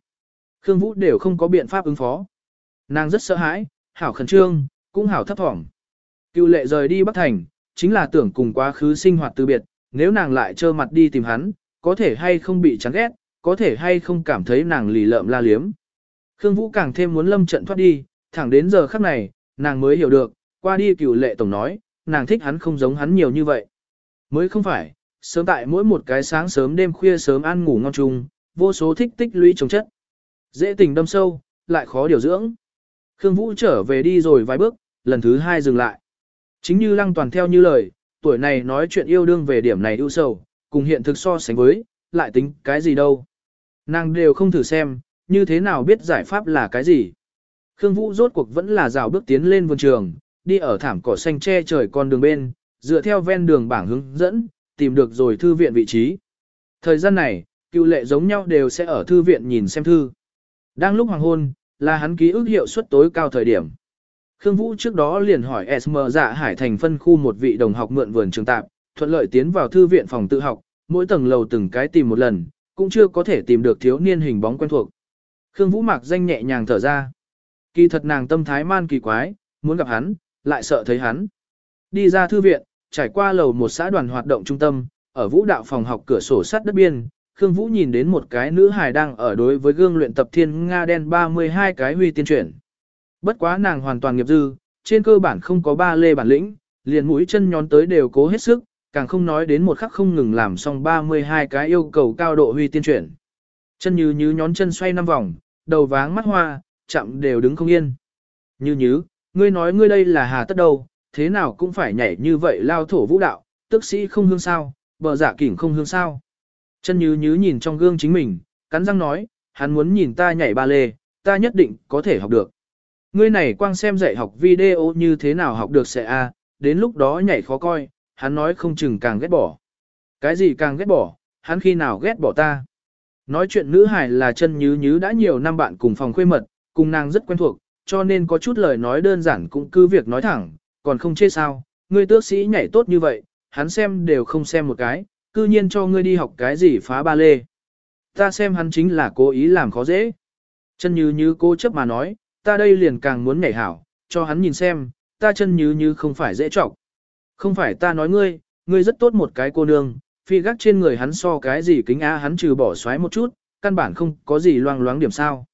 Khương Vũ đều không có biện pháp ứng phó. Nàng rất sợ hãi, hảo khẩn trương, cũng hảo thấp thỏm. Cựu lệ rời đi Bắc Thành, chính là tưởng cùng quá khứ sinh hoạt từ biệt, nếu nàng lại trơ mặt đi tìm hắn, có thể hay không bị chán ghét, có thể hay không cảm thấy nàng lì lợm la liếm. Khương Vũ càng thêm muốn lâm trận thoát đi, thẳng đến giờ khắc này, nàng mới hiểu được, qua đi cựu lệ tổng nói, nàng thích hắn không giống hắn nhiều như vậy. Mới không phải, sớm tại mỗi một cái sáng sớm đêm khuya sớm ăn ngủ ngon chung, vô số thích tích lũy chống chất. Dễ tình đâm sâu, lại khó điều dưỡng. Khương Vũ trở về đi rồi vài bước, lần thứ hai dừng lại. Chính như lăng toàn theo như lời, tuổi này nói chuyện yêu đương về điểm này ưu sầu, cùng hiện thực so sánh với, lại tính cái gì đâu. Nàng đều không thử xem, như thế nào biết giải pháp là cái gì. Khương Vũ rốt cuộc vẫn là rào bước tiến lên vườn trường, đi ở thảm cỏ xanh che trời con đường bên, dựa theo ven đường bảng hướng dẫn, tìm được rồi thư viện vị trí. Thời gian này, cựu lệ giống nhau đều sẽ ở thư viện nhìn xem thư. Đang lúc hoàng hôn, là hắn ký ức hiệu suất tối cao thời điểm. Khương Vũ trước đó liền hỏi SM dạ hải thành phân khu một vị đồng học mượn vườn trường tạp, thuận lợi tiến vào thư viện phòng tự học, mỗi tầng lầu từng cái tìm một lần, cũng chưa có thể tìm được thiếu niên hình bóng quen thuộc. Khương Vũ Mạc danh nhẹ nhàng thở ra. Kỳ thật nàng tâm thái man kỳ quái, muốn gặp hắn, lại sợ thấy hắn. Đi ra thư viện, trải qua lầu một xã đoàn hoạt động trung tâm, ở vũ đạo phòng học cửa sổ sắt đất biên, Khương Vũ nhìn đến một cái nữ hài đang ở đối với gương luyện tập thiên Nga đen 32 cái huy tiên chuyển. Bất quá nàng hoàn toàn nghiệp dư, trên cơ bản không có ba lê bản lĩnh, liền mũi chân nhón tới đều cố hết sức, càng không nói đến một khắc không ngừng làm xong 32 cái yêu cầu cao độ huy tiên chuyển. Chân như như nhón chân xoay năm vòng, đầu váng mắt hoa, chậm đều đứng không yên. Như như, ngươi nói ngươi đây là hà tất đâu, thế nào cũng phải nhảy như vậy lao thổ vũ đạo, tức sĩ không hương sao, bờ giả kỉnh không hương sao. Chân như như nhìn trong gương chính mình, cắn răng nói, hắn muốn nhìn ta nhảy ba lê, ta nhất định có thể học được. Ngươi này quang xem dạy học video như thế nào học được sẽ a, đến lúc đó nhảy khó coi, hắn nói không chừng càng ghét bỏ. Cái gì càng ghét bỏ, hắn khi nào ghét bỏ ta. Nói chuyện nữ hải là chân nhứ nhứ đã nhiều năm bạn cùng phòng khuê mật, cùng nàng rất quen thuộc, cho nên có chút lời nói đơn giản cũng cứ việc nói thẳng, còn không chê sao, ngươi tước sĩ nhảy tốt như vậy, hắn xem đều không xem một cái, cư nhiên cho ngươi đi học cái gì phá ba lê. Ta xem hắn chính là cố ý làm khó dễ. Chân như như cô chấp mà nói, ta đây liền càng muốn nhảy hảo, cho hắn nhìn xem, ta chân như như không phải dễ trọng. Không phải ta nói ngươi, ngươi rất tốt một cái cô nương, phi gác trên người hắn so cái gì kính á hắn trừ bỏ xoáy một chút, căn bản không có gì loang loáng điểm sao.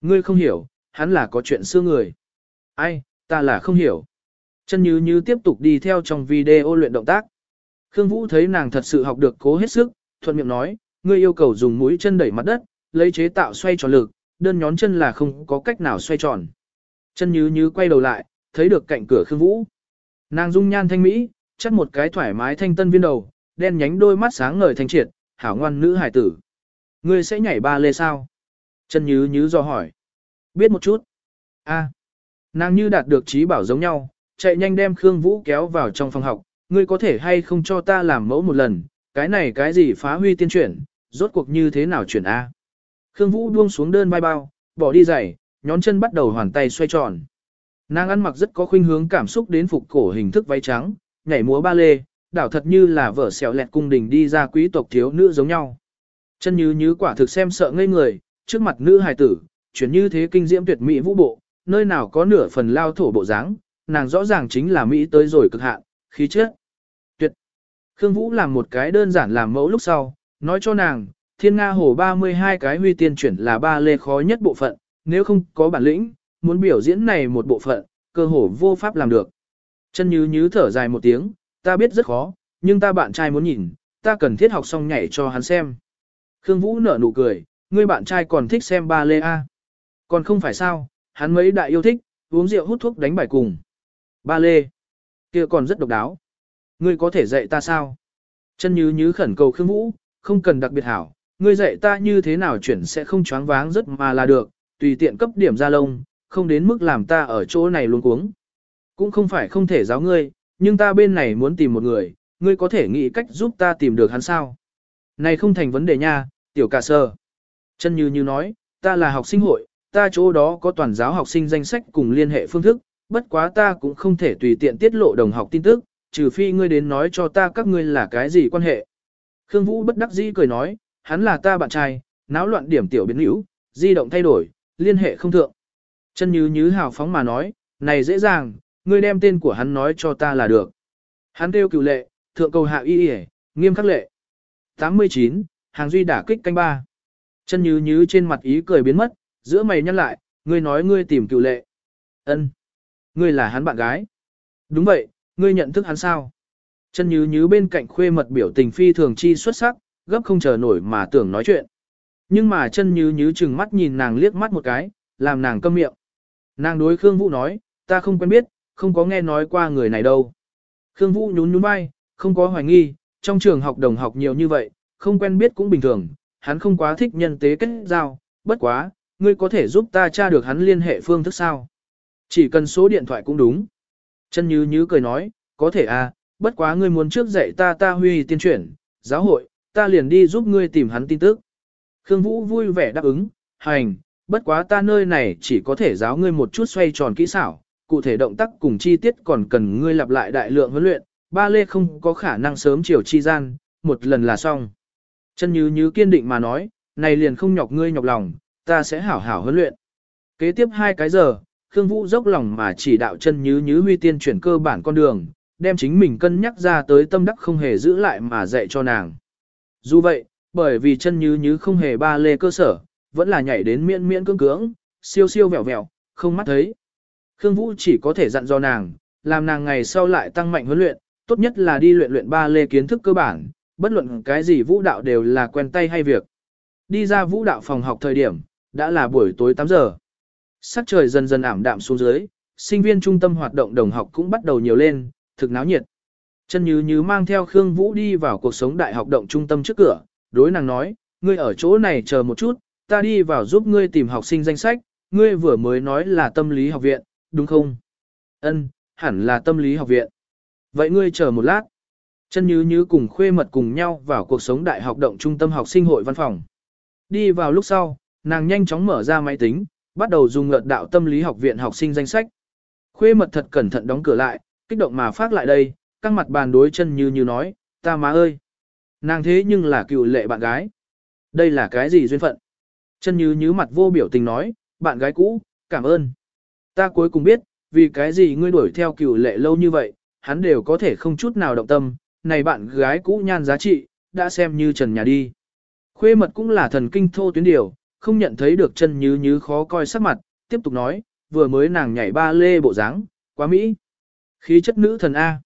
Ngươi không hiểu, hắn là có chuyện xưa người. Ai, ta là không hiểu. Chân như như tiếp tục đi theo trong video luyện động tác. Khương Vũ thấy nàng thật sự học được cố hết sức, thuận miệng nói, ngươi yêu cầu dùng mũi chân đẩy mặt đất, lấy chế tạo xoay tròn lực, đơn nhón chân là không có cách nào xoay tròn. Chân như như quay đầu lại, thấy được cạnh cửa Khương Vũ. Nàng dung nhan thanh mỹ, chắc một cái thoải mái thanh tân viên đầu, đen nhánh đôi mắt sáng ngời thanh triệt, hảo ngoan nữ hải tử. Ngươi sẽ nhảy ba lê sao? Chân Như Như do hỏi. Biết một chút. A. Nàng như đạt được trí bảo giống nhau, chạy nhanh đem Khương Vũ kéo vào trong phòng học. Ngươi có thể hay không cho ta làm mẫu một lần, cái này cái gì phá huy tiên chuyển, rốt cuộc như thế nào chuyển A. Khương Vũ buông xuống đơn vai bao, bỏ đi giày, nhón chân bắt đầu hoàn tay xoay tròn. Nàng ăn mặc rất có khuynh hướng cảm xúc đến phục cổ hình thức váy trắng, nhảy múa ba lê, đảo thật như là vợ xẻo lẹt cung đình đi ra quý tộc thiếu nữ giống nhau. Chân như như quả thực xem sợ ngây người, trước mặt nữ hài tử, chuyển như thế kinh diễm tuyệt mỹ vũ bộ, nơi nào có nửa phần lao thổ bộ dáng, nàng rõ ràng chính là mỹ tới rồi cực hạn, khí chất. Tuyệt. Khương Vũ làm một cái đơn giản làm mẫu lúc sau, nói cho nàng, thiên nga hồ 32 cái huy tiên chuyển là ba lê khó nhất bộ phận, nếu không có bản lĩnh, muốn biểu diễn này một bộ phận, cơ hồ vô pháp làm được. Chân như như thở dài một tiếng, ta biết rất khó, nhưng ta bạn trai muốn nhìn, ta cần thiết học xong nhảy cho hắn xem. Khương Vũ nở nụ cười, ngươi bạn trai còn thích xem ba lê A. Còn không phải sao, hắn mấy đại yêu thích, uống rượu hút thuốc đánh bài cùng. Ba lê, kia còn rất độc đáo. Ngươi có thể dạy ta sao? Chân như như khẩn cầu Khương Vũ, không cần đặc biệt hảo, ngươi dạy ta như thế nào chuyển sẽ không choáng váng rất mà là được, tùy tiện cấp điểm ra lông, không đến mức làm ta ở chỗ này luôn cuống. Cũng không phải không thể giáo ngươi, nhưng ta bên này muốn tìm một người, ngươi có thể nghĩ cách giúp ta tìm được hắn sao. Này không thành vấn đề nha, tiểu cả sơ. Chân như như nói, ta là học sinh hội, ta chỗ đó có toàn giáo học sinh danh sách cùng liên hệ phương thức, bất quá ta cũng không thể tùy tiện tiết lộ đồng học tin tức, trừ phi ngươi đến nói cho ta các ngươi là cái gì quan hệ. Khương Vũ bất đắc dĩ cười nói, hắn là ta bạn trai, náo loạn điểm tiểu biến hữu, di động thay đổi, liên hệ không thượng. Chân như như hào phóng mà nói, này dễ dàng, ngươi đem tên của hắn nói cho ta là được. Hắn kêu cựu lệ, thượng cầu hạ y y, nghiêm khắc lệ. 89, hàng duy đả kích canh ba. Chân như như trên mặt ý cười biến mất, giữa mày nhăn lại, ngươi nói ngươi tìm cựu lệ. ân Ngươi là hắn bạn gái. Đúng vậy, ngươi nhận thức hắn sao? Chân như như bên cạnh khuê mật biểu tình phi thường chi xuất sắc, gấp không chờ nổi mà tưởng nói chuyện. Nhưng mà chân như như chừng mắt nhìn nàng liếc mắt một cái, làm nàng câm miệng. Nàng đối Khương Vũ nói, ta không quen biết, không có nghe nói qua người này đâu. Khương Vũ nhún nhún vai, không có hoài nghi, trong trường học đồng học nhiều như vậy, không quen biết cũng bình thường, hắn không quá thích nhân tế kết giao, bất quá, ngươi có thể giúp ta tra được hắn liên hệ phương thức sao. Chỉ cần số điện thoại cũng đúng. Chân Như Như cười nói, có thể à, bất quá ngươi muốn trước dạy ta ta huy tiên chuyển, giáo hội, ta liền đi giúp ngươi tìm hắn tin tức. Khương Vũ vui vẻ đáp ứng, hành, bất quá ta nơi này chỉ có thể giáo ngươi một chút xoay tròn kỹ xảo, cụ thể động tác cùng chi tiết còn cần ngươi lặp lại đại lượng huấn luyện, ba lê không có khả năng sớm chiều chi gian, một lần là xong. Chân như như kiên định mà nói, này liền không nhọc ngươi nhọc lòng, ta sẽ hảo hảo huấn luyện. Kế tiếp hai cái giờ, Khương Vũ dốc lòng mà chỉ đạo chân như như huy tiên chuyển cơ bản con đường, đem chính mình cân nhắc ra tới tâm đắc không hề giữ lại mà dạy cho nàng. Dù vậy, bởi vì chân như như không hề ba lê cơ sở, vẫn là nhảy đến miễn miễn cưỡng cưỡng, siêu siêu vẹo vẹo, không mắt thấy. Khương Vũ chỉ có thể dặn dò nàng, làm nàng ngày sau lại tăng mạnh huấn luyện, tốt nhất là đi luyện luyện ba lê kiến thức cơ bản, bất luận cái gì vũ đạo đều là quen tay hay việc. Đi ra vũ đạo phòng học thời điểm, đã là buổi tối 8 giờ. Sắc trời dần dần ảm đạm xuống dưới, sinh viên trung tâm hoạt động đồng học cũng bắt đầu nhiều lên, thực náo nhiệt. Chân Như Như mang theo Khương Vũ đi vào cuộc sống đại học động trung tâm trước cửa, đối nàng nói, ngươi ở chỗ này chờ một chút, ta đi vào giúp ngươi tìm học sinh danh sách, ngươi vừa mới nói là tâm lý học viện, đúng không? Ân, hẳn là tâm lý học viện. Vậy ngươi chờ một lát. Chân Như Như cùng khuê mật cùng nhau vào cuộc sống đại học động trung tâm học sinh hội văn phòng. Đi vào lúc sau, nàng nhanh chóng mở ra máy tính, bắt đầu dùng ngợt đạo tâm lý học viện học sinh danh sách. Khuê mật thật cẩn thận đóng cửa lại, kích động mà phát lại đây, căng mặt bàn đối chân Như Như nói, ta má ơi. Nàng thế nhưng là cựu lệ bạn gái. Đây là cái gì duyên phận? Chân như nhứ mặt vô biểu tình nói, bạn gái cũ, cảm ơn. Ta cuối cùng biết, vì cái gì ngươi đuổi theo Cửu lệ lâu như vậy, hắn đều có thể không chút nào động tâm, này bạn gái cũ nhan giá trị, đã xem như trần nhà đi. Khuê mật cũng là thần kinh thô tuyến điều, không nhận thấy được chân như như khó coi sắc mặt, tiếp tục nói, vừa mới nàng nhảy ba lê bộ dáng, quá mỹ. Khí chất nữ thần A.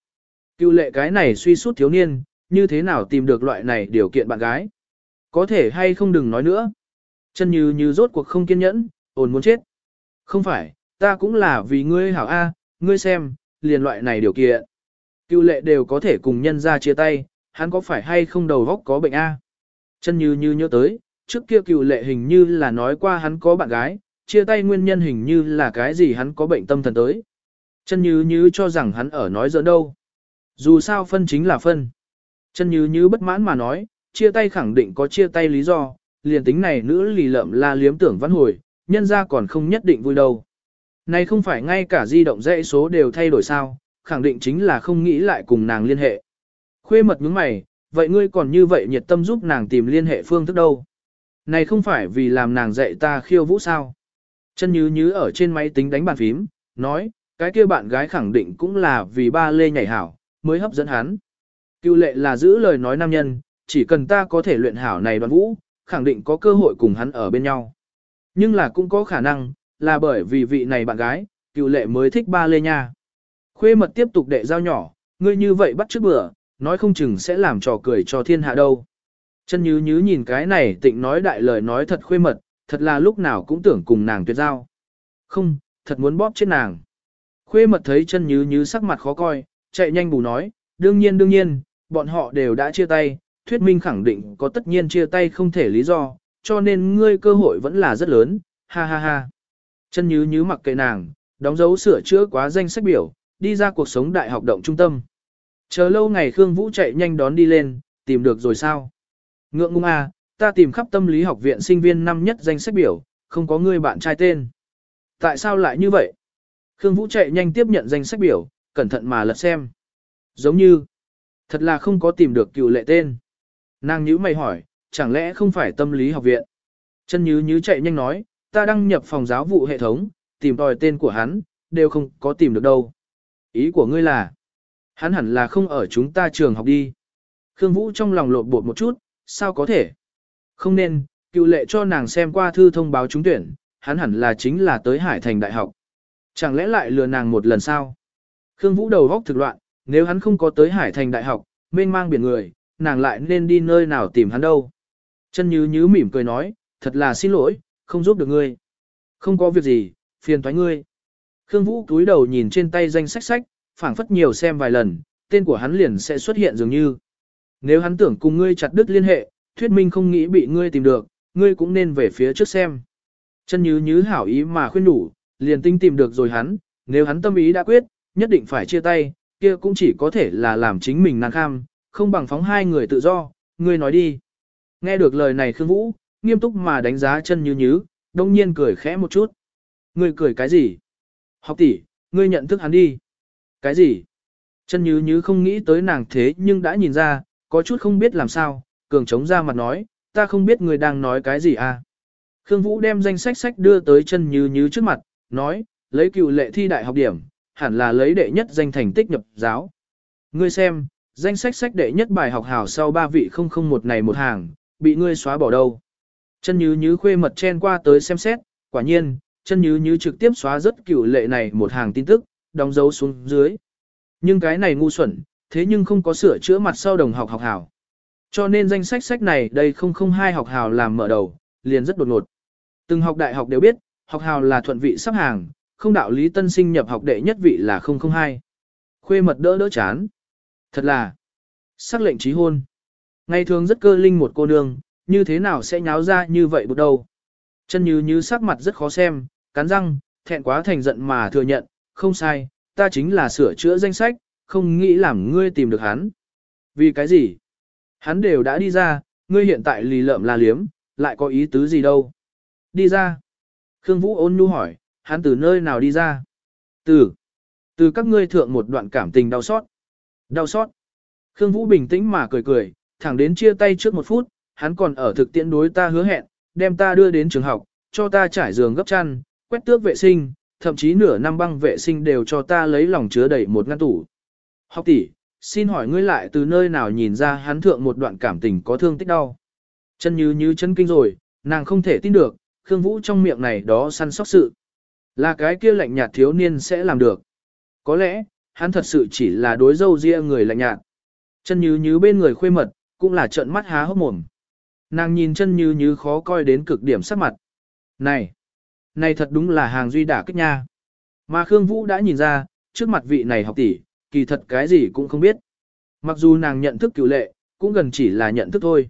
Cựu lệ cái này suy suốt thiếu niên, như thế nào tìm được loại này điều kiện bạn gái. Có thể hay không đừng nói nữa. Chân như như rốt cuộc không kiên nhẫn, ồn muốn chết. Không phải, ta cũng là vì ngươi hảo A, ngươi xem, liền loại này điều kiện. Cựu lệ đều có thể cùng nhân ra chia tay, hắn có phải hay không đầu góc có bệnh A. Chân như như nhớ tới, trước kia cựu lệ hình như là nói qua hắn có bạn gái, chia tay nguyên nhân hình như là cái gì hắn có bệnh tâm thần tới. Chân như như cho rằng hắn ở nói giỡn đâu. Dù sao phân chính là phân. Chân như như bất mãn mà nói, chia tay khẳng định có chia tay lý do, liền tính này nữ lì lợm la liếm tưởng văn hồi, nhân ra còn không nhất định vui đâu. Này không phải ngay cả di động dãy số đều thay đổi sao, khẳng định chính là không nghĩ lại cùng nàng liên hệ. Khuê mật nhướng mày, vậy ngươi còn như vậy nhiệt tâm giúp nàng tìm liên hệ phương thức đâu? Này không phải vì làm nàng dạy ta khiêu vũ sao? Chân như như ở trên máy tính đánh bàn phím, nói, cái kia bạn gái khẳng định cũng là vì ba lê nhảy hảo, mới hấp dẫn hắn. Cựu lệ là giữ lời nói nam nhân, chỉ cần ta có thể luyện hảo này đoàn vũ, khẳng định có cơ hội cùng hắn ở bên nhau. Nhưng là cũng có khả năng, là bởi vì vị này bạn gái, cựu lệ mới thích ba lê nha. Khuê mật tiếp tục đệ giao nhỏ, ngươi như vậy bắt trước bữa, nói không chừng sẽ làm trò cười cho thiên hạ đâu. Chân nhứ nhứ nhìn cái này tịnh nói đại lời nói thật khuê mật, thật là lúc nào cũng tưởng cùng nàng tuyệt giao. Không, thật muốn bóp chết nàng. Khuê mật thấy chân nhứ nhứ sắc mặt khó coi, chạy nhanh bù nói, đương nhiên đương nhiên, bọn họ đều đã chia tay, thuyết minh khẳng định có tất nhiên chia tay không thể lý do, cho nên ngươi cơ hội vẫn là rất lớn, ha ha ha. Chân nhứ nhứ mặc kệ nàng, đóng dấu sửa chữa quá danh sách biểu, đi ra cuộc sống đại học động trung tâm. Chờ lâu ngày Khương Vũ chạy nhanh đón đi lên, tìm được rồi sao? Ngượng ngung à, ta tìm khắp tâm lý học viện sinh viên năm nhất danh sách biểu, không có người bạn trai tên. Tại sao lại như vậy? Khương Vũ chạy nhanh tiếp nhận danh sách biểu, cẩn thận mà lật xem. Giống như, thật là không có tìm được cựu lệ tên. Nàng nhữ mày hỏi, chẳng lẽ không phải tâm lý học viện? Chân nhứ nhứ chạy nhanh nói, ta đăng nhập phòng giáo vụ hệ thống, tìm tòi tên của hắn, đều không có tìm được đâu. Ý của ngươi là, hắn hẳn là không ở chúng ta trường học đi. Khương Vũ trong lòng lộn bột một chút, sao có thể? Không nên, cựu lệ cho nàng xem qua thư thông báo trúng tuyển, hắn hẳn là chính là tới Hải Thành Đại học. Chẳng lẽ lại lừa nàng một lần sao? Khương Vũ đầu góc thực loạn, nếu hắn không có tới Hải Thành Đại học, mênh mang biển người, nàng lại nên đi nơi nào tìm hắn đâu? Chân Như Như mỉm cười nói, thật là xin lỗi, không giúp được ngươi. Không có việc gì, phiền thoái ngươi. Khương Vũ cúi đầu nhìn trên tay danh sách sách, phảng phất nhiều xem vài lần, tên của hắn liền sẽ xuất hiện dường như. Nếu hắn tưởng cùng ngươi chặt đứt liên hệ, thuyết minh không nghĩ bị ngươi tìm được, ngươi cũng nên về phía trước xem. Chân Như Như hảo ý mà khuyên đủ, liền tinh tìm được rồi hắn, nếu hắn tâm ý đã quyết, nhất định phải chia tay, kia cũng chỉ có thể là làm chính mình nàng kham, không bằng phóng hai người tự do, ngươi nói đi. Nghe được lời này Khương Vũ, nghiêm túc mà đánh giá chân như nhứ, đông nhiên cười khẽ một chút. Ngươi cười cái gì? Học tỷ, ngươi nhận thức hắn đi. Cái gì? Chân như nhứ không nghĩ tới nàng thế nhưng đã nhìn ra, có chút không biết làm sao, cường chống ra mặt nói, ta không biết ngươi đang nói cái gì à. Khương Vũ đem danh sách sách đưa tới chân như nhứ trước mặt, nói, lấy cựu lệ thi đại học điểm, hẳn là lấy đệ nhất danh thành tích nhập giáo. Ngươi xem, danh sách sách đệ nhất bài học hảo sau ba vị không không một này một hàng, bị ngươi xóa bỏ đâu. Chân Như Như khuê mật chen qua tới xem xét, quả nhiên, chân Như Như trực tiếp xóa rất cửu lệ này một hàng tin tức, đóng dấu xuống dưới. Nhưng cái này ngu xuẩn, thế nhưng không có sửa chữa mặt sau đồng học học hảo. Cho nên danh sách sách này đây không không hai học hảo làm mở đầu, liền rất đột ngột. Từng học đại học đều biết, học hảo là thuận vị sắp hàng, không đạo lý tân sinh nhập học đệ nhất vị là 002. Khuê mật đỡ đỡ chán. Thật là, sắc lệnh trí hôn. Ngày thường rất cơ linh một cô nương, như thế nào sẽ nháo ra như vậy bụt đâu. Chân như như sắc mặt rất khó xem, cắn răng, thẹn quá thành giận mà thừa nhận, không sai, ta chính là sửa chữa danh sách, không nghĩ làm ngươi tìm được hắn. Vì cái gì? Hắn đều đã đi ra, ngươi hiện tại lì lợm la liếm, lại có ý tứ gì đâu. Đi ra. Khương Vũ ôn nhu hỏi, hắn từ nơi nào đi ra? Từ. Từ các ngươi thượng một đoạn cảm tình đau xót. Đau xót. Khương Vũ bình tĩnh mà cười cười, thẳng đến chia tay trước một phút, hắn còn ở thực tiễn đối ta hứa hẹn, đem ta đưa đến trường học, cho ta trải giường gấp chăn, quét tước vệ sinh, thậm chí nửa năm băng vệ sinh đều cho ta lấy lòng chứa đầy một ngăn tủ. Học tỷ, xin hỏi ngươi lại từ nơi nào nhìn ra hắn thượng một đoạn cảm tình có thương tích đau. Chân như như chân kinh rồi, nàng không thể tin được, Khương Vũ trong miệng này đó săn sóc sự. Là cái kia lạnh nhạt thiếu niên sẽ làm được. Có lẽ, hắn thật sự chỉ là đối dâu ria người lạnh nhạt. Chân như như bên người khuê mật, cũng là trợn mắt há hốc mồm. Nàng nhìn chân như như khó coi đến cực điểm sắc mặt. Này! Này thật đúng là hàng duy đả kích nha. Mà Khương Vũ đã nhìn ra, trước mặt vị này học tỷ, kỳ thật cái gì cũng không biết. Mặc dù nàng nhận thức cựu lệ, cũng gần chỉ là nhận thức thôi.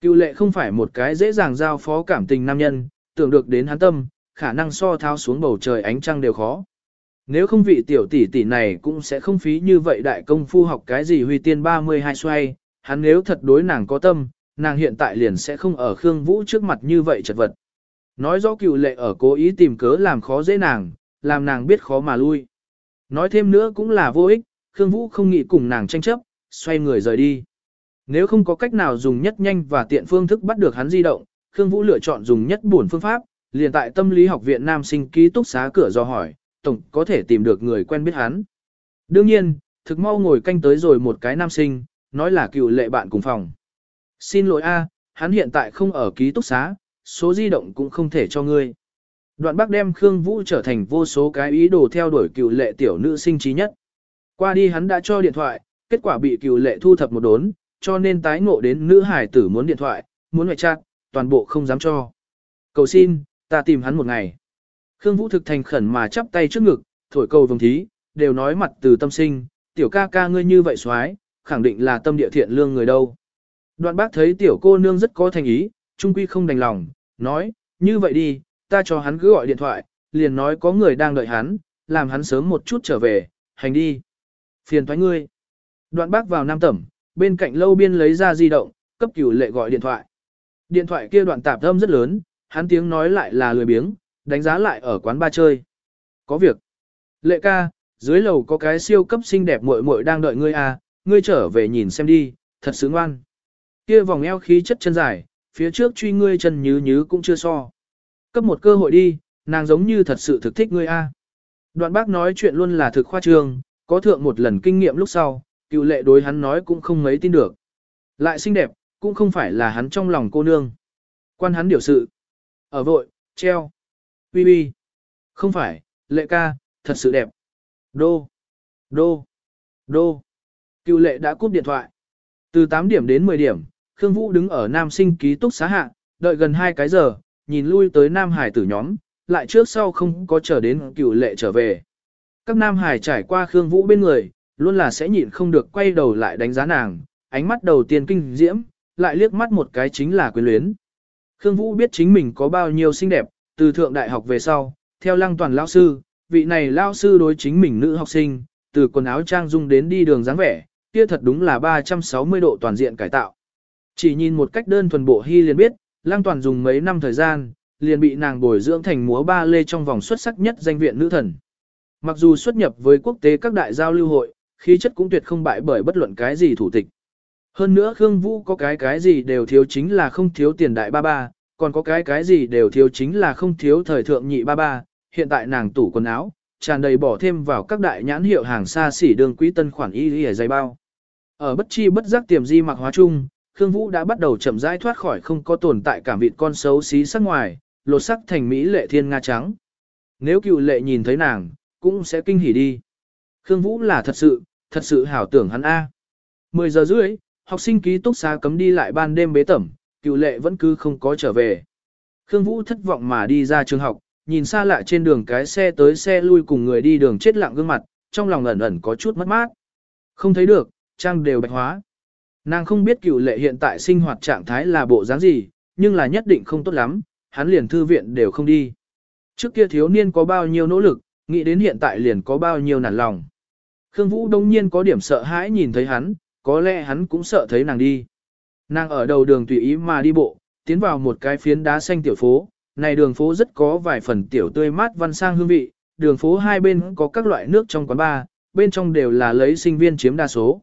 Cựu lệ không phải một cái dễ dàng giao phó cảm tình nam nhân, tưởng được đến hắn tâm, khả năng so thao xuống bầu trời ánh trăng đều khó. Nếu không vị tiểu tỷ tỷ này cũng sẽ không phí như vậy đại công phu học cái gì huy tiên 32 xoay, hắn nếu thật đối nàng có tâm, nàng hiện tại liền sẽ không ở Khương Vũ trước mặt như vậy chật vật. Nói rõ cựu lệ ở cố ý tìm cớ làm khó dễ nàng, làm nàng biết khó mà lui. Nói thêm nữa cũng là vô ích, Khương Vũ không nghĩ cùng nàng tranh chấp, xoay người rời đi. Nếu không có cách nào dùng nhất nhanh và tiện phương thức bắt được hắn di động, Khương Vũ lựa chọn dùng nhất buồn phương pháp, liền tại tâm lý học viện nam sinh ký túc xá cửa do hỏi, tổng có thể tìm được người quen biết hắn. Đương nhiên, thực mau ngồi canh tới rồi một cái nam sinh, nói là cựu lệ bạn cùng phòng. Xin lỗi a, hắn hiện tại không ở ký túc xá, số di động cũng không thể cho ngươi. Đoạn bác đem Khương Vũ trở thành vô số cái ý đồ theo đuổi cựu lệ tiểu nữ sinh trí nhất. Qua đi hắn đã cho điện thoại, kết quả bị cựu lệ thu thập một đốn, cho nên tái ngộ đến nữ hải tử muốn điện thoại, muốn ngoại chat, toàn bộ không dám cho. Cầu xin, ta tìm hắn một ngày. Khương Vũ thực thành khẩn mà chắp tay trước ngực, thổi cầu vồng thí, đều nói mặt từ tâm sinh, tiểu ca ca ngươi như vậy xoái, khẳng định là tâm địa thiện lương người đâu. Đoạn bác thấy tiểu cô nương rất có thành ý, trung quy không đành lòng, nói, như vậy đi, ta cho hắn cứ gọi điện thoại, liền nói có người đang đợi hắn, làm hắn sớm một chút trở về, hành đi. Phiền thoái ngươi. Đoạn bác vào nam tẩm, bên cạnh lâu biên lấy ra di động, cấp cửu lệ gọi điện thoại. Điện thoại kia đoạn tạp âm rất lớn, hắn tiếng nói lại là lười biếng, đánh giá lại ở quán ba chơi. Có việc. Lệ ca, dưới lầu có cái siêu cấp xinh đẹp muội muội đang đợi ngươi à, ngươi trở về nhìn xem đi, thật sướng ngoan. Kia vòng eo khí chất chân dài, phía trước truy ngươi chân nhứ nhứ cũng chưa so. Cấp một cơ hội đi, nàng giống như thật sự thực thích ngươi a. Đoạn bác nói chuyện luôn là thực khoa trương, có thượng một lần kinh nghiệm lúc sau, cựu lệ đối hắn nói cũng không mấy tin được. Lại xinh đẹp, cũng không phải là hắn trong lòng cô nương. Quan hắn điều sự. Ở vội, treo. Uy uy. Không phải, lệ ca, thật sự đẹp. Đô. Đô. Đô. Cựu lệ đã cúp điện thoại. Từ 8 điểm đến 10 điểm, Khương Vũ đứng ở nam sinh ký túc xá hạ, đợi gần 2 cái giờ, nhìn lui tới nam hải tử nhóm, lại trước sau không có chờ đến cựu lệ trở về. Các nam hải trải qua Khương Vũ bên người, luôn là sẽ nhịn không được quay đầu lại đánh giá nàng, ánh mắt đầu tiên kinh diễm, lại liếc mắt một cái chính là quyến luyến. Khương Vũ biết chính mình có bao nhiêu xinh đẹp, từ thượng đại học về sau, theo lăng toàn lao sư, vị này lao sư đối chính mình nữ học sinh, từ quần áo trang dung đến đi đường dáng vẻ, kia thật đúng là 360 độ toàn diện cải tạo. Chỉ nhìn một cách đơn thuần bộ hy liền biết, Lăng Toàn dùng mấy năm thời gian, liền bị nàng bồi dưỡng thành múa ba lê trong vòng xuất sắc nhất danh viện nữ thần. Mặc dù xuất nhập với quốc tế các đại giao lưu hội, khí chất cũng tuyệt không bại bởi bất luận cái gì thủ tịch. Hơn nữa Khương Vũ có cái cái gì đều thiếu chính là không thiếu tiền đại ba ba, còn có cái cái gì đều thiếu chính là không thiếu thời thượng nhị ba ba, hiện tại nàng tủ quần áo, tràn đầy bỏ thêm vào các đại nhãn hiệu hàng xa xỉ đường quý tân khoản y y dày bao. Ở bất chi bất giác tiềm di mặc hóa chung, Khương Vũ đã bắt đầu chậm rãi thoát khỏi không có tồn tại cảm vịt con xấu xí sắc ngoài, lột sắc thành mỹ lệ thiên nga trắng. Nếu cựu lệ nhìn thấy nàng, cũng sẽ kinh hỉ đi. Khương Vũ là thật sự, thật sự hảo tưởng hắn A. 10 giờ rưỡi, học sinh ký túc xá cấm đi lại ban đêm bế tẩm, cựu lệ vẫn cứ không có trở về. Khương Vũ thất vọng mà đi ra trường học, nhìn xa lạ trên đường cái xe tới xe lui cùng người đi đường chết lặng gương mặt, trong lòng ẩn ẩn có chút mất mát. Không thấy được, trang đều bạch hóa. Nàng không biết cựu lệ hiện tại sinh hoạt trạng thái là bộ dáng gì, nhưng là nhất định không tốt lắm, hắn liền thư viện đều không đi. Trước kia thiếu niên có bao nhiêu nỗ lực, nghĩ đến hiện tại liền có bao nhiêu nản lòng. Khương Vũ đông nhiên có điểm sợ hãi nhìn thấy hắn, có lẽ hắn cũng sợ thấy nàng đi. Nàng ở đầu đường tùy ý mà đi bộ, tiến vào một cái phiến đá xanh tiểu phố, này đường phố rất có vài phần tiểu tươi mát văn sang hương vị, đường phố hai bên có các loại nước trong quán bar, bên trong đều là lấy sinh viên chiếm đa số.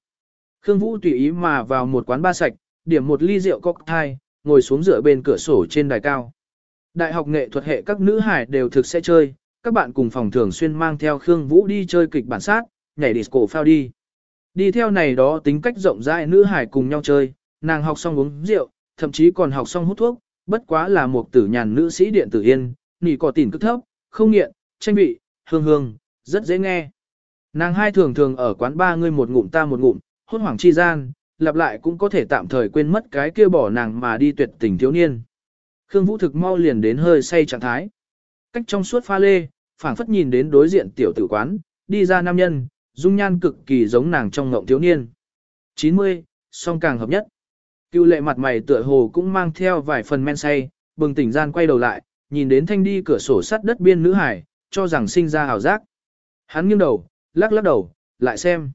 Khương Vũ tùy ý mà vào một quán ba sạch, điểm một ly rượu cocktail, ngồi xuống dựa bên cửa sổ trên đài cao. Đại học nghệ thuật hệ các nữ hải đều thực sẽ chơi, các bạn cùng phòng thường xuyên mang theo Khương Vũ đi chơi kịch bản sát, nhảy disco phao đi. Đi theo này đó tính cách rộng rãi nữ hải cùng nhau chơi, nàng học xong uống rượu, thậm chí còn học xong hút thuốc, bất quá là một tử nhàn nữ sĩ điện tử yên, nỉ cỏ tỉn cực thấp, không nghiện, tranh vị, hương hương, rất dễ nghe. Nàng hai thường thường ở quán ba ngươi một ngụm ta một ngụm, hốt hoảng chi gian, lặp lại cũng có thể tạm thời quên mất cái kia bỏ nàng mà đi tuyệt tình thiếu niên. Khương Vũ thực mau liền đến hơi say trạng thái. Cách trong suốt pha lê, phảng phất nhìn đến đối diện tiểu tử quán, đi ra nam nhân, dung nhan cực kỳ giống nàng trong ngộng thiếu niên. 90, song càng hợp nhất. Cưu lệ mặt mày tựa hồ cũng mang theo vài phần men say, bừng tỉnh gian quay đầu lại, nhìn đến thanh đi cửa sổ sắt đất biên nữ hải, cho rằng sinh ra hào giác. Hắn nghiêng đầu, lắc lắc đầu, lại xem.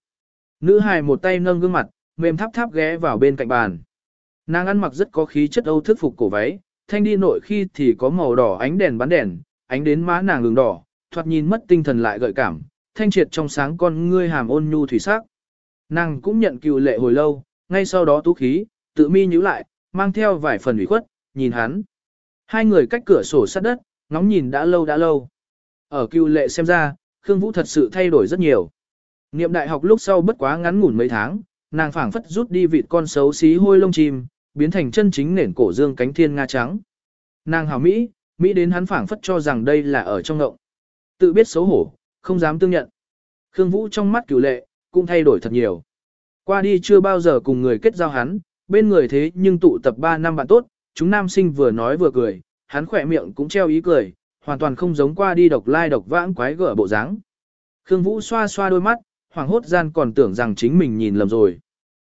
Nữ hải một tay nâng gương mặt, mềm tháp tháp ghé vào bên cạnh bàn. Nàng ăn mặc rất có khí chất âu thức phục cổ váy, thanh đi nội khi thì có màu đỏ ánh đèn bắn đèn, ánh đến má nàng lường đỏ, thoạt nhìn mất tinh thần lại gợi cảm, thanh triệt trong sáng con ngươi hàm ôn nhu thủy sắc. Nàng cũng nhận cựu lệ hồi lâu, ngay sau đó tú khí, tự mi nhíu lại, mang theo vài phần ủy khuất, nhìn hắn. Hai người cách cửa sổ sát đất, ngóng nhìn đã lâu đã lâu. Ở cựu lệ xem ra, Khương Vũ thật sự thay đổi rất nhiều. Niệm đại học lúc sau bất quá ngắn ngủn mấy tháng, nàng phảng phất rút đi vịt con xấu xí hôi lông chim, biến thành chân chính nền cổ dương cánh thiên nga trắng. Nàng hảo Mỹ, Mỹ đến hắn phảng phất cho rằng đây là ở trong ngộng. Tự biết xấu hổ, không dám tương nhận. Khương Vũ trong mắt cửu lệ, cũng thay đổi thật nhiều. Qua đi chưa bao giờ cùng người kết giao hắn, bên người thế nhưng tụ tập 3 năm bạn tốt, chúng nam sinh vừa nói vừa cười, hắn khỏe miệng cũng treo ý cười, hoàn toàn không giống qua đi độc lai độc vãng quái gở bộ dáng. Khương Vũ xoa xoa đôi mắt, hoàng hốt gian còn tưởng rằng chính mình nhìn lầm rồi.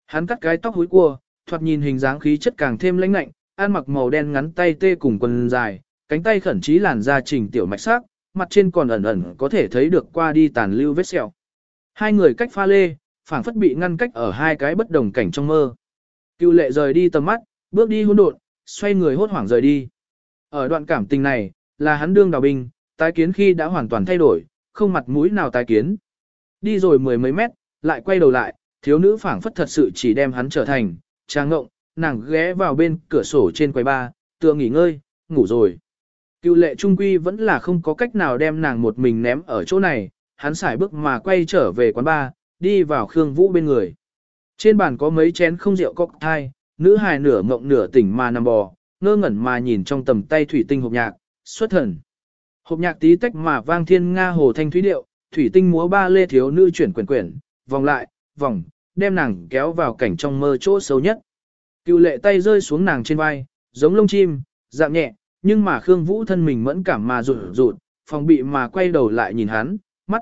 Hắn cắt cái tóc húi cua, thoạt nhìn hình dáng khí chất càng thêm lãnh lạnh, ăn mặc màu đen ngắn tay tê cùng quần dài, cánh tay khẩn trí làn da trình tiểu mạch sắc, mặt trên còn ẩn ẩn có thể thấy được qua đi tàn lưu vết sẹo. Hai người cách pha lê, phảng phất bị ngăn cách ở hai cái bất đồng cảnh trong mơ. Cựu lệ rời đi tầm mắt, bước đi hỗn độn, xoay người hốt hoảng rời đi. Ở đoạn cảm tình này, là hắn đương đào binh, tái kiến khi đã hoàn toàn thay đổi, không mặt mũi nào tái kiến. Đi rồi mười mấy mét, lại quay đầu lại, thiếu nữ phảng phất thật sự chỉ đem hắn trở thành, trang ngộng, nàng ghé vào bên cửa sổ trên quầy ba, tựa nghỉ ngơi, ngủ rồi. Cựu lệ trung quy vẫn là không có cách nào đem nàng một mình ném ở chỗ này, hắn xài bước mà quay trở về quán ba, đi vào Khương Vũ bên người. Trên bàn có mấy chén không rượu cocktail, nữ hài nửa mộng nửa tỉnh mà nằm bò, ngơ ngẩn mà nhìn trong tầm tay thủy tinh hộp nhạc, xuất thần. Hộp nhạc tí tách mà vang thiên nga hồ thanh thúy điệu, thủy tinh múa ba lê thiếu nữ chuyển quyển quyển, vòng lại, vòng, đem nàng kéo vào cảnh trong mơ chỗ sâu nhất. Cựu lệ tay rơi xuống nàng trên vai, giống lông chim, dạng nhẹ, nhưng mà Khương Vũ thân mình mẫn cảm mà rụt rụt, phòng bị mà quay đầu lại nhìn hắn, mắt.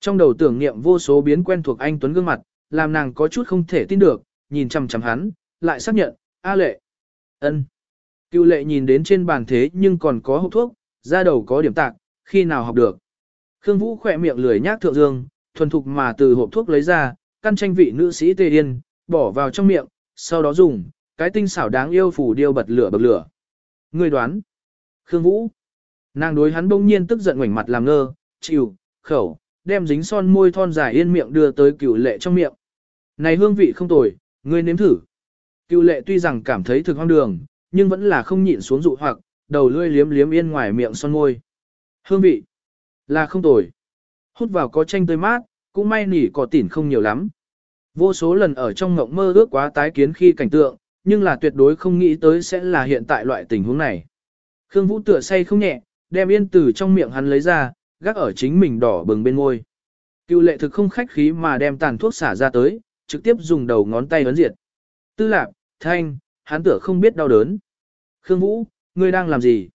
Trong đầu tưởng niệm vô số biến quen thuộc anh Tuấn gương mặt, làm nàng có chút không thể tin được, nhìn chằm chằm hắn, lại xác nhận, A lệ. ân. Cựu lệ nhìn đến trên bàn thế nhưng còn có hộp thuốc, da đầu có điểm tạc, khi nào học được. Khương Vũ khỏe miệng lười nhác thượng dương, thuần thục mà từ hộp thuốc lấy ra, căn tranh vị nữ sĩ tê điên, bỏ vào trong miệng, sau đó dùng, cái tinh xảo đáng yêu phủ điêu bật lửa bật lửa. Người đoán. Khương Vũ. Nàng đối hắn bỗng nhiên tức giận ngoảnh mặt làm ngơ, chịu, khẩu, đem dính son môi thon dài yên miệng đưa tới cửu lệ trong miệng. Này hương vị không tồi, ngươi nếm thử. Cựu lệ tuy rằng cảm thấy thực hoang đường, nhưng vẫn là không nhịn xuống dụ hoặc, đầu lưỡi liếm liếm yên ngoài miệng son môi. Hương vị là không tồi. Hút vào có chanh tươi mát, cũng may nỉ có tỉn không nhiều lắm. Vô số lần ở trong ngộng mơ ước quá tái kiến khi cảnh tượng, nhưng là tuyệt đối không nghĩ tới sẽ là hiện tại loại tình huống này. Khương Vũ tựa say không nhẹ, đem yên từ trong miệng hắn lấy ra, gác ở chính mình đỏ bừng bên môi. Cựu lệ thực không khách khí mà đem tàn thuốc xả ra tới, trực tiếp dùng đầu ngón tay ấn diệt. Tư lạc, thanh, hắn tựa không biết đau đớn. Khương Vũ, ngươi đang làm gì?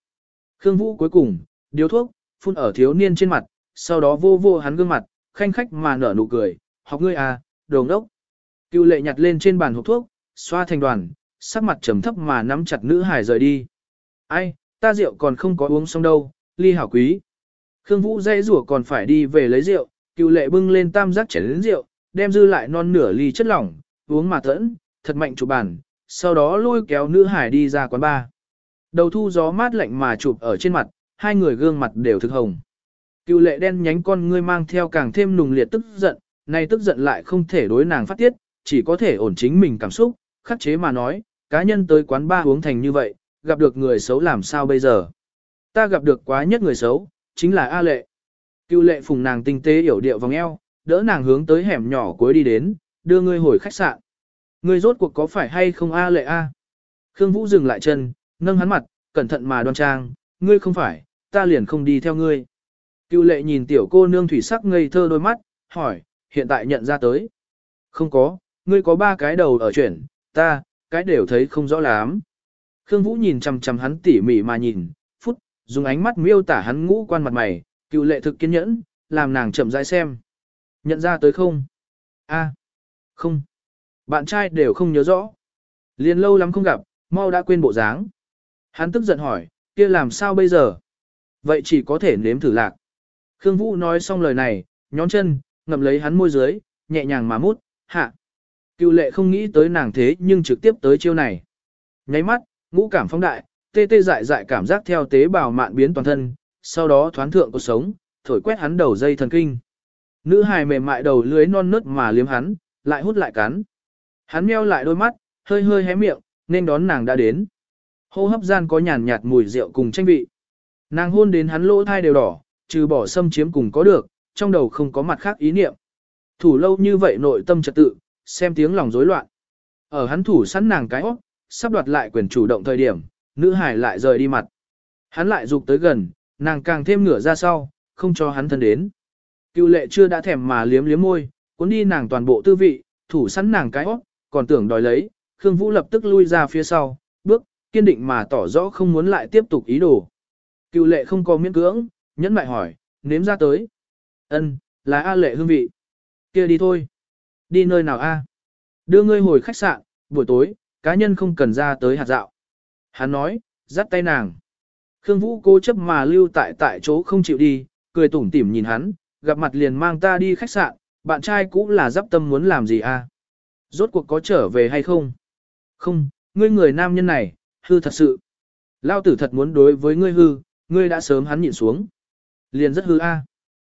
Khương Vũ cuối cùng, điếu thuốc, phun ở thiếu niên trên mặt, sau đó vô vô hắn gương mặt, khanh khách mà nở nụ cười, học ngươi à, đồ đốc. Cựu lệ nhặt lên trên bàn hộp thuốc, xoa thành đoàn, sắc mặt trầm thấp mà nắm chặt nữ hải rời đi. Ai, ta rượu còn không có uống xong đâu, ly hảo quý. Khương Vũ dây rủa còn phải đi về lấy rượu, cựu lệ bưng lên tam giác chén lớn rượu, đem dư lại non nửa ly chất lỏng, uống mà tẫn, thật mạnh chụp bàn, sau đó lôi kéo nữ hải đi ra quán bar. Đầu thu gió mát lạnh mà chụp ở trên mặt, hai người gương mặt đều thực hồng. Cựu lệ đen nhánh con ngươi mang theo càng thêm nùng liệt tức giận, nay tức giận lại không thể đối nàng phát tiết, chỉ có thể ổn chính mình cảm xúc, khắc chế mà nói, cá nhân tới quán ba uống thành như vậy, gặp được người xấu làm sao bây giờ. Ta gặp được quá nhất người xấu, chính là A lệ. Cựu lệ phùng nàng tinh tế hiểu điệu vòng eo, đỡ nàng hướng tới hẻm nhỏ cuối đi đến, đưa ngươi hồi khách sạn. Ngươi rốt cuộc có phải hay không A lệ A? Khương Vũ dừng lại chân, nâng hắn mặt, cẩn thận mà đoan trang, ngươi không phải, ta liền không đi theo ngươi. Cựu lệ nhìn tiểu cô nương thủy sắc ngây thơ đôi mắt, hỏi, hiện tại nhận ra tới. Không có, ngươi có ba cái đầu ở chuyển, ta, cái đều thấy không rõ lắm. Khương Vũ nhìn chằm chằm hắn tỉ mỉ mà nhìn, phút, dùng ánh mắt miêu tả hắn ngũ quan mặt mày, cựu lệ thực kiên nhẫn, làm nàng chậm rãi xem. Nhận ra tới không? A, không. Bạn trai đều không nhớ rõ. Liền lâu lắm không gặp, mau đã quên bộ dáng. Hắn tức giận hỏi, kia làm sao bây giờ? Vậy chỉ có thể nếm thử lạc. Khương Vũ nói xong lời này, nhón chân, ngậm lấy hắn môi dưới, nhẹ nhàng mà mút, hạ. Cựu lệ không nghĩ tới nàng thế nhưng trực tiếp tới chiêu này. Nháy mắt, ngũ cảm phóng đại, tê tê dại dại cảm giác theo tế bào mạn biến toàn thân, sau đó thoán thượng cuộc sống, thổi quét hắn đầu dây thần kinh. Nữ hài mềm mại đầu lưới non nớt mà liếm hắn, lại hút lại cắn. Hắn meo lại đôi mắt, hơi hơi hé miệng, nên đón nàng đã đến. Hô hấp gian có nhàn nhạt mùi rượu cùng tranh vị. Nàng hôn đến hắn lỗ thai đều đỏ, trừ bỏ xâm chiếm cùng có được, trong đầu không có mặt khác ý niệm. Thủ lâu như vậy nội tâm trật tự, xem tiếng lòng rối loạn. Ở hắn thủ sẵn nàng cái óc, sắp đoạt lại quyền chủ động thời điểm, nữ hải lại rời đi mặt. Hắn lại dục tới gần, nàng càng thêm ngửa ra sau, không cho hắn thân đến. Cựu lệ chưa đã thèm mà liếm liếm môi, cuốn đi nàng toàn bộ tư vị, thủ sẵn nàng cái óc, còn tưởng đòi lấy, Khương Vũ lập tức lui ra phía sau, bước, kiên định mà tỏ rõ không muốn lại tiếp tục ý đồ. Cựu lệ không có miễn cưỡng, nhẫn mại hỏi, nếm ra tới. Ân, là A lệ hương vị. kia đi thôi. Đi nơi nào A? Đưa ngươi hồi khách sạn, buổi tối, cá nhân không cần ra tới hạt dạo. Hắn nói, dắt tay nàng. Khương Vũ cố chấp mà lưu tại tại chỗ không chịu đi, cười tủm tỉm nhìn hắn, gặp mặt liền mang ta đi khách sạn, bạn trai cũng là giáp tâm muốn làm gì à? Rốt cuộc có trở về hay không? Không, ngươi người nam nhân này, hư thật sự. Lao tử thật muốn đối với ngươi hư, ngươi đã sớm hắn nhịn xuống. Liền rất hư a.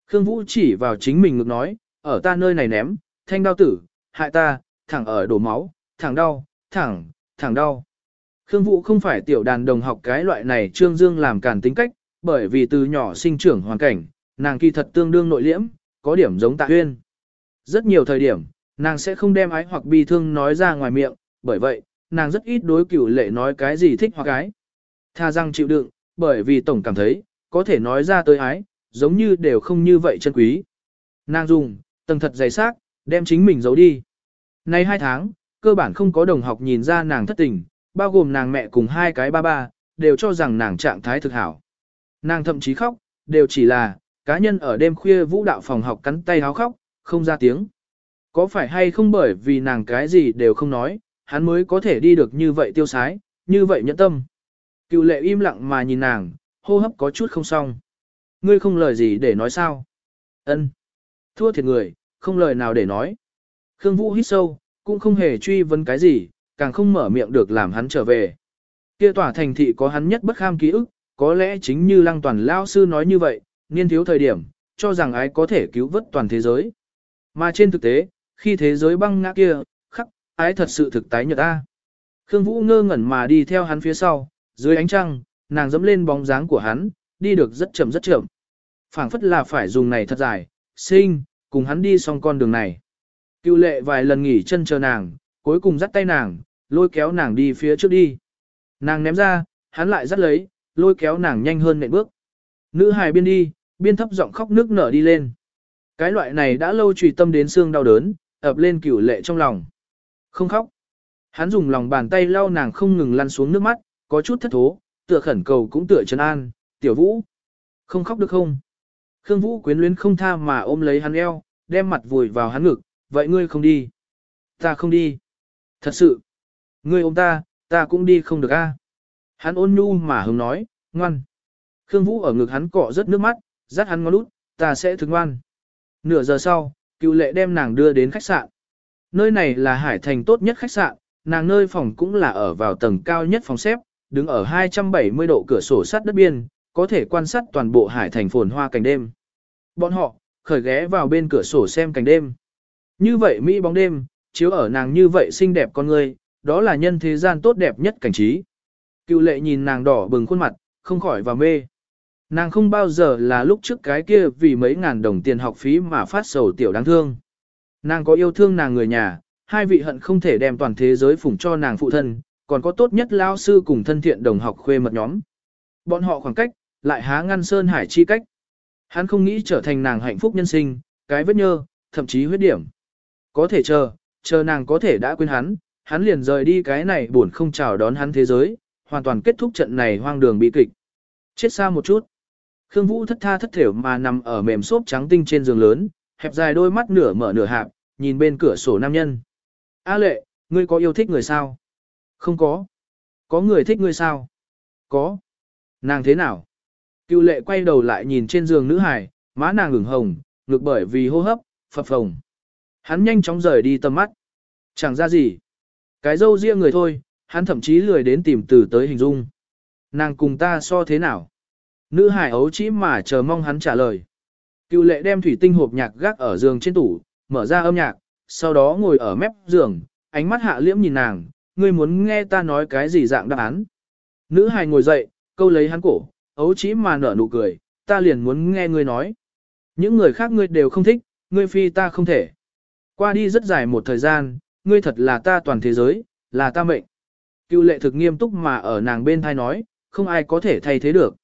Khương Vũ chỉ vào chính mình ngược nói, ở ta nơi này ném, thanh đao tử, hại ta, thẳng ở đổ máu, thẳng đau, thẳng, thẳng đau. Khương Vũ không phải tiểu đàn đồng học cái loại này trương dương làm càn tính cách, bởi vì từ nhỏ sinh trưởng hoàn cảnh, nàng kỳ thật tương đương nội liễm, có điểm giống tạ huyên. Rất nhiều thời điểm, nàng sẽ không đem ái hoặc bi thương nói ra ngoài miệng, bởi vậy, nàng rất ít đối cửu lệ nói cái gì thích hoặc ái. Tha rằng chịu đựng, bởi vì tổng cảm thấy, có thể nói ra tới ái, giống như đều không như vậy chân quý. Nàng dùng, tầng thật dày xác, đem chính mình giấu đi. Nay hai tháng, cơ bản không có đồng học nhìn ra nàng thất tình, bao gồm nàng mẹ cùng hai cái ba ba, đều cho rằng nàng trạng thái thực hảo. Nàng thậm chí khóc, đều chỉ là, cá nhân ở đêm khuya vũ đạo phòng học cắn tay háo khóc, không ra tiếng. Có phải hay không bởi vì nàng cái gì đều không nói, hắn mới có thể đi được như vậy tiêu sái, như vậy nhẫn tâm. Cựu lệ im lặng mà nhìn nàng, hô hấp có chút không xong. Ngươi không lời gì để nói sao? Ân, Thua thiệt người, không lời nào để nói. Khương Vũ hít sâu, cũng không hề truy vấn cái gì, càng không mở miệng được làm hắn trở về. Kia tỏa thành thị có hắn nhất bất kham ký ức, có lẽ chính như lăng toàn lao sư nói như vậy, niên thiếu thời điểm, cho rằng ái có thể cứu vớt toàn thế giới. Mà trên thực tế, khi thế giới băng ngã kia, khắc, ái thật sự thực tái nhợt ta. Khương Vũ ngơ ngẩn mà đi theo hắn phía sau, dưới ánh trăng, nàng dẫm lên bóng dáng của hắn, đi được rất chậm rất chậm. phảng phất là phải dùng này thật dài, sinh, cùng hắn đi xong con đường này. Cựu lệ vài lần nghỉ chân chờ nàng, cuối cùng dắt tay nàng, lôi kéo nàng đi phía trước đi. Nàng ném ra, hắn lại dắt lấy, lôi kéo nàng nhanh hơn nệm bước. Nữ hài biên đi, biên thấp giọng khóc nước nở đi lên. Cái loại này đã lâu trùy tâm đến xương đau đớn, ập lên cửu lệ trong lòng. Không khóc. Hắn dùng lòng bàn tay lau nàng không ngừng lăn xuống nước mắt, có chút thất thố, tựa khẩn cầu cũng tựa chân an, tiểu vũ. Không khóc được không? Khương Vũ quyến luyến không tha mà ôm lấy hắn eo, đem mặt vùi vào hắn ngực, vậy ngươi không đi. Ta không đi. Thật sự. Ngươi ôm ta, ta cũng đi không được a. Hắn ôn nhu mà hứng nói, ngoan. Khương Vũ ở ngực hắn cọ rất nước mắt, dắt hắn ngón út, ta sẽ thức ngoan. Nửa giờ sau, cựu lệ đem nàng đưa đến khách sạn. Nơi này là hải thành tốt nhất khách sạn, nàng nơi phòng cũng là ở vào tầng cao nhất phòng xếp, đứng ở 270 độ cửa sổ sắt đất biên, có thể quan sát toàn bộ hải thành phồn hoa cảnh đêm. Bọn họ, khởi ghé vào bên cửa sổ xem cảnh đêm. Như vậy Mỹ bóng đêm, chiếu ở nàng như vậy xinh đẹp con người, đó là nhân thế gian tốt đẹp nhất cảnh trí. Cựu lệ nhìn nàng đỏ bừng khuôn mặt, không khỏi vào mê. Nàng không bao giờ là lúc trước cái kia vì mấy ngàn đồng tiền học phí mà phát sầu tiểu đáng thương. Nàng có yêu thương nàng người nhà, hai vị hận không thể đem toàn thế giới phủng cho nàng phụ thân, còn có tốt nhất lao sư cùng thân thiện đồng học khuê mật nhóm. Bọn họ khoảng cách, lại há ngăn sơn hải chi cách. Hắn không nghĩ trở thành nàng hạnh phúc nhân sinh, cái vết nhơ, thậm chí huyết điểm. Có thể chờ, chờ nàng có thể đã quên hắn, hắn liền rời đi cái này buồn không chào đón hắn thế giới, hoàn toàn kết thúc trận này hoang đường bị kịch. Chết xa một chút. Khương Vũ thất tha thất thểu mà nằm ở mềm xốp trắng tinh trên giường lớn, hẹp dài đôi mắt nửa mở nửa hạp, nhìn bên cửa sổ nam nhân. A lệ, ngươi có yêu thích người sao? Không có. Có người thích ngươi sao? Có. Nàng thế nào? Cựu lệ quay đầu lại nhìn trên giường nữ hải, má nàng ửng hồng, ngược bởi vì hô hấp, phập phồng. Hắn nhanh chóng rời đi tầm mắt. Chẳng ra gì. Cái dâu riêng người thôi, hắn thậm chí lười đến tìm từ tới hình dung. Nàng cùng ta so thế nào? Nữ hải ấu chỉ mà chờ mong hắn trả lời. Cựu lệ đem thủy tinh hộp nhạc gác ở giường trên tủ, mở ra âm nhạc, sau đó ngồi ở mép giường, ánh mắt hạ liễm nhìn nàng, ngươi muốn nghe ta nói cái gì dạng đáp án. Nữ hài ngồi dậy, câu lấy hắn cổ, ấu chỉ mà nở nụ cười, ta liền muốn nghe ngươi nói. Những người khác ngươi đều không thích, ngươi phi ta không thể. Qua đi rất dài một thời gian, ngươi thật là ta toàn thế giới, là ta mệnh. Cựu lệ thực nghiêm túc mà ở nàng bên thai nói, không ai có thể thay thế được.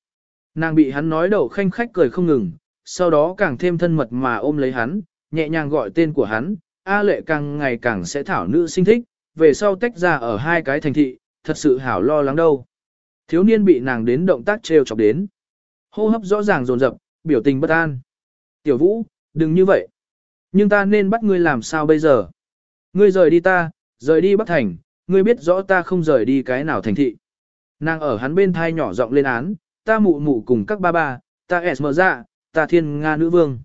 Nàng bị hắn nói đầu khanh khách cười không ngừng, sau đó càng thêm thân mật mà ôm lấy hắn, nhẹ nhàng gọi tên của hắn, A lệ càng ngày càng sẽ thảo nữ sinh thích, về sau tách ra ở hai cái thành thị, thật sự hảo lo lắng đâu. Thiếu niên bị nàng đến động tác trêu chọc đến. Hô hấp rõ ràng dồn rập, biểu tình bất an. Tiểu vũ, đừng như vậy. Nhưng ta nên bắt ngươi làm sao bây giờ? Ngươi rời đi ta, rời đi Bắc Thành, ngươi biết rõ ta không rời đi cái nào thành thị. Nàng ở hắn bên thai nhỏ giọng lên án, ta mụ mụ cùng các ba ba, ta S mở ra, ta thiên Nga nữ vương.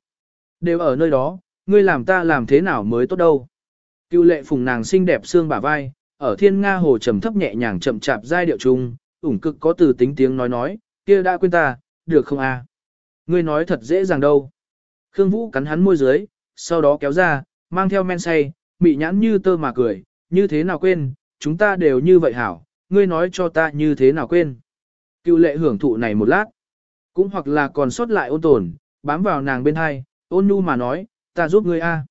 Đều ở nơi đó, ngươi làm ta làm thế nào mới tốt đâu. Cựu lệ phùng nàng xinh đẹp xương bả vai, ở thiên Nga hồ trầm thấp nhẹ nhàng chậm chạp giai điệu trung, ủng cực có từ tính tiếng nói nói, kia đã quên ta, được không a? Ngươi nói thật dễ dàng đâu. Khương Vũ cắn hắn môi dưới, sau đó kéo ra, mang theo men say, mị nhãn như tơ mà cười, như thế nào quên, chúng ta đều như vậy hảo, ngươi nói cho ta như thế nào quên. Cựu lệ hưởng thụ này một lát, cũng hoặc là còn sót lại ôn tồn, bám vào nàng bên hai, ôn nhu mà nói, ta giúp ngươi a.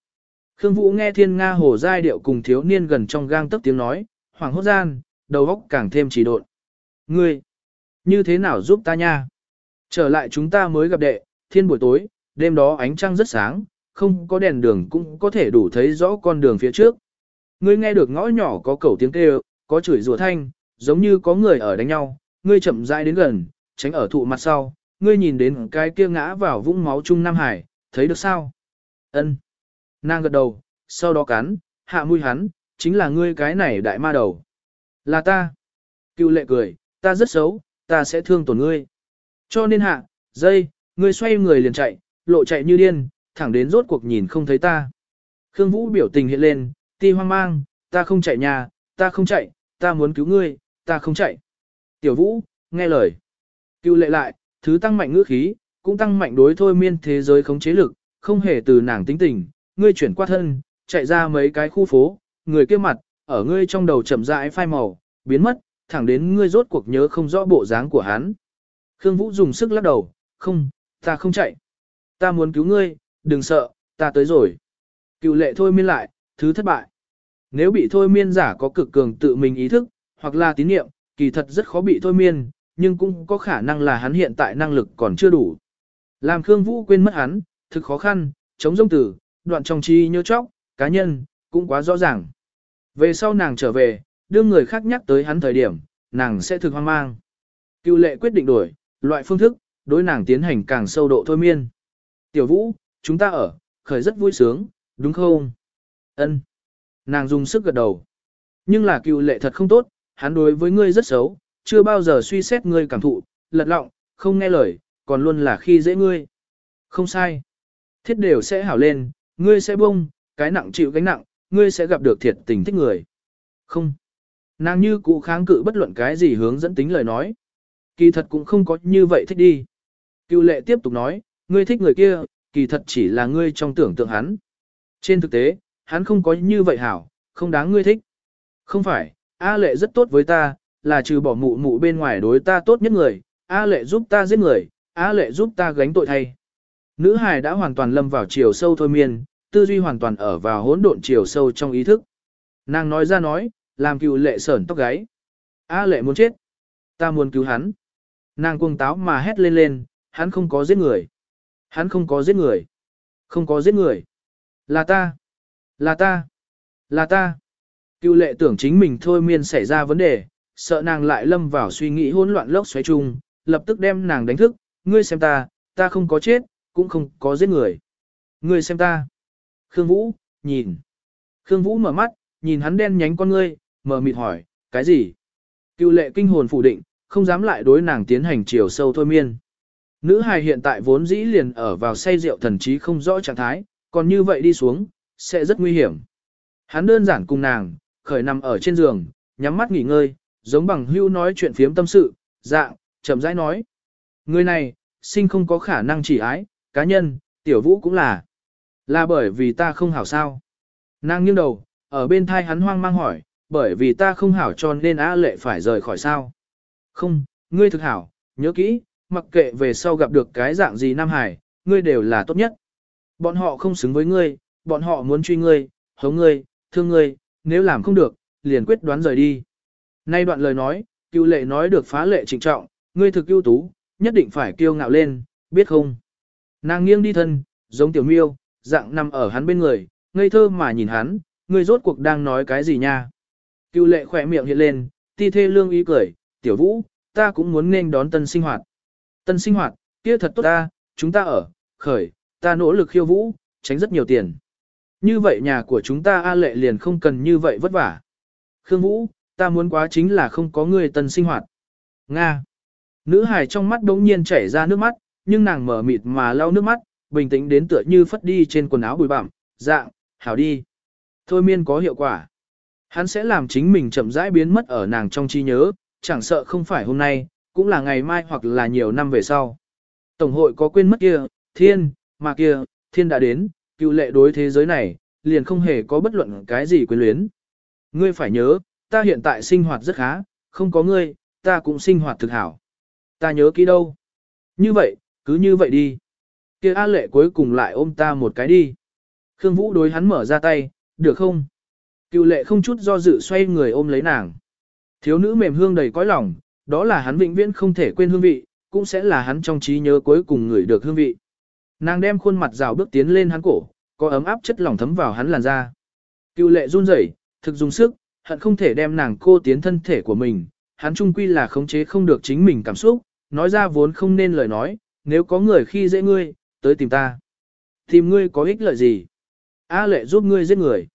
Khương Vũ nghe thiên Nga hồ giai điệu cùng thiếu niên gần trong gang tấc tiếng nói, hoàng hốt gian, đầu óc càng thêm trì độn. Ngươi, như thế nào giúp ta nha? Trở lại chúng ta mới gặp đệ, thiên buổi tối, đêm đó ánh trăng rất sáng, không có đèn đường cũng có thể đủ thấy rõ con đường phía trước. Ngươi nghe được ngõ nhỏ có cẩu tiếng kêu, có chửi rủa thanh, giống như có người ở đánh nhau, ngươi chậm rãi đến gần, tránh ở thụ mặt sau, ngươi nhìn đến cái kia ngã vào vũng máu trung Nam Hải, thấy được sao? Ân. Nàng gật đầu, sau đó cắn, hạ mũi hắn, chính là ngươi cái này đại ma đầu. Là ta. Cựu lệ cười, ta rất xấu, ta sẽ thương tổn ngươi. Cho nên hạ, dây, ngươi xoay người liền chạy, lộ chạy như điên, thẳng đến rốt cuộc nhìn không thấy ta. Khương Vũ biểu tình hiện lên, ti hoang mang, ta không chạy nhà, ta không chạy, ta muốn cứu ngươi, ta không chạy. Tiểu Vũ, nghe lời. Cưu lệ lại, thứ tăng mạnh ngữ khí, cũng tăng mạnh đối thôi miên thế giới khống chế lực, không hề từ nàng tính tình, ngươi chuyển qua thân, chạy ra mấy cái khu phố, người kia mặt, ở ngươi trong đầu chậm rãi phai màu, biến mất, thẳng đến ngươi rốt cuộc nhớ không rõ bộ dáng của hắn. Khương Vũ dùng sức lắc đầu, không, ta không chạy. Ta muốn cứu ngươi, đừng sợ, ta tới rồi. Cựu lệ thôi miên lại, thứ thất bại. Nếu bị thôi miên giả có cực cường tự mình ý thức, hoặc là tín niệm, kỳ thật rất khó bị thôi miên, nhưng cũng có khả năng là hắn hiện tại năng lực còn chưa đủ. Làm Khương Vũ quên mất hắn, thực khó khăn, chống rông tử, đoạn trong chi nhớ chóc, cá nhân, cũng quá rõ ràng. Về sau nàng trở về, đưa người khác nhắc tới hắn thời điểm, nàng sẽ thực hoang mang. Cựu lệ quyết định đổi, loại phương thức, đối nàng tiến hành càng sâu độ thôi miên. Tiểu vũ, chúng ta ở, khởi rất vui sướng, đúng không? Ân. Nàng dùng sức gật đầu. Nhưng là cựu lệ thật không tốt, hắn đối với ngươi rất xấu, chưa bao giờ suy xét ngươi cảm thụ, lật lọng, không nghe lời, còn luôn là khi dễ ngươi. Không sai. Thiết đều sẽ hảo lên, ngươi sẽ bông, cái nặng chịu gánh nặng, ngươi sẽ gặp được thiệt tình thích người. Không. Nàng như cụ kháng cự bất luận cái gì hướng dẫn tính lời nói. Kỳ thật cũng không có như vậy thích đi. Cựu lệ tiếp tục nói, ngươi thích người kia, kỳ thật chỉ là ngươi trong tưởng tượng hắn. Trên thực tế, hắn không có như vậy hảo, không đáng ngươi thích. Không phải, A lệ rất tốt với ta, là trừ bỏ mụ mụ bên ngoài đối ta tốt nhất người, A lệ giúp ta giết người, A lệ giúp ta gánh tội thay. Nữ hài đã hoàn toàn lâm vào chiều sâu thôi miên, tư duy hoàn toàn ở vào hỗn độn chiều sâu trong ý thức. Nàng nói ra nói, làm cựu lệ sởn tóc gáy. A lệ muốn chết. Ta muốn cứu hắn. Nàng cuồng táo mà hét lên lên, hắn không có giết người. Hắn không có giết người. Không có giết người. Là ta. Là ta. Là ta. Cựu lệ tưởng chính mình thôi miên xảy ra vấn đề, sợ nàng lại lâm vào suy nghĩ hỗn loạn lốc xoáy chung, lập tức đem nàng đánh thức, ngươi xem ta, ta không có chết, cũng không có giết người. Ngươi xem ta. Khương Vũ, nhìn. Khương Vũ mở mắt, nhìn hắn đen nhánh con ngươi, mở mịt hỏi, cái gì? Cựu lệ kinh hồn phủ định, không dám lại đối nàng tiến hành chiều sâu thôi miên. Nữ hài hiện tại vốn dĩ liền ở vào say rượu thần trí không rõ trạng thái, còn như vậy đi xuống, sẽ rất nguy hiểm. Hắn đơn giản cùng nàng, khởi nằm ở trên giường, nhắm mắt nghỉ ngơi, giống bằng hưu nói chuyện phiếm tâm sự, dạng, chậm rãi nói. Người này, sinh không có khả năng chỉ ái, cá nhân, tiểu vũ cũng là. Là bởi vì ta không hảo sao. Nàng nghiêng đầu, ở bên thai hắn hoang mang hỏi, bởi vì ta không hảo cho nên á lệ phải rời khỏi sao. Không, ngươi thực hảo, nhớ kỹ, mặc kệ về sau gặp được cái dạng gì Nam Hải, ngươi đều là tốt nhất. Bọn họ không xứng với ngươi, bọn họ muốn truy ngươi, hống ngươi, thương ngươi, nếu làm không được, liền quyết đoán rời đi. Nay đoạn lời nói, cựu lệ nói được phá lệ trịnh trọng, ngươi thực ưu tú, nhất định phải kiêu ngạo lên, biết không? Nàng nghiêng đi thân, giống tiểu miêu, dạng nằm ở hắn bên người, ngây thơ mà nhìn hắn, ngươi rốt cuộc đang nói cái gì nha? Cựu lệ khỏe miệng hiện lên, ti thê lương ý cười, tiểu vũ, ta cũng muốn nên đón tân sinh hoạt. Tân sinh hoạt, kia thật tốt ta, chúng ta ở, khởi, ta nỗ lực khiêu vũ, tránh rất nhiều tiền. Như vậy nhà của chúng ta A lệ liền không cần như vậy vất vả. Khương Vũ, ta muốn quá chính là không có người tân sinh hoạt. Nga. Nữ hài trong mắt đống nhiên chảy ra nước mắt, nhưng nàng mở mịt mà lau nước mắt, bình tĩnh đến tựa như phất đi trên quần áo bụi bặm, dạng, hảo đi. Thôi miên có hiệu quả. Hắn sẽ làm chính mình chậm rãi biến mất ở nàng trong trí nhớ, chẳng sợ không phải hôm nay, cũng là ngày mai hoặc là nhiều năm về sau. Tổng hội có quên mất kia, thiên, mà kia, thiên đã đến, cựu lệ đối thế giới này, liền không hề có bất luận cái gì quyến luyến. Ngươi phải nhớ, ta hiện tại sinh hoạt rất khá, không có ngươi, ta cũng sinh hoạt thực hảo. Ta nhớ kỹ đâu. Như vậy, cứ như vậy đi. Kia A lệ cuối cùng lại ôm ta một cái đi. Khương Vũ đối hắn mở ra tay, được không? Cựu lệ không chút do dự xoay người ôm lấy nàng. Thiếu nữ mềm hương đầy cõi lòng, đó là hắn vĩnh viễn không thể quên hương vị, cũng sẽ là hắn trong trí nhớ cuối cùng người được hương vị. Nàng đem khuôn mặt rào bước tiến lên hắn cổ, có ấm áp chất lỏng thấm vào hắn làn da. Cựu lệ run rẩy, thực dùng sức, hận không thể đem nàng cô tiến thân thể của mình, hắn trung quy là khống chế không được chính mình cảm xúc, nói ra vốn không nên lời nói, nếu có người khi dễ ngươi, tới tìm ta. Tìm ngươi có ích lợi gì? A lệ giúp ngươi giết người.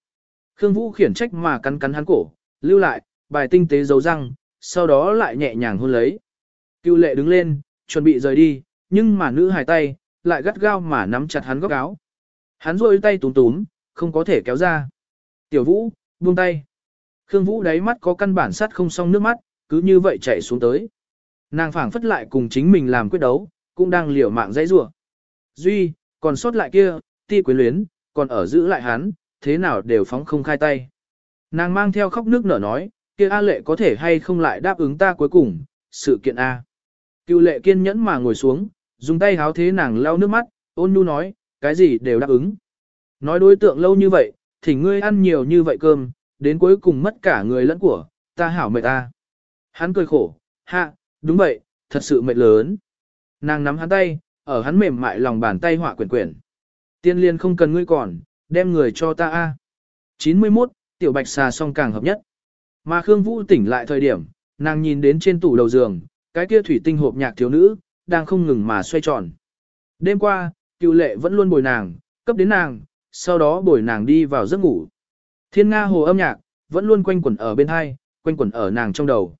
Khương Vũ khiển trách mà cắn cắn hắn cổ, lưu lại, bài tinh tế dấu răng, sau đó lại nhẹ nhàng hôn lấy. Cựu lệ đứng lên, chuẩn bị rời đi, nhưng mà nữ hài tay, lại gắt gao mà nắm chặt hắn góc áo. Hắn rôi tay túm túm, không có thể kéo ra. Tiểu Vũ, buông tay. Khương Vũ đáy mắt có căn bản sắt không xong nước mắt, cứ như vậy chảy xuống tới. Nàng phảng phất lại cùng chính mình làm quyết đấu, cũng đang liều mạng dãy rủa. Duy, còn sót lại kia, ti quyến luyến, còn ở giữ lại hắn, thế nào đều phóng không khai tay. Nàng mang theo khóc nước nở nói, kia A lệ có thể hay không lại đáp ứng ta cuối cùng, sự kiện A. Cựu lệ kiên nhẫn mà ngồi xuống, dùng tay háo thế nàng lau nước mắt, ôn nhu nói, cái gì đều đáp ứng. Nói đối tượng lâu như vậy, thỉnh ngươi ăn nhiều như vậy cơm, đến cuối cùng mất cả người lẫn của, ta hảo mệt ta. Hắn cười khổ, hạ, đúng vậy, thật sự mệt lớn. Nàng nắm hắn tay, ở hắn mềm mại lòng bàn tay họa quyển quyển. Tiên liên không cần ngươi còn, đem người cho ta a. 91, tiểu bạch xà song càng hợp nhất. Mà Khương Vũ tỉnh lại thời điểm, nàng nhìn đến trên tủ đầu giường, cái kia thủy tinh hộp nhạc thiếu nữ, đang không ngừng mà xoay tròn. Đêm qua, cựu lệ vẫn luôn bồi nàng, cấp đến nàng, sau đó bồi nàng đi vào giấc ngủ. Thiên Nga hồ âm nhạc, vẫn luôn quanh quẩn ở bên hai, quanh quẩn ở nàng trong đầu.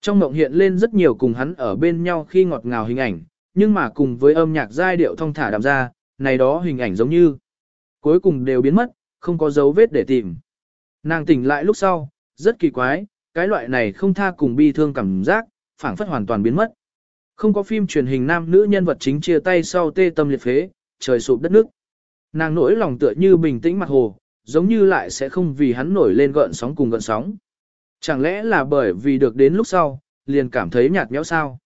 Trong mộng hiện lên rất nhiều cùng hắn ở bên nhau khi ngọt ngào hình ảnh, nhưng mà cùng với âm nhạc giai điệu thong thả đạm ra, này đó hình ảnh giống như cuối cùng đều biến mất, không có dấu vết để tìm. Nàng tỉnh lại lúc sau, rất kỳ quái, cái loại này không tha cùng bi thương cảm giác, phảng phất hoàn toàn biến mất. Không có phim truyền hình nam nữ nhân vật chính chia tay sau tê tâm liệt phế, trời sụp đất nước. Nàng nỗi lòng tựa như bình tĩnh mặt hồ, giống như lại sẽ không vì hắn nổi lên gợn sóng cùng gợn sóng. Chẳng lẽ là bởi vì được đến lúc sau, liền cảm thấy nhạt nhẽo sao?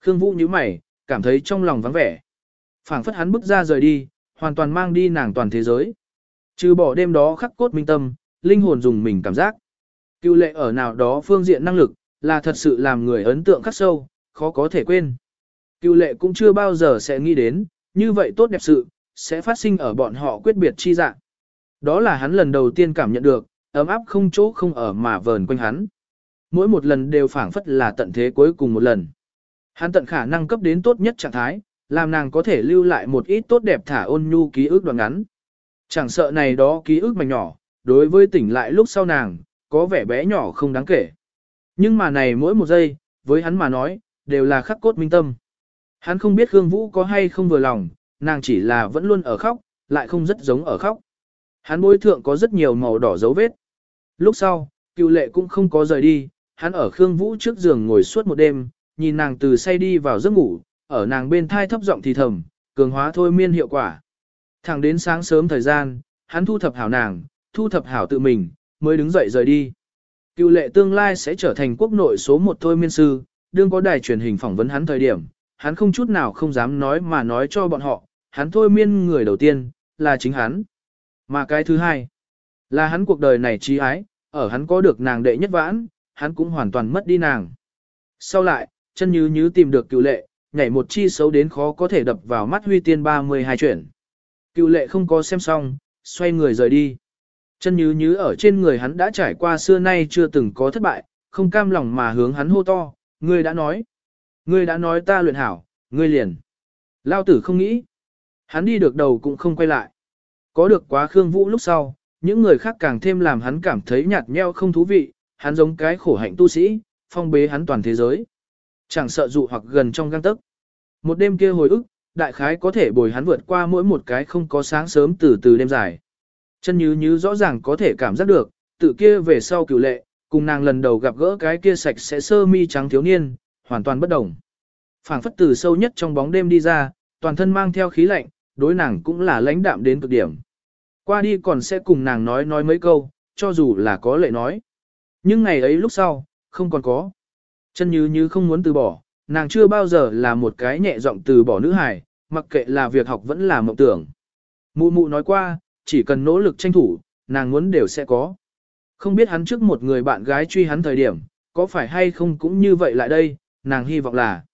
Khương Vũ nhíu mày, cảm thấy trong lòng vắng vẻ. phảng phất hắn bước ra rời đi, hoàn toàn mang đi nàng toàn thế giới. Trừ bỏ đêm đó khắc cốt minh tâm, linh hồn dùng mình cảm giác. cưu lệ ở nào đó phương diện năng lực, là thật sự làm người ấn tượng khắc sâu, khó có thể quên. Cựu lệ cũng chưa bao giờ sẽ nghĩ đến, như vậy tốt đẹp sự, sẽ phát sinh ở bọn họ quyết biệt chi dạng. Đó là hắn lần đầu tiên cảm nhận được, ấm áp không chỗ không ở mà vờn quanh hắn. Mỗi một lần đều phảng phất là tận thế cuối cùng một lần. Hắn tận khả năng cấp đến tốt nhất trạng thái, làm nàng có thể lưu lại một ít tốt đẹp thả ôn nhu ký ức đoạn ngắn. Chẳng sợ này đó ký ức mảnh nhỏ, đối với tỉnh lại lúc sau nàng, có vẻ bé nhỏ không đáng kể. Nhưng mà này mỗi một giây, với hắn mà nói, đều là khắc cốt minh tâm. Hắn không biết Khương Vũ có hay không vừa lòng, nàng chỉ là vẫn luôn ở khóc, lại không rất giống ở khóc. Hắn bối thượng có rất nhiều màu đỏ dấu vết. Lúc sau, cựu lệ cũng không có rời đi, hắn ở Khương Vũ trước giường ngồi suốt một đêm, nhìn nàng từ say đi vào giấc ngủ, ở nàng bên thai thấp giọng thì thầm, cường hóa thôi miên hiệu quả. Thẳng đến sáng sớm thời gian, hắn thu thập hảo nàng, thu thập hảo tự mình, mới đứng dậy rời đi. Cựu lệ tương lai sẽ trở thành quốc nội số một thôi miên sư, đương có đài truyền hình phỏng vấn hắn thời điểm, hắn không chút nào không dám nói mà nói cho bọn họ, hắn thôi miên người đầu tiên, là chính hắn. Mà cái thứ hai, là hắn cuộc đời này trí ái, ở hắn có được nàng đệ nhất vãn, hắn cũng hoàn toàn mất đi nàng. Sau lại, chân như như tìm được cựu lệ, nhảy một chi xấu đến khó có thể đập vào mắt huy tiên 32 chuyển. Cựu lệ không có xem xong, xoay người rời đi. Chân như như ở trên người hắn đã trải qua xưa nay chưa từng có thất bại, không cam lòng mà hướng hắn hô to, ngươi đã nói. Ngươi đã nói ta luyện hảo, ngươi liền. Lao tử không nghĩ. Hắn đi được đầu cũng không quay lại. Có được quá Khương Vũ lúc sau, những người khác càng thêm làm hắn cảm thấy nhạt nhẽo không thú vị, hắn giống cái khổ hạnh tu sĩ, phong bế hắn toàn thế giới. Chẳng sợ dụ hoặc gần trong găng tức. Một đêm kia hồi ức, đại khái có thể bồi hắn vượt qua mỗi một cái không có sáng sớm từ từ đêm dài. Chân như như rõ ràng có thể cảm giác được, tự kia về sau cửu lệ, cùng nàng lần đầu gặp gỡ cái kia sạch sẽ sơ mi trắng thiếu niên, hoàn toàn bất đồng. phảng phất từ sâu nhất trong bóng đêm đi ra, toàn thân mang theo khí lạnh, đối nàng cũng là lãnh đạm đến cực điểm. Qua đi còn sẽ cùng nàng nói nói mấy câu, cho dù là có lệ nói. Nhưng ngày ấy lúc sau, không còn có. Chân như như không muốn từ bỏ, nàng chưa bao giờ là một cái nhẹ giọng từ bỏ nữ hài, mặc kệ là việc học vẫn là mộng tưởng. Mụ mụ nói qua, chỉ cần nỗ lực tranh thủ, nàng muốn đều sẽ có. Không biết hắn trước một người bạn gái truy hắn thời điểm, có phải hay không cũng như vậy lại đây, nàng hy vọng là.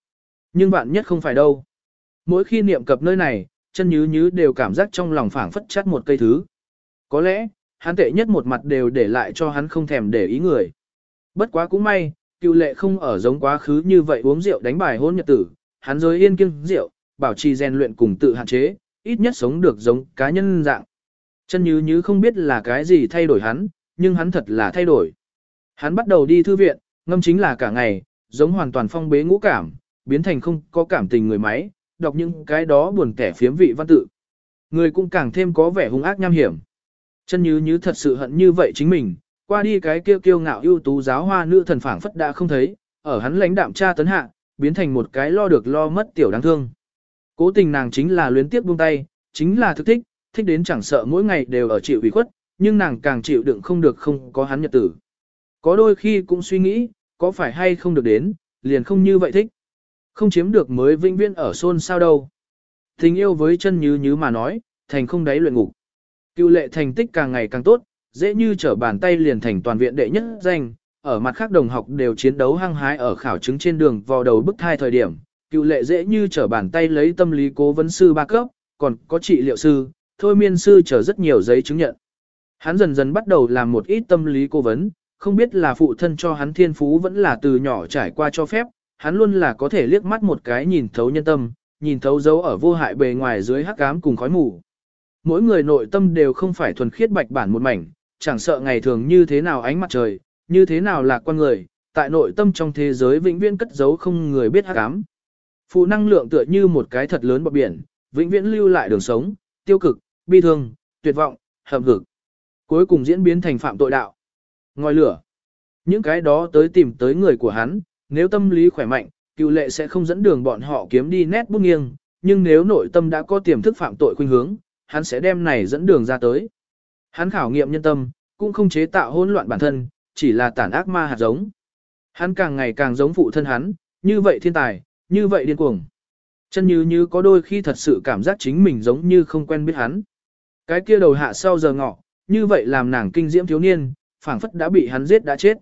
Nhưng bạn nhất không phải đâu. Mỗi khi niệm cập nơi này, chân nhứ nhứ đều cảm giác trong lòng phảng phất chắt một cây thứ. Có lẽ, hắn tệ nhất một mặt đều để lại cho hắn không thèm để ý người. Bất quá cũng may, cựu lệ không ở giống quá khứ như vậy uống rượu đánh bài hôn nhật tử, hắn giới yên kiêng rượu, bảo trì rèn luyện cùng tự hạn chế, ít nhất sống được giống cá nhân dạng. Chân như như không biết là cái gì thay đổi hắn, nhưng hắn thật là thay đổi. Hắn bắt đầu đi thư viện, ngâm chính là cả ngày, giống hoàn toàn phong bế ngũ cảm, biến thành không có cảm tình người máy, đọc những cái đó buồn kẻ phiếm vị văn tự. Người cũng càng thêm có vẻ hung ác nham hiểm. Chân như như thật sự hận như vậy chính mình, qua đi cái kêu kiêu ngạo ưu tú giáo hoa nữ thần phảng phất đã không thấy, ở hắn lãnh đạm cha tấn hạ, biến thành một cái lo được lo mất tiểu đáng thương. Cố tình nàng chính là luyến tiếp buông tay, chính là thực thích, thích đến chẳng sợ mỗi ngày đều ở chịu ủy khuất, nhưng nàng càng chịu đựng không được không có hắn nhật tử. Có đôi khi cũng suy nghĩ, có phải hay không được đến, liền không như vậy thích. Không chiếm được mới vinh viên ở xôn sao đâu. Tình yêu với chân như như mà nói, thành không đáy luyện ngục. Cựu lệ thành tích càng ngày càng tốt, dễ như trở bàn tay liền thành toàn viện đệ nhất danh, ở mặt khác đồng học đều chiến đấu hăng hái ở khảo chứng trên đường vào đầu bức thai thời điểm, cựu lệ dễ như trở bàn tay lấy tâm lý cố vấn sư ba cấp, còn có trị liệu sư, thôi miên sư chờ rất nhiều giấy chứng nhận. Hắn dần dần bắt đầu làm một ít tâm lý cố vấn, không biết là phụ thân cho hắn thiên phú vẫn là từ nhỏ trải qua cho phép, hắn luôn là có thể liếc mắt một cái nhìn thấu nhân tâm, nhìn thấu dấu ở vô hại bề ngoài dưới hắc ám cùng khói mù. Mỗi người nội tâm đều không phải thuần khiết bạch bản một mảnh, chẳng sợ ngày thường như thế nào ánh mặt trời, như thế nào là con người, tại nội tâm trong thế giới vĩnh viễn cất giấu không người biết hắc ám. Phụ năng lượng tựa như một cái thật lớn bọt biển, vĩnh viễn lưu lại đường sống, tiêu cực, bi thương, tuyệt vọng, hậm hực. Cuối cùng diễn biến thành phạm tội đạo. Ngòi lửa. Những cái đó tới tìm tới người của hắn, nếu tâm lý khỏe mạnh, cựu lệ sẽ không dẫn đường bọn họ kiếm đi nét bút nghiêng, nhưng nếu nội tâm đã có tiềm thức phạm tội khuynh hướng, hắn sẽ đem này dẫn đường ra tới. Hắn khảo nghiệm nhân tâm, cũng không chế tạo hỗn loạn bản thân, chỉ là tản ác ma hạt giống. Hắn càng ngày càng giống phụ thân hắn, như vậy thiên tài, như vậy điên cuồng. Chân như như có đôi khi thật sự cảm giác chính mình giống như không quen biết hắn. Cái kia đầu hạ sau giờ ngọ, như vậy làm nàng kinh diễm thiếu niên, phảng phất đã bị hắn giết đã chết.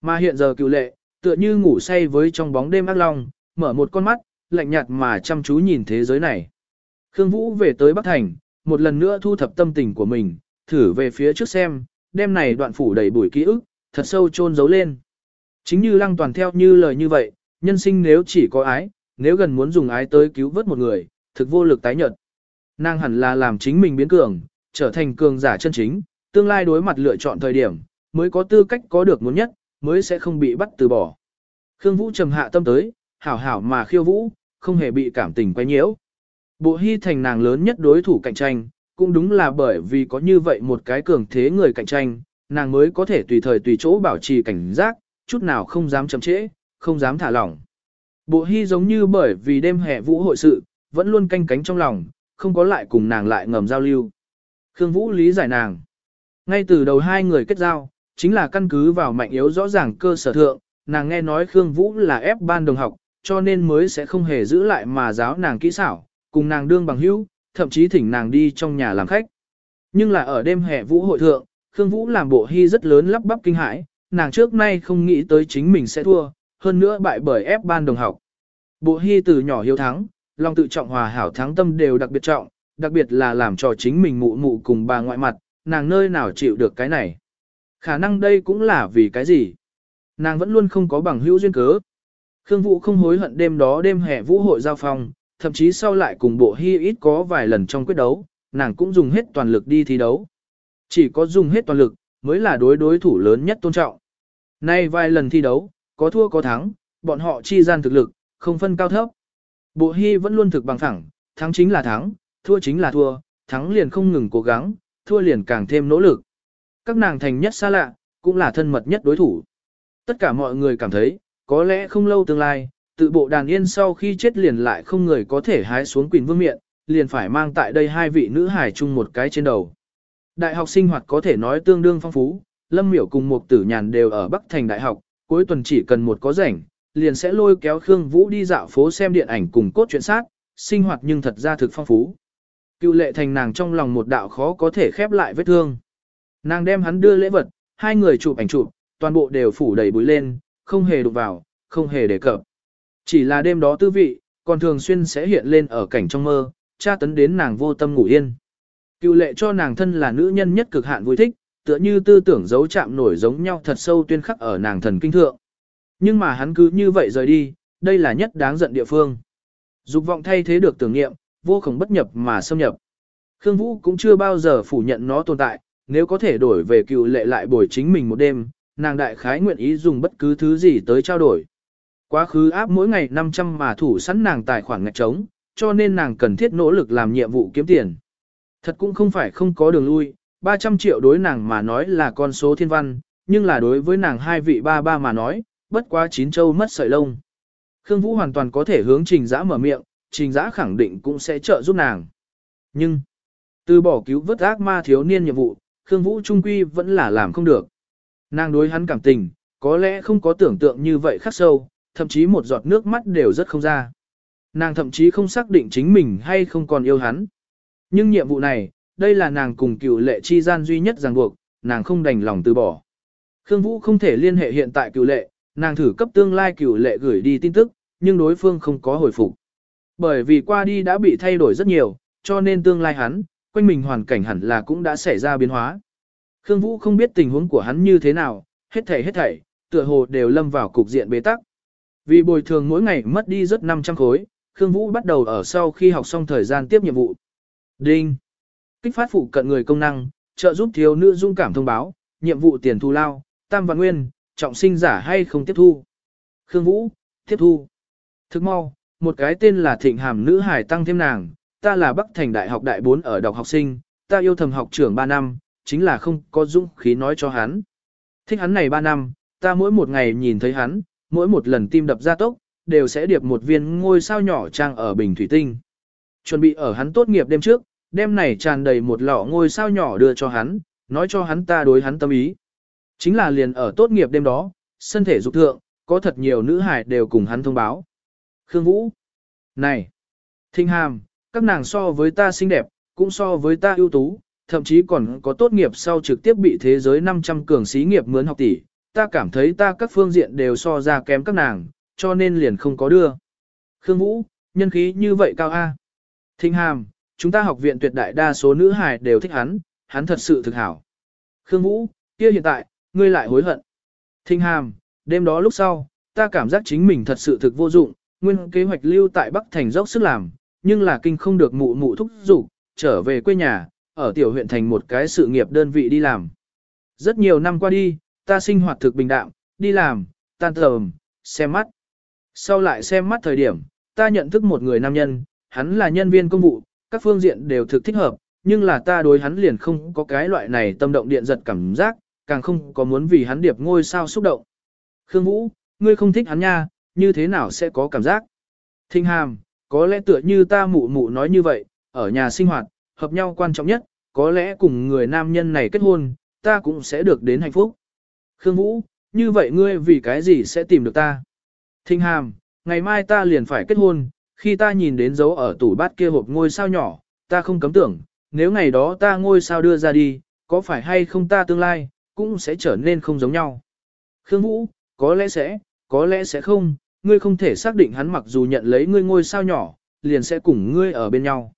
Mà hiện giờ cựu lệ, tựa như ngủ say với trong bóng đêm ác long, mở một con mắt, lạnh nhạt mà chăm chú nhìn thế giới này. Khương Vũ về tới Bắc Thành, một lần nữa thu thập tâm tình của mình, thử về phía trước xem, đêm này đoạn phủ đầy bụi ký ức, thật sâu chôn giấu lên. Chính như lăng toàn theo như lời như vậy, nhân sinh nếu chỉ có ái, nếu gần muốn dùng ái tới cứu vớt một người, thực vô lực tái nhận. Nàng hẳn là làm chính mình biến cường, trở thành cường giả chân chính, tương lai đối mặt lựa chọn thời điểm, mới có tư cách có được muốn nhất, mới sẽ không bị bắt từ bỏ. Khương Vũ trầm hạ tâm tới, hảo hảo mà khiêu vũ, không hề bị cảm tình quay nhiễu. Bộ hy thành nàng lớn nhất đối thủ cạnh tranh, cũng đúng là bởi vì có như vậy một cái cường thế người cạnh tranh, nàng mới có thể tùy thời tùy chỗ bảo trì cảnh giác, chút nào không dám chậm trễ, không dám thả lỏng. Bộ hy giống như bởi vì đêm hè vũ hội sự, vẫn luôn canh cánh trong lòng, không có lại cùng nàng lại ngầm giao lưu. Khương Vũ lý giải nàng. Ngay từ đầu hai người kết giao, chính là căn cứ vào mạnh yếu rõ ràng cơ sở thượng, nàng nghe nói Khương Vũ là ép ban đồng học, cho nên mới sẽ không hề giữ lại mà giáo nàng kỹ xảo, cùng nàng đương bằng hữu, thậm chí thỉnh nàng đi trong nhà làm khách. Nhưng là ở đêm hè vũ hội thượng, Khương Vũ làm bộ hy rất lớn lắp bắp kinh hãi, nàng trước nay không nghĩ tới chính mình sẽ thua, hơn nữa bại bởi ép ban đồng học. Bộ hy từ nhỏ hiếu thắng, lòng tự trọng hòa hảo thắng tâm đều đặc biệt trọng, đặc biệt là làm cho chính mình mụ mụ cùng bà ngoại mặt, nàng nơi nào chịu được cái này. Khả năng đây cũng là vì cái gì? Nàng vẫn luôn không có bằng hữu duyên cớ. Khương Vũ không hối hận đêm đó đêm hè vũ hội giao phong, thậm chí sau lại cùng bộ hy ít có vài lần trong quyết đấu, nàng cũng dùng hết toàn lực đi thi đấu. Chỉ có dùng hết toàn lực, mới là đối đối thủ lớn nhất tôn trọng. Nay vài lần thi đấu, có thua có thắng, bọn họ chi gian thực lực, không phân cao thấp. Bộ hy vẫn luôn thực bằng phẳng, thắng chính là thắng, thua chính là thua, thắng liền không ngừng cố gắng, thua liền càng thêm nỗ lực. Các nàng thành nhất xa lạ, cũng là thân mật nhất đối thủ. Tất cả mọi người cảm thấy, có lẽ không lâu tương lai, tự bộ đàn yên sau khi chết liền lại không người có thể hái xuống quỳnh vương miệng, liền phải mang tại đây hai vị nữ hải chung một cái trên đầu. Đại học sinh hoạt có thể nói tương đương phong phú, Lâm Miểu cùng một tử nhàn đều ở Bắc Thành Đại học, cuối tuần chỉ cần một có rảnh, liền sẽ lôi kéo Khương Vũ đi dạo phố xem điện ảnh cùng cốt truyện sát, sinh hoạt nhưng thật ra thực phong phú. Cựu lệ thành nàng trong lòng một đạo khó có thể khép lại vết thương. Nàng đem hắn đưa lễ vật, hai người chụp ảnh chụp, toàn bộ đều phủ đầy bụi lên, không hề đụng vào, không hề đề cập. Chỉ là đêm đó tư vị, còn thường xuyên sẽ hiện lên ở cảnh trong mơ, tra tấn đến nàng vô tâm ngủ yên. Cựu lệ cho nàng thân là nữ nhân nhất cực hạn vui thích, tựa như tư tưởng giấu chạm nổi giống nhau thật sâu tuyên khắc ở nàng thần kinh thượng. Nhưng mà hắn cứ như vậy rời đi, đây là nhất đáng giận địa phương. Dục vọng thay thế được tưởng niệm, vô khổng bất nhập mà xâm nhập. Khương Vũ cũng chưa bao giờ phủ nhận nó tồn tại, nếu có thể đổi về cựu lệ lại bồi chính mình một đêm, nàng đại khái nguyện ý dùng bất cứ thứ gì tới trao đổi. Quá khứ áp mỗi ngày 500 mà thủ sẵn nàng tài khoản ngạch trống, cho nên nàng cần thiết nỗ lực làm nhiệm vụ kiếm tiền. Thật cũng không phải không có đường lui, 300 triệu đối nàng mà nói là con số thiên văn, nhưng là đối với nàng hai vị ba ba mà nói, bất quá chín châu mất sợi lông. Khương Vũ hoàn toàn có thể hướng trình giã mở miệng, trình giã khẳng định cũng sẽ trợ giúp nàng. Nhưng, từ bỏ cứu vớt ác ma thiếu niên nhiệm vụ, Khương Vũ trung quy vẫn là làm không được. Nàng đối hắn cảm tình, có lẽ không có tưởng tượng như vậy khắc sâu, thậm chí một giọt nước mắt đều rất không ra. Nàng thậm chí không xác định chính mình hay không còn yêu hắn. Nhưng nhiệm vụ này, đây là nàng cùng cựu lệ chi gian duy nhất ràng buộc, nàng không đành lòng từ bỏ. Khương Vũ không thể liên hệ hiện tại cựu lệ, nàng thử cấp tương lai cựu lệ gửi đi tin tức, nhưng đối phương không có hồi phục. Bởi vì qua đi đã bị thay đổi rất nhiều, cho nên tương lai hắn, quanh mình hoàn cảnh hẳn là cũng đã xảy ra biến hóa. Khương Vũ không biết tình huống của hắn như thế nào, hết thảy hết thảy, tựa hồ đều lâm vào cục diện bế tắc. Vì bồi thường mỗi ngày mất đi rất 500 khối, Khương Vũ bắt đầu ở sau khi học xong thời gian tiếp nhiệm vụ. Đinh. Kích phát phụ cận người công năng, trợ giúp thiếu nữ dung cảm thông báo, nhiệm vụ tiền thu lao, tam văn nguyên, trọng sinh giả hay không tiếp thu. Khương Vũ, tiếp thu. Thức mau, một cái tên là Thịnh Hàm nữ hải tăng thêm nàng, ta là Bắc Thành Đại học Đại 4 ở đọc học sinh, ta yêu thầm học trưởng 3 năm, chính là không có dũng khí nói cho hắn. Thích hắn này 3 năm, ta mỗi một ngày nhìn thấy hắn, mỗi một lần tim đập ra tốc, đều sẽ điệp một viên ngôi sao nhỏ trang ở bình thủy tinh. Chuẩn bị ở hắn tốt nghiệp đêm trước, đêm này tràn đầy một lọ ngôi sao nhỏ đưa cho hắn, nói cho hắn ta đối hắn tâm ý. Chính là liền ở tốt nghiệp đêm đó, sân thể dục thượng, có thật nhiều nữ hài đều cùng hắn thông báo. Khương Vũ. Này. Thinh Hàm, các nàng so với ta xinh đẹp, cũng so với ta ưu tú, thậm chí còn có tốt nghiệp sau trực tiếp bị thế giới 500 cường sĩ nghiệp mướn học tỷ. Ta cảm thấy ta các phương diện đều so ra kém các nàng, cho nên liền không có đưa. Khương Vũ, nhân khí như vậy cao A. Thinh Hàm, chúng ta học viện tuyệt đại đa số nữ hài đều thích hắn, hắn thật sự thực hảo. Khương Vũ, kia hiện tại, ngươi lại hối hận. Thinh Hàm, đêm đó lúc sau, ta cảm giác chính mình thật sự thực vô dụng, nguyên kế hoạch lưu tại Bắc Thành dốc sức làm, nhưng là kinh không được mụ mụ thúc giục, trở về quê nhà, ở tiểu huyện thành một cái sự nghiệp đơn vị đi làm. Rất nhiều năm qua đi, ta sinh hoạt thực bình đạm, đi làm, tan tầm, xem mắt. Sau lại xem mắt thời điểm, ta nhận thức một người nam nhân, hắn là nhân viên công vụ, các phương diện đều thực thích hợp, nhưng là ta đối hắn liền không có cái loại này tâm động điện giật cảm giác, càng không có muốn vì hắn điệp ngôi sao xúc động. Khương Vũ, ngươi không thích hắn nha, như thế nào sẽ có cảm giác? Thinh Hàm, có lẽ tựa như ta mụ mụ nói như vậy, ở nhà sinh hoạt, hợp nhau quan trọng nhất, có lẽ cùng người nam nhân này kết hôn, ta cũng sẽ được đến hạnh phúc. Khương Vũ, như vậy ngươi vì cái gì sẽ tìm được ta? Thinh Hàm, ngày mai ta liền phải kết hôn, khi ta nhìn đến dấu ở tủ bát kia hộp ngôi sao nhỏ, ta không cấm tưởng, nếu ngày đó ta ngôi sao đưa ra đi, có phải hay không ta tương lai, cũng sẽ trở nên không giống nhau. Khương Vũ, có lẽ sẽ, có lẽ sẽ không, ngươi không thể xác định hắn mặc dù nhận lấy ngươi ngôi sao nhỏ, liền sẽ cùng ngươi ở bên nhau.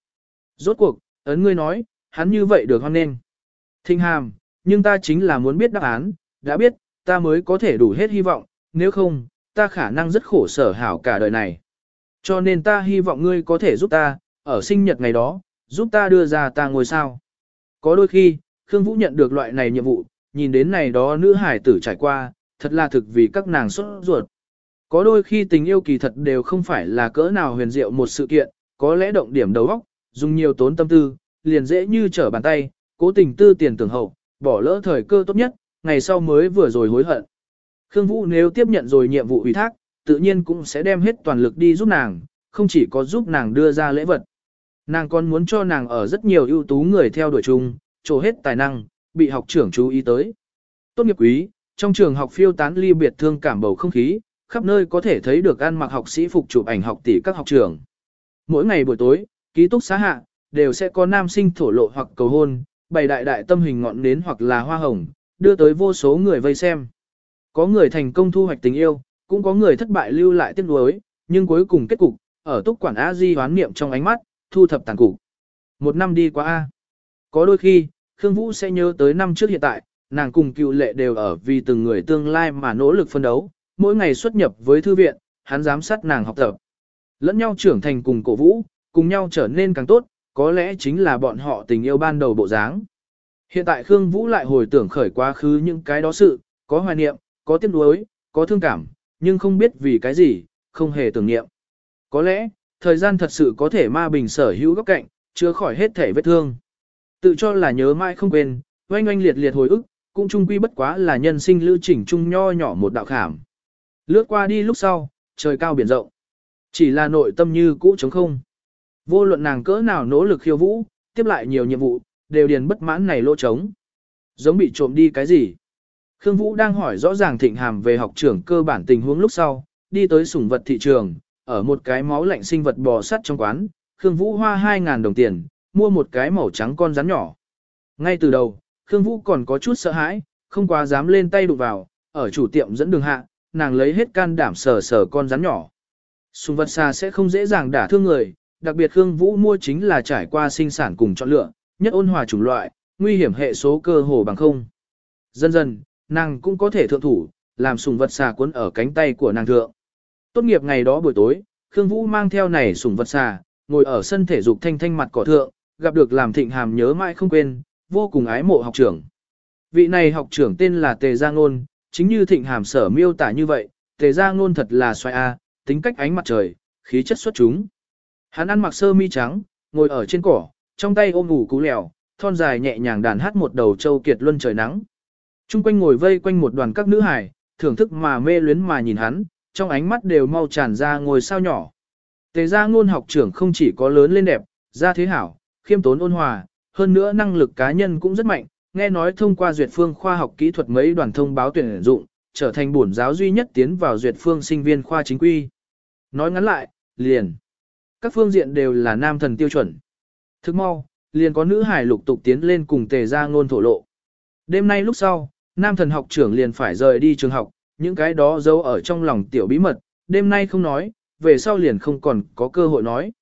Rốt cuộc, ấn ngươi nói, hắn như vậy được hoan nên. Thinh hàm, nhưng ta chính là muốn biết đáp án, đã biết, ta mới có thể đủ hết hy vọng, nếu không, ta khả năng rất khổ sở hảo cả đời này. Cho nên ta hy vọng ngươi có thể giúp ta, ở sinh nhật ngày đó, giúp ta đưa ra ta ngôi sao. Có đôi khi, Khương Vũ nhận được loại này nhiệm vụ, nhìn đến này đó nữ hải tử trải qua, thật là thực vì các nàng xuất ruột. Có đôi khi tình yêu kỳ thật đều không phải là cỡ nào huyền diệu một sự kiện, có lẽ động điểm đầu óc, dùng nhiều tốn tâm tư, liền dễ như trở bàn tay, cố tình tư tiền tưởng hậu, bỏ lỡ thời cơ tốt nhất, ngày sau mới vừa rồi hối hận. Khương Vũ nếu tiếp nhận rồi nhiệm vụ ủy thác, tự nhiên cũng sẽ đem hết toàn lực đi giúp nàng, không chỉ có giúp nàng đưa ra lễ vật. Nàng còn muốn cho nàng ở rất nhiều ưu tú người theo đuổi chung, trổ hết tài năng, bị học trưởng chú ý tới. Tốt nghiệp quý, trong trường học phiêu tán ly biệt thương cảm bầu không khí, khắp nơi có thể thấy được ăn mặc học sĩ phục chụp ảnh học tỷ các học trường. Mỗi ngày buổi tối, ký túc xá hạ, đều sẽ có nam sinh thổ lộ hoặc cầu hôn, bày đại đại tâm hình ngọn nến hoặc là hoa hồng, đưa tới vô số người vây xem. Có người thành công thu hoạch tình yêu, cũng có người thất bại lưu lại tiếc nuối, nhưng cuối cùng kết cục, ở túc quản A Di hoán niệm trong ánh mắt, thu thập tàn cục. Một năm đi qua A. Có đôi khi, Khương Vũ sẽ nhớ tới năm trước hiện tại, nàng cùng cựu lệ đều ở vì từng người tương lai mà nỗ lực phân đấu, mỗi ngày xuất nhập với thư viện, hắn giám sát nàng học tập. Lẫn nhau trưởng thành cùng cổ vũ, cùng nhau trở nên càng tốt, có lẽ chính là bọn họ tình yêu ban đầu bộ dáng. Hiện tại Khương Vũ lại hồi tưởng khởi quá khứ những cái đó sự, có hoài niệm, có tiếc nuối, có thương cảm, nhưng không biết vì cái gì, không hề tưởng niệm. Có lẽ, thời gian thật sự có thể ma bình sở hữu góc cạnh, chứa khỏi hết thể vết thương. Tự cho là nhớ mãi không quên, oanh oanh liệt liệt hồi ức, cũng chung quy bất quá là nhân sinh lưu chỉnh chung nho nhỏ một đạo khảm. Lướt qua đi lúc sau, trời cao biển rộng. Chỉ là nội tâm như cũ trống không. Vô luận nàng cỡ nào nỗ lực khiêu vũ, tiếp lại nhiều nhiệm vụ, đều điền bất mãn này lỗ trống. Giống bị trộm đi cái gì? Khương Vũ đang hỏi rõ ràng thịnh hàm về học trưởng cơ bản tình huống lúc sau, đi tới sủng vật thị trường, ở một cái máu lạnh sinh vật bò sắt trong quán, Khương Vũ hoa 2.000 đồng tiền, mua một cái màu trắng con rắn nhỏ. Ngay từ đầu, Khương Vũ còn có chút sợ hãi, không quá dám lên tay đụng vào, ở chủ tiệm dẫn đường hạ, nàng lấy hết can đảm sờ sờ con rắn nhỏ. Sùng vật xa sẽ không dễ dàng đả thương người, đặc biệt Khương Vũ mua chính là trải qua sinh sản cùng chọn lựa, nhất ôn hòa chủng loại, nguy hiểm hệ số cơ hồ bằng không. Dần dần, nàng cũng có thể thượng thủ, làm sùng vật xà cuốn ở cánh tay của nàng thượng. Tốt nghiệp ngày đó buổi tối, Khương Vũ mang theo này sùng vật xà, ngồi ở sân thể dục thanh thanh mặt cỏ thượng, gặp được làm thịnh hàm nhớ mãi không quên, vô cùng ái mộ học trưởng. Vị này học trưởng tên là Tề Giang Nôn, chính như thịnh hàm sở miêu tả như vậy, Tề ra ngôn thật là xoay a, tính cách ánh mặt trời, khí chất xuất chúng. Hắn ăn mặc sơ mi trắng, ngồi ở trên cỏ, trong tay ôm ngủ cú lèo, thon dài nhẹ nhàng đàn hát một đầu châu kiệt luân trời nắng. Trung quanh ngồi vây quanh một đoàn các nữ hải, thưởng thức mà mê luyến mà nhìn hắn, trong ánh mắt đều mau tràn ra ngồi sao nhỏ. Tề gia ngôn học trưởng không chỉ có lớn lên đẹp, ra thế hảo, khiêm tốn ôn hòa, hơn nữa năng lực cá nhân cũng rất mạnh, nghe nói thông qua duyệt phương khoa học kỹ thuật mấy đoàn thông báo tuyển dụng, trở thành bổn giáo duy nhất tiến vào duyệt phương sinh viên khoa chính quy. Nói ngắn lại, liền. Các phương diện đều là nam thần tiêu chuẩn. Thức mau, liền có nữ hải lục tục tiến lên cùng tề ra ngôn thổ lộ. Đêm nay lúc sau, nam thần học trưởng liền phải rời đi trường học, những cái đó giấu ở trong lòng tiểu bí mật, đêm nay không nói, về sau liền không còn có cơ hội nói.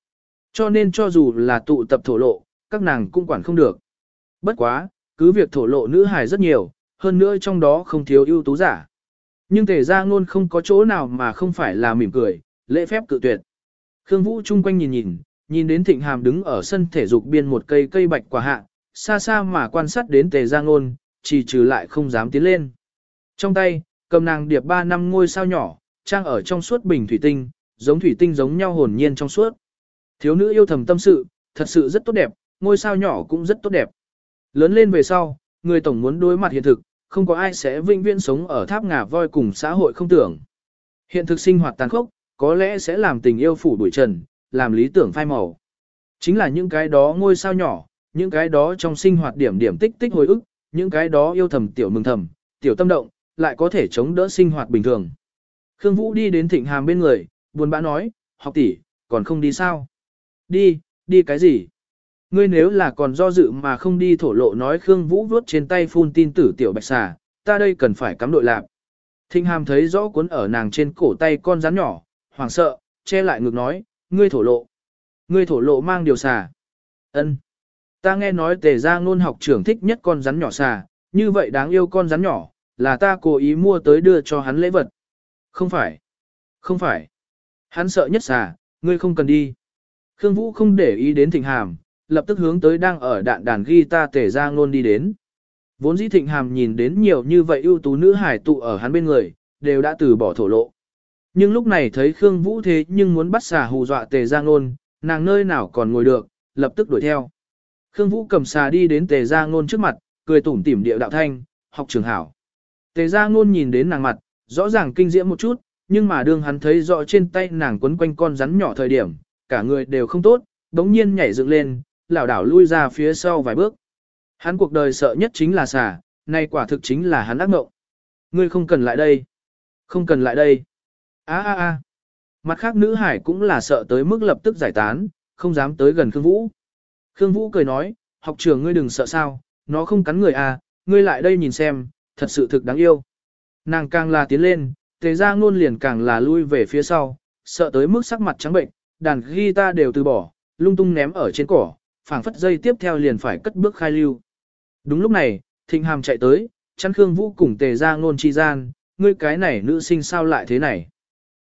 Cho nên cho dù là tụ tập thổ lộ, các nàng cũng quản không được. Bất quá, cứ việc thổ lộ nữ hài rất nhiều, hơn nữa trong đó không thiếu ưu tú giả. Nhưng tề ra ngôn không có chỗ nào mà không phải là mỉm cười, lễ phép cự tuyệt. Khương Vũ chung quanh nhìn nhìn, nhìn đến thịnh hàm đứng ở sân thể dục biên một cây cây bạch quả hạ, xa xa mà quan sát đến tề ra ngôn, chỉ trừ lại không dám tiến lên. Trong tay, cầm nàng điệp ba năm ngôi sao nhỏ, trang ở trong suốt bình thủy tinh, giống thủy tinh giống nhau hồn nhiên trong suốt. Thiếu nữ yêu thầm tâm sự, thật sự rất tốt đẹp, ngôi sao nhỏ cũng rất tốt đẹp. Lớn lên về sau, người tổng muốn đối mặt hiện thực, không có ai sẽ vinh viễn sống ở tháp ngà voi cùng xã hội không tưởng. Hiện thực sinh hoạt tàn khốc, có lẽ sẽ làm tình yêu phủ đuổi trần, làm lý tưởng phai màu. Chính là những cái đó ngôi sao nhỏ, những cái đó trong sinh hoạt điểm điểm tích tích hồi ức, những cái đó yêu thầm tiểu mừng thầm, tiểu tâm động, lại có thể chống đỡ sinh hoạt bình thường. Khương Vũ đi đến thịnh hàm bên người, buồn bã nói, học tỷ, còn không đi sao? Đi, đi cái gì? Ngươi nếu là còn do dự mà không đi thổ lộ nói Khương Vũ vuốt trên tay phun tin tử tiểu bạch xà, ta đây cần phải cắm đội lạc. Thịnh hàm thấy rõ cuốn ở nàng trên cổ tay con rắn nhỏ, hoảng sợ, che lại ngực nói, ngươi thổ lộ. Ngươi thổ lộ mang điều xà. ân Ta nghe nói tề ra ngôn học trưởng thích nhất con rắn nhỏ xà, như vậy đáng yêu con rắn nhỏ, là ta cố ý mua tới đưa cho hắn lễ vật. Không phải. Không phải. Hắn sợ nhất xà, ngươi không cần đi. Khương Vũ không để ý đến thịnh hàm, lập tức hướng tới đang ở đạn đàn guitar tề ra ngôn đi đến. Vốn dĩ thịnh hàm nhìn đến nhiều như vậy ưu tú nữ hải tụ ở hắn bên người, đều đã từ bỏ thổ lộ. Nhưng lúc này thấy Khương Vũ thế nhưng muốn bắt xà hù dọa tề ra ngôn, nàng nơi nào còn ngồi được, lập tức đuổi theo. Khương Vũ cầm xà đi đến tề ra ngôn trước mặt, cười tủm tỉm điệu đạo thanh, học trường hảo. Tề ra ngôn nhìn đến nàng mặt, rõ ràng kinh diễm một chút, nhưng mà đương hắn thấy rõ trên tay nàng quấn quanh con rắn nhỏ thời điểm, cả người đều không tốt, đống nhiên nhảy dựng lên, lảo đảo lui ra phía sau vài bước. Hắn cuộc đời sợ nhất chính là xà, nay quả thực chính là hắn ác mộng. Ngươi không cần lại đây. Không cần lại đây. A a a. Mặt khác nữ hải cũng là sợ tới mức lập tức giải tán, không dám tới gần Khương Vũ. Khương Vũ cười nói, học trường ngươi đừng sợ sao, nó không cắn người à, ngươi lại đây nhìn xem, thật sự thực đáng yêu. Nàng càng là tiến lên, tề ra ngôn liền càng là lui về phía sau, sợ tới mức sắc mặt trắng bệnh, đàn guitar đều từ bỏ, lung tung ném ở trên cỏ, phảng phất dây tiếp theo liền phải cất bước khai lưu. Đúng lúc này, Thịnh Hàm chạy tới, chăn Khương Vũ cùng tề ra ngôn chi gian, ngươi cái này nữ sinh sao lại thế này.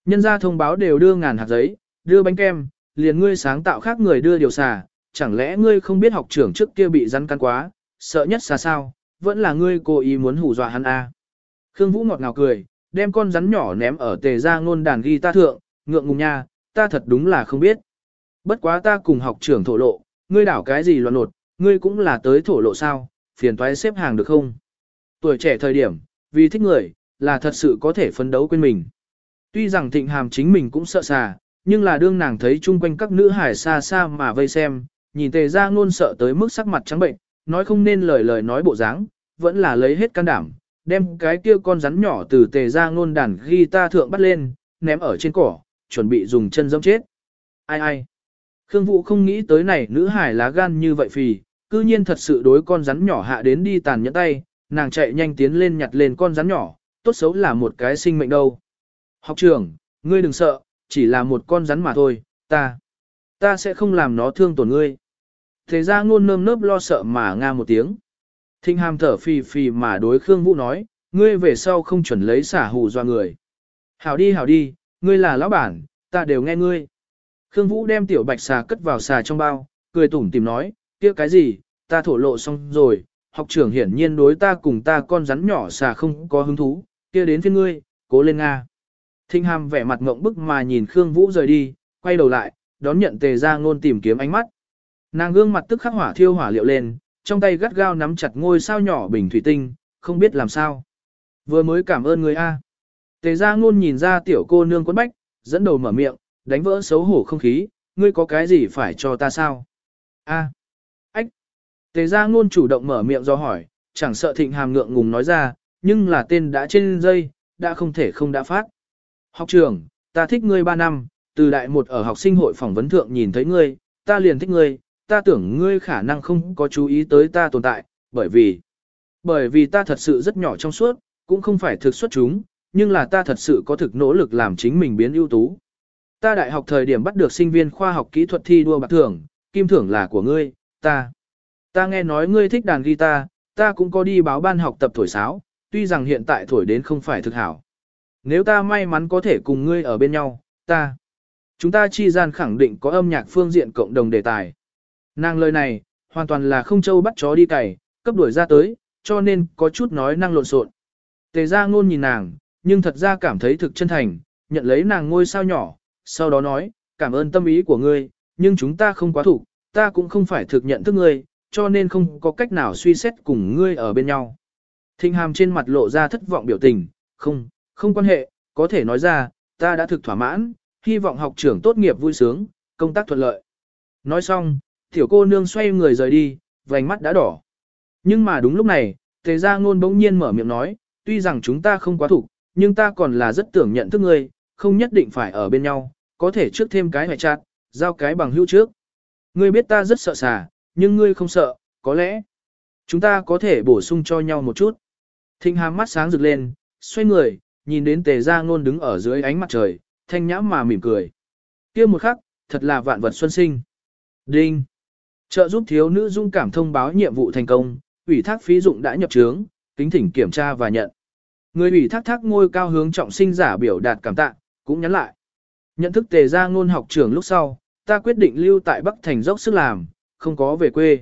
Nhân gia thông báo đều đưa ngàn hạt giấy, đưa bánh kem, liền ngươi sáng tạo khác người đưa điều xà, chẳng lẽ ngươi không biết học trưởng trước kia bị rắn cắn quá, sợ nhất xà sao, vẫn là ngươi cố ý muốn hù dọa hắn à. Khương Vũ ngọt ngào cười, đem con rắn nhỏ ném ở tề ra ngôn đàn ghi ta thượng, ngượng ngùng nha, ta thật đúng là không biết. Bất quá ta cùng học trưởng thổ lộ, ngươi đảo cái gì loạn lột, ngươi cũng là tới thổ lộ sao, phiền toái xếp hàng được không? Tuổi trẻ thời điểm, vì thích người, là thật sự có thể phấn đấu quên mình. Tuy rằng thịnh hàm chính mình cũng sợ xà, nhưng là đương nàng thấy chung quanh các nữ hải xa xa mà vây xem, nhìn tề ra ngôn sợ tới mức sắc mặt trắng bệnh, nói không nên lời lời nói bộ dáng, vẫn là lấy hết can đảm, đem cái kia con rắn nhỏ từ tề ra ngôn đàn guitar thượng bắt lên, ném ở trên cỏ, chuẩn bị dùng chân dẫm chết. Ai ai? Khương Vũ không nghĩ tới này nữ hải lá gan như vậy phì, cư nhiên thật sự đối con rắn nhỏ hạ đến đi tàn nhẫn tay, nàng chạy nhanh tiến lên nhặt lên con rắn nhỏ, tốt xấu là một cái sinh mệnh đâu. Học trưởng, ngươi đừng sợ, chỉ là một con rắn mà thôi, ta, ta sẽ không làm nó thương tổn ngươi. Thế ra ngôn nơm nớp lo sợ mà nga một tiếng. Thinh hàm thở phì phì mà đối Khương Vũ nói, ngươi về sau không chuẩn lấy xả hù doa người. Hảo đi hảo đi, ngươi là lão bản, ta đều nghe ngươi. Khương Vũ đem tiểu bạch xà cất vào xà trong bao, cười tủm tìm nói, kia cái gì, ta thổ lộ xong rồi, học trưởng hiển nhiên đối ta cùng ta con rắn nhỏ xà không có hứng thú, kia đến phiên ngươi, cố lên Nga. Thinh hàm vẻ mặt ngộng bức mà nhìn Khương Vũ rời đi, quay đầu lại, đón nhận tề ra ngôn tìm kiếm ánh mắt. Nàng gương mặt tức khắc hỏa thiêu hỏa liệu lên, trong tay gắt gao nắm chặt ngôi sao nhỏ bình thủy tinh, không biết làm sao. Vừa mới cảm ơn người A. Tề ra ngôn nhìn ra tiểu cô nương quấn bách, dẫn đầu mở miệng, đánh vỡ xấu hổ không khí, ngươi có cái gì phải cho ta sao? A. Ách. Tề ra ngôn chủ động mở miệng do hỏi, chẳng sợ thịnh hàm ngượng ngùng nói ra, nhưng là tên đã trên dây, đã không thể không đã phát. Học trưởng, ta thích ngươi 3 năm, từ đại một ở học sinh hội phỏng vấn thượng nhìn thấy ngươi, ta liền thích ngươi, ta tưởng ngươi khả năng không có chú ý tới ta tồn tại, bởi vì, bởi vì ta thật sự rất nhỏ trong suốt, cũng không phải thực xuất chúng, nhưng là ta thật sự có thực nỗ lực làm chính mình biến ưu tú. Ta đại học thời điểm bắt được sinh viên khoa học kỹ thuật thi đua bạc thưởng, kim thưởng là của ngươi, ta. Ta nghe nói ngươi thích đàn guitar, ta cũng có đi báo ban học tập thổi sáo, tuy rằng hiện tại thổi đến không phải thực hảo. Nếu ta may mắn có thể cùng ngươi ở bên nhau, ta. Chúng ta chi gian khẳng định có âm nhạc phương diện cộng đồng đề tài. Nàng lời này, hoàn toàn là không châu bắt chó đi cày, cấp đuổi ra tới, cho nên có chút nói năng lộn xộn. Tề ra ngôn nhìn nàng, nhưng thật ra cảm thấy thực chân thành, nhận lấy nàng ngôi sao nhỏ, sau đó nói, cảm ơn tâm ý của ngươi, nhưng chúng ta không quá thủ, ta cũng không phải thực nhận thức ngươi, cho nên không có cách nào suy xét cùng ngươi ở bên nhau. Thịnh hàm trên mặt lộ ra thất vọng biểu tình, không, không quan hệ, có thể nói ra, ta đã thực thỏa mãn, hy vọng học trưởng tốt nghiệp vui sướng, công tác thuận lợi. Nói xong, tiểu cô nương xoay người rời đi, vành mắt đã đỏ. Nhưng mà đúng lúc này, tề gia ngôn bỗng nhiên mở miệng nói, tuy rằng chúng ta không quá thủ, nhưng ta còn là rất tưởng nhận thức ngươi, không nhất định phải ở bên nhau, có thể trước thêm cái hoài chặt, giao cái bằng hữu trước. Ngươi biết ta rất sợ xà, nhưng ngươi không sợ, có lẽ chúng ta có thể bổ sung cho nhau một chút. Thịnh hàm mắt sáng rực lên, xoay người, nhìn đến tề gia ngôn đứng ở dưới ánh mặt trời, thanh nhãm mà mỉm cười. kia một khắc, thật là vạn vật xuân sinh. Đinh! Trợ giúp thiếu nữ dung cảm thông báo nhiệm vụ thành công, ủy thác phí dụng đã nhập trướng, kính thỉnh kiểm tra và nhận. Người ủy thác thác ngôi cao hướng trọng sinh giả biểu đạt cảm tạ, cũng nhắn lại. Nhận thức tề ra ngôn học trưởng lúc sau, ta quyết định lưu tại Bắc Thành dốc sức làm, không có về quê.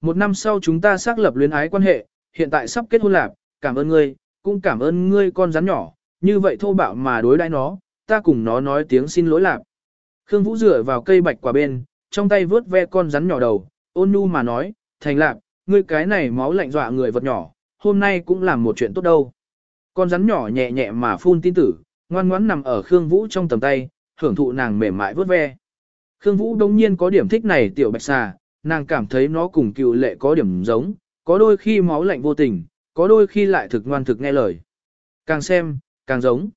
Một năm sau chúng ta xác lập luyến ái quan hệ, hiện tại sắp kết hôn lạc, cảm ơn ngươi, cũng cảm ơn ngươi con rắn nhỏ, như vậy thô bạo mà đối đãi nó, ta cùng nó nói tiếng xin lỗi lạc. Khương Vũ dựa vào cây bạch quả bên, trong tay vướt ve con rắn nhỏ đầu, ôn nhu mà nói, thành lạc, ngươi cái này máu lạnh dọa người vật nhỏ, hôm nay cũng làm một chuyện tốt đâu. Con rắn nhỏ nhẹ nhẹ mà phun tin tử, ngoan ngoãn nằm ở Khương Vũ trong tầm tay, hưởng thụ nàng mềm mại vớt ve. Khương Vũ đông nhiên có điểm thích này tiểu bạch xà, nàng cảm thấy nó cùng cựu lệ có điểm giống, có đôi khi máu lạnh vô tình, có đôi khi lại thực ngoan thực nghe lời. Càng xem, càng giống.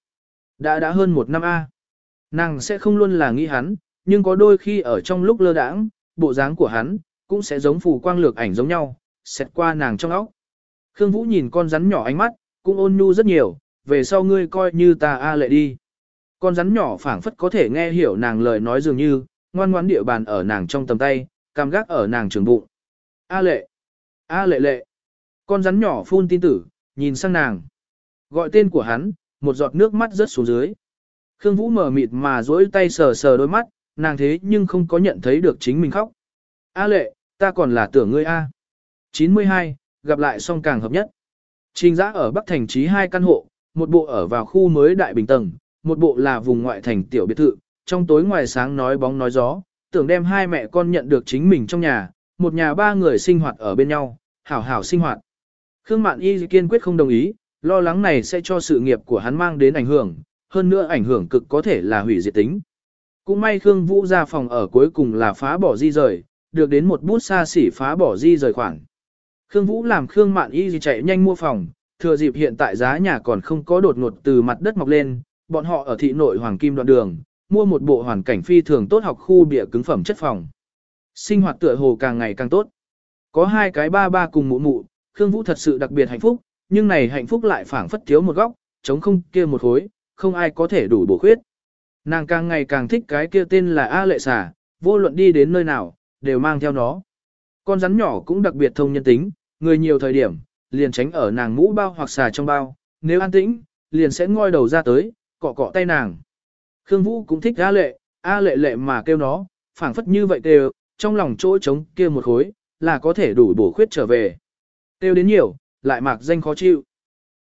Đã đã hơn một năm A. Nàng sẽ không luôn là nghĩ hắn, nhưng có đôi khi ở trong lúc lơ đãng, bộ dáng của hắn, cũng sẽ giống phù quang lược ảnh giống nhau, xẹt qua nàng trong óc. Khương Vũ nhìn con rắn nhỏ ánh mắt, cũng ôn nhu rất nhiều, về sau ngươi coi như ta A lệ đi. Con rắn nhỏ phảng phất có thể nghe hiểu nàng lời nói dường như, ngoan ngoãn địa bàn ở nàng trong tầm tay, cam gác ở nàng trường bụng. A lệ, A lệ lệ. Con rắn nhỏ phun tin tử, nhìn sang nàng. Gọi tên của hắn, một giọt nước mắt rớt xuống dưới. Khương Vũ mở mịt mà duỗi tay sờ sờ đôi mắt, nàng thế nhưng không có nhận thấy được chính mình khóc. A lệ, ta còn là tưởng ngươi A. 92, gặp lại song càng hợp nhất. Trình giã ở Bắc Thành trí hai căn hộ, một bộ ở vào khu mới đại bình tầng, một bộ là vùng ngoại thành tiểu biệt thự, trong tối ngoài sáng nói bóng nói gió, tưởng đem hai mẹ con nhận được chính mình trong nhà, một nhà ba người sinh hoạt ở bên nhau, hảo hảo sinh hoạt. Khương Mạn Y kiên quyết không đồng ý, lo lắng này sẽ cho sự nghiệp của hắn mang đến ảnh hưởng, hơn nữa ảnh hưởng cực có thể là hủy diệt tính. Cũng may Khương Vũ ra phòng ở cuối cùng là phá bỏ di rời, được đến một bút xa xỉ phá bỏ di rời khoản. Khương Vũ làm Khương Mạn Y chạy nhanh mua phòng, thừa dịp hiện tại giá nhà còn không có đột ngột từ mặt đất mọc lên, bọn họ ở thị nội Hoàng Kim đoạn đường, mua một bộ hoàn cảnh phi thường tốt học khu bịa cứng phẩm chất phòng. Sinh hoạt tựa hồ càng ngày càng tốt. Có hai cái ba ba cùng mụ mụ, Khương Vũ thật sự đặc biệt hạnh phúc, nhưng này hạnh phúc lại phảng phất thiếu một góc, chống không kia một khối, không ai có thể đủ bổ khuyết. Nàng càng ngày càng thích cái kia tên là A Lệ Xà, vô luận đi đến nơi nào, đều mang theo nó. Con rắn nhỏ cũng đặc biệt thông nhân tính, người nhiều thời điểm, liền tránh ở nàng mũ bao hoặc xà trong bao, nếu an tĩnh, liền sẽ ngoi đầu ra tới, cọ cọ tay nàng. Khương Vũ cũng thích A Lệ, A Lệ lệ mà kêu nó, phảng phất như vậy kêu, trong lòng chỗ trống kia một khối, là có thể đủ bổ khuyết trở về. Kêu đến nhiều, lại mạc danh khó chịu.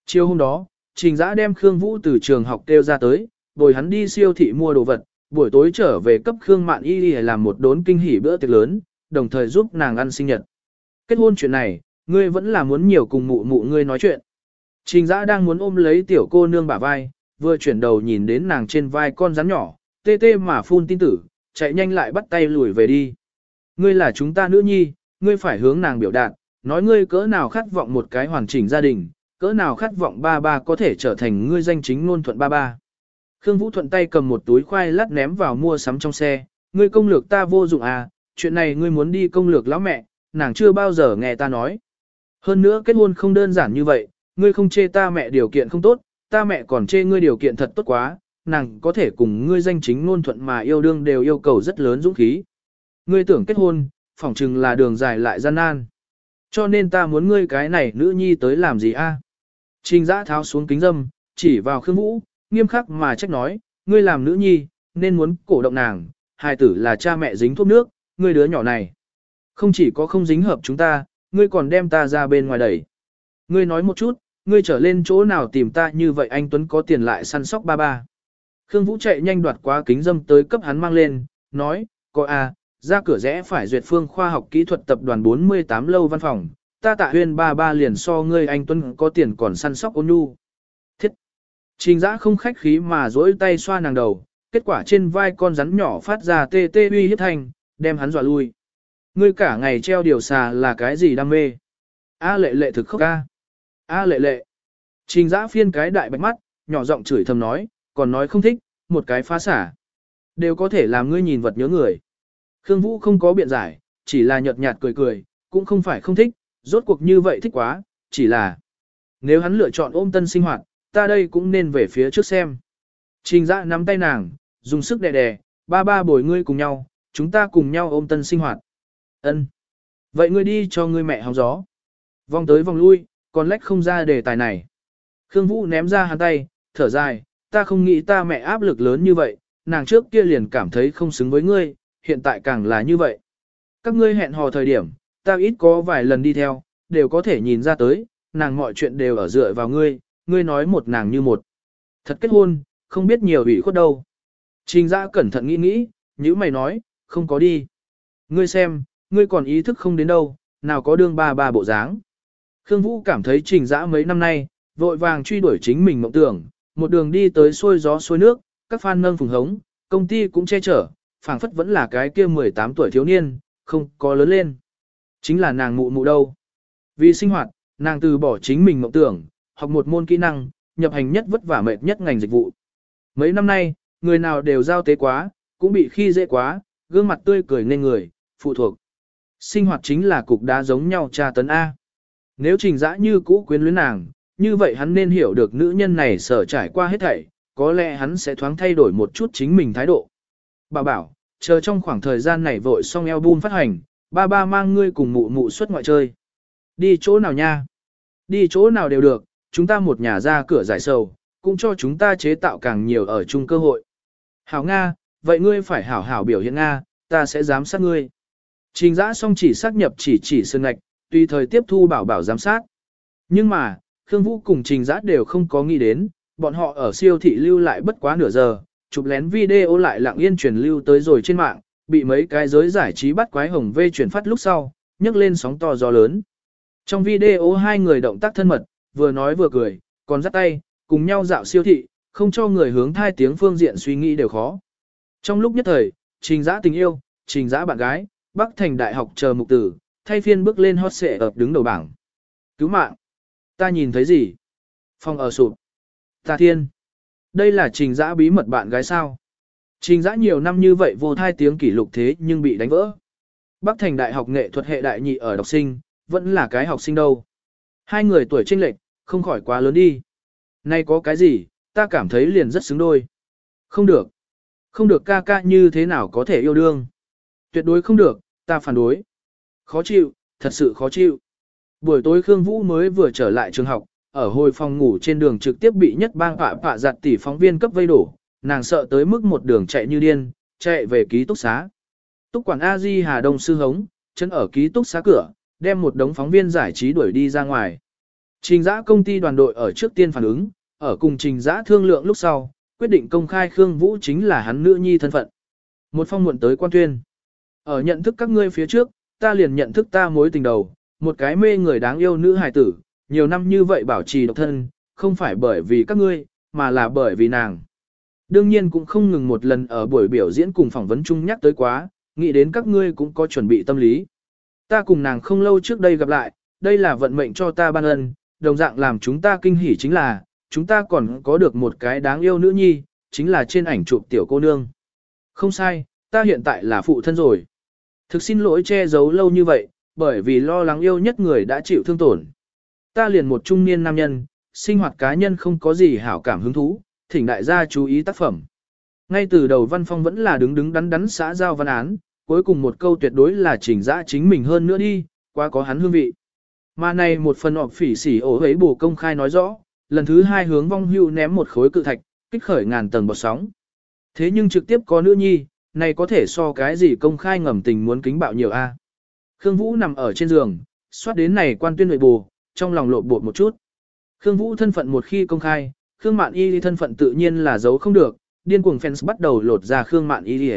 Chiều hôm đó, Trình Giã đem Khương Vũ từ trường học kêu ra tới, bồi hắn đi siêu thị mua đồ vật, buổi tối trở về cấp Khương Mạn Y đi làm một đốn kinh hỉ bữa tiệc lớn, đồng thời giúp nàng ăn sinh nhật. Kết hôn chuyện này, ngươi vẫn là muốn nhiều cùng mụ mụ ngươi nói chuyện. Trình Giã đang muốn ôm lấy tiểu cô nương bả vai, vừa chuyển đầu nhìn đến nàng trên vai con rắn nhỏ, tê tê mà phun tin tử, chạy nhanh lại bắt tay lùi về đi. Ngươi là chúng ta nữ nhi, ngươi phải hướng nàng biểu đạt, nói ngươi cỡ nào khát vọng một cái hoàn chỉnh gia đình, cỡ nào khát vọng ba ba có thể trở thành ngươi danh chính ngôn thuận ba ba. Khương Vũ thuận tay cầm một túi khoai lát ném vào mua sắm trong xe, ngươi công lược ta vô dụng à, chuyện này ngươi muốn đi công lược lão mẹ, nàng chưa bao giờ nghe ta nói. Hơn nữa kết hôn không đơn giản như vậy, ngươi không chê ta mẹ điều kiện không tốt, ta mẹ còn chê ngươi điều kiện thật tốt quá, nàng có thể cùng ngươi danh chính ngôn thuận mà yêu đương đều yêu cầu rất lớn dũng khí. Ngươi tưởng kết hôn, phỏng chừng là đường dài lại gian nan. Cho nên ta muốn ngươi cái này nữ nhi tới làm gì a? Trình giã tháo xuống kính dâm, chỉ vào Khương Vũ, nghiêm khắc mà trách nói, ngươi làm nữ nhi, nên muốn cổ động nàng, hài tử là cha mẹ dính thuốc nước, ngươi đứa nhỏ này. Không chỉ có không dính hợp chúng ta, ngươi còn đem ta ra bên ngoài đẩy. Ngươi nói một chút, ngươi trở lên chỗ nào tìm ta như vậy anh Tuấn có tiền lại săn sóc ba ba. Khương Vũ chạy nhanh đoạt quá kính dâm tới cấp hắn mang lên, nói, có à, ra cửa rẽ phải duyệt phương khoa học kỹ thuật tập đoàn 48 lâu văn phòng, ta tạ huyên ba ba liền so ngươi anh Tuấn có tiền còn săn sóc ôn nhu. Thiết! Trình giã không khách khí mà dỗi tay xoa nàng đầu, kết quả trên vai con rắn nhỏ phát ra tê tê uy hiếp thanh, đem hắn dọa lui. Ngươi cả ngày treo điều xà là cái gì đam mê? A lệ lệ thực khóc ca. A lệ lệ. Trình giã phiên cái đại bạch mắt, nhỏ giọng chửi thầm nói, còn nói không thích, một cái phá xả. Đều có thể làm ngươi nhìn vật nhớ người. Khương Vũ không có biện giải, chỉ là nhợt nhạt cười cười, cũng không phải không thích, rốt cuộc như vậy thích quá, chỉ là nếu hắn lựa chọn ôm tân sinh hoạt, ta đây cũng nên về phía trước xem. Trình dã nắm tay nàng, dùng sức đè đè, ba ba bồi ngươi cùng nhau, chúng ta cùng nhau ôm tân sinh hoạt. Ân. Vậy ngươi đi cho ngươi mẹ hóng gió. Vòng tới vòng lui, còn lách không ra đề tài này. Khương Vũ ném ra hắn tay, thở dài, ta không nghĩ ta mẹ áp lực lớn như vậy, nàng trước kia liền cảm thấy không xứng với ngươi, hiện tại càng là như vậy. Các ngươi hẹn hò thời điểm, ta ít có vài lần đi theo, đều có thể nhìn ra tới, nàng mọi chuyện đều ở dựa vào ngươi, ngươi nói một nàng như một. Thật kết hôn, không biết nhiều ủy khuất đâu. Trình Gia cẩn thận nghĩ nghĩ, nhữ mày nói, không có đi. Ngươi xem, ngươi còn ý thức không đến đâu, nào có đương ba ba bộ dáng. Khương Vũ cảm thấy trình dã mấy năm nay, vội vàng truy đuổi chính mình mộng tưởng, một đường đi tới xuôi gió xuôi nước, các fan nâng phùng hống, công ty cũng che chở, phảng phất vẫn là cái kia 18 tuổi thiếu niên, không có lớn lên. Chính là nàng mụ mụ đâu. Vì sinh hoạt, nàng từ bỏ chính mình mộng tưởng, học một môn kỹ năng, nhập hành nhất vất vả mệt nhất ngành dịch vụ. Mấy năm nay, người nào đều giao tế quá, cũng bị khi dễ quá, gương mặt tươi cười nên người, phụ thuộc. Sinh hoạt chính là cục đá giống nhau tra tấn A. Nếu trình dã như cũ quyến luyến nàng, như vậy hắn nên hiểu được nữ nhân này sở trải qua hết thảy, có lẽ hắn sẽ thoáng thay đổi một chút chính mình thái độ. Bà bảo, chờ trong khoảng thời gian này vội xong album phát hành, ba ba mang ngươi cùng mụ mụ xuất ngoại chơi. Đi chỗ nào nha? Đi chỗ nào đều được, chúng ta một nhà ra cửa giải sầu, cũng cho chúng ta chế tạo càng nhiều ở chung cơ hội. Hảo Nga, vậy ngươi phải hảo hảo biểu hiện Nga, ta sẽ giám sát ngươi. Trình giã xong chỉ xác nhập chỉ chỉ sơn ngạch, tùy thời tiếp thu bảo bảo giám sát. Nhưng mà, Khương Vũ cùng trình giã đều không có nghĩ đến, bọn họ ở siêu thị lưu lại bất quá nửa giờ, chụp lén video lại lặng yên truyền lưu tới rồi trên mạng, bị mấy cái giới giải trí bắt quái hồng vê truyền phát lúc sau, nhấc lên sóng to gió lớn. Trong video hai người động tác thân mật, vừa nói vừa cười, còn dắt tay, cùng nhau dạo siêu thị, không cho người hướng thai tiếng phương diện suy nghĩ đều khó. Trong lúc nhất thời, trình giã tình yêu, trình giã bạn gái, Bắc Thành Đại học chờ mục tử, thay phiên bước lên hot xệ ập đứng đầu bảng. Cứu mạng! Ta nhìn thấy gì? Phòng ở sụp. Ta thiên! Đây là trình giã bí mật bạn gái sao? Trình giã nhiều năm như vậy vô thai tiếng kỷ lục thế nhưng bị đánh vỡ. Bắc Thành Đại học nghệ thuật hệ đại nhị ở đọc sinh, vẫn là cái học sinh đâu. Hai người tuổi chênh lệch, không khỏi quá lớn đi. Nay có cái gì, ta cảm thấy liền rất xứng đôi. Không được. Không được ca ca như thế nào có thể yêu đương. Tuyệt đối không được, ta phản đối. Khó chịu, thật sự khó chịu. Buổi tối Khương Vũ mới vừa trở lại trường học, ở hồi phòng ngủ trên đường trực tiếp bị nhất bang phạ phạ giặt tỷ phóng viên cấp vây đổ, nàng sợ tới mức một đường chạy như điên, chạy về ký túc xá. Túc quản A Di Hà Đông sư hống, chân ở ký túc xá cửa, đem một đống phóng viên giải trí đuổi đi ra ngoài. Trình giã công ty đoàn đội ở trước tiên phản ứng, ở cùng trình giã thương lượng lúc sau, quyết định công khai Khương Vũ chính là hắn nữ nhi thân phận. Một phong muộn tới quan tuyên. Ở nhận thức các ngươi phía trước, ta liền nhận thức ta mối tình đầu, một cái mê người đáng yêu nữ hài tử, nhiều năm như vậy bảo trì độc thân, không phải bởi vì các ngươi, mà là bởi vì nàng. Đương nhiên cũng không ngừng một lần ở buổi biểu diễn cùng phỏng vấn chung nhắc tới quá, nghĩ đến các ngươi cũng có chuẩn bị tâm lý. Ta cùng nàng không lâu trước đây gặp lại, đây là vận mệnh cho ta ban ân, đồng dạng làm chúng ta kinh hỉ chính là, chúng ta còn có được một cái đáng yêu nữ nhi, chính là trên ảnh chụp tiểu cô nương. Không sai, ta hiện tại là phụ thân rồi. Thực xin lỗi che giấu lâu như vậy, bởi vì lo lắng yêu nhất người đã chịu thương tổn. Ta liền một trung niên nam nhân, sinh hoạt cá nhân không có gì hảo cảm hứng thú, thỉnh đại gia chú ý tác phẩm. Ngay từ đầu văn phong vẫn là đứng đứng đắn đắn xã giao văn án, cuối cùng một câu tuyệt đối là chỉnh dã chính mình hơn nữa đi, quá có hắn hương vị. Mà này một phần họp phỉ sỉ ổ ấy bổ công khai nói rõ, lần thứ hai hướng vong hưu ném một khối cự thạch, kích khởi ngàn tầng bọt sóng. Thế nhưng trực tiếp có nữ nhi, này có thể so cái gì công khai ngầm tình muốn kính bạo nhiều a. Khương Vũ nằm ở trên giường, xoát đến này quan tuyên nội bù, trong lòng lộ bột một chút. Khương Vũ thân phận một khi công khai, Khương Mạn Y thân phận tự nhiên là giấu không được, điên cuồng fans bắt đầu lột ra Khương Mạn Y.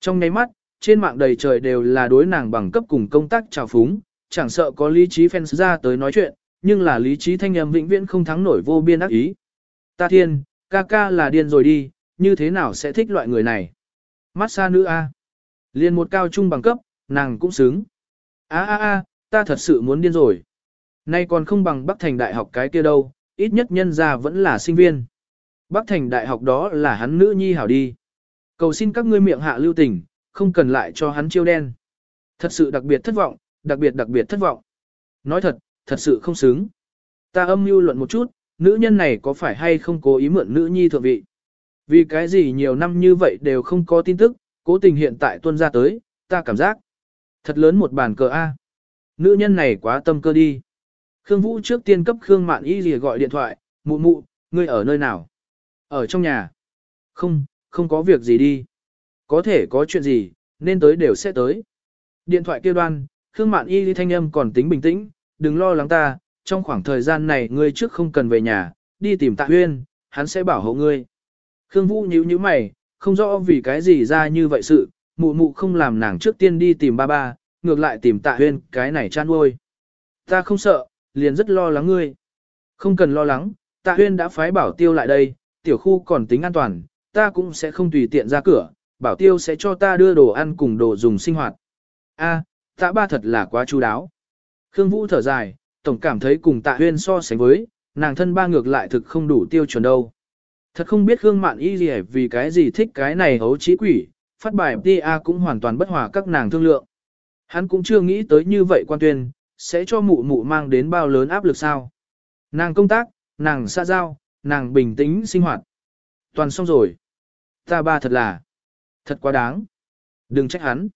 Trong nháy mắt, trên mạng đầy trời đều là đối nàng bằng cấp cùng công tác trào phúng, chẳng sợ có lý trí fans ra tới nói chuyện, nhưng là lý trí thanh âm vĩnh viễn không thắng nổi vô biên ác ý. Ta thiên, ca ca là điên rồi đi, như thế nào sẽ thích loại người này? Mát xa nữ A. Liên một cao trung bằng cấp, nàng cũng xứng. A a a, ta thật sự muốn điên rồi. Nay còn không bằng Bắc Thành Đại học cái kia đâu, ít nhất nhân ra vẫn là sinh viên. Bắc Thành Đại học đó là hắn nữ nhi hảo đi. Cầu xin các ngươi miệng hạ lưu tình, không cần lại cho hắn chiêu đen. Thật sự đặc biệt thất vọng, đặc biệt đặc biệt thất vọng. Nói thật, thật sự không xứng. Ta âm mưu luận một chút, nữ nhân này có phải hay không cố ý mượn nữ nhi thượng vị. Vì cái gì nhiều năm như vậy đều không có tin tức, cố tình hiện tại tuân ra tới, ta cảm giác. Thật lớn một bàn cờ A. Nữ nhân này quá tâm cơ đi. Khương Vũ trước tiên cấp Khương Mạn Y lìa gọi điện thoại, mụ mụ, ngươi ở nơi nào? Ở trong nhà. Không, không có việc gì đi. Có thể có chuyện gì, nên tới đều sẽ tới. Điện thoại kêu đoan, Khương Mạn Y thanh âm còn tính bình tĩnh, đừng lo lắng ta, trong khoảng thời gian này ngươi trước không cần về nhà, đi tìm Tạ Huyên, hắn sẽ bảo hộ ngươi. Khương Vũ nhíu nhíu mày, không rõ vì cái gì ra như vậy sự, mụ mụ không làm nàng trước tiên đi tìm ba ba, ngược lại tìm Tạ Huyên, cái này chan uôi. Ta không sợ, liền rất lo lắng ngươi. Không cần lo lắng, Tạ Huyên đã phái bảo tiêu lại đây, tiểu khu còn tính an toàn, ta cũng sẽ không tùy tiện ra cửa, bảo tiêu sẽ cho ta đưa đồ ăn cùng đồ dùng sinh hoạt. A, tạ ba thật là quá chú đáo. Khương Vũ thở dài, tổng cảm thấy cùng tạ huyên so sánh với, nàng thân ba ngược lại thực không đủ tiêu chuẩn đâu. Thật không biết Khương Mạn Y gì vì cái gì thích cái này hấu trí quỷ, phát bài TA cũng hoàn toàn bất hòa các nàng thương lượng. Hắn cũng chưa nghĩ tới như vậy quan tuyên, sẽ cho mụ mụ mang đến bao lớn áp lực sao. Nàng công tác, nàng xa giao, nàng bình tĩnh sinh hoạt. Toàn xong rồi. Ta ba thật là, thật quá đáng. Đừng trách hắn.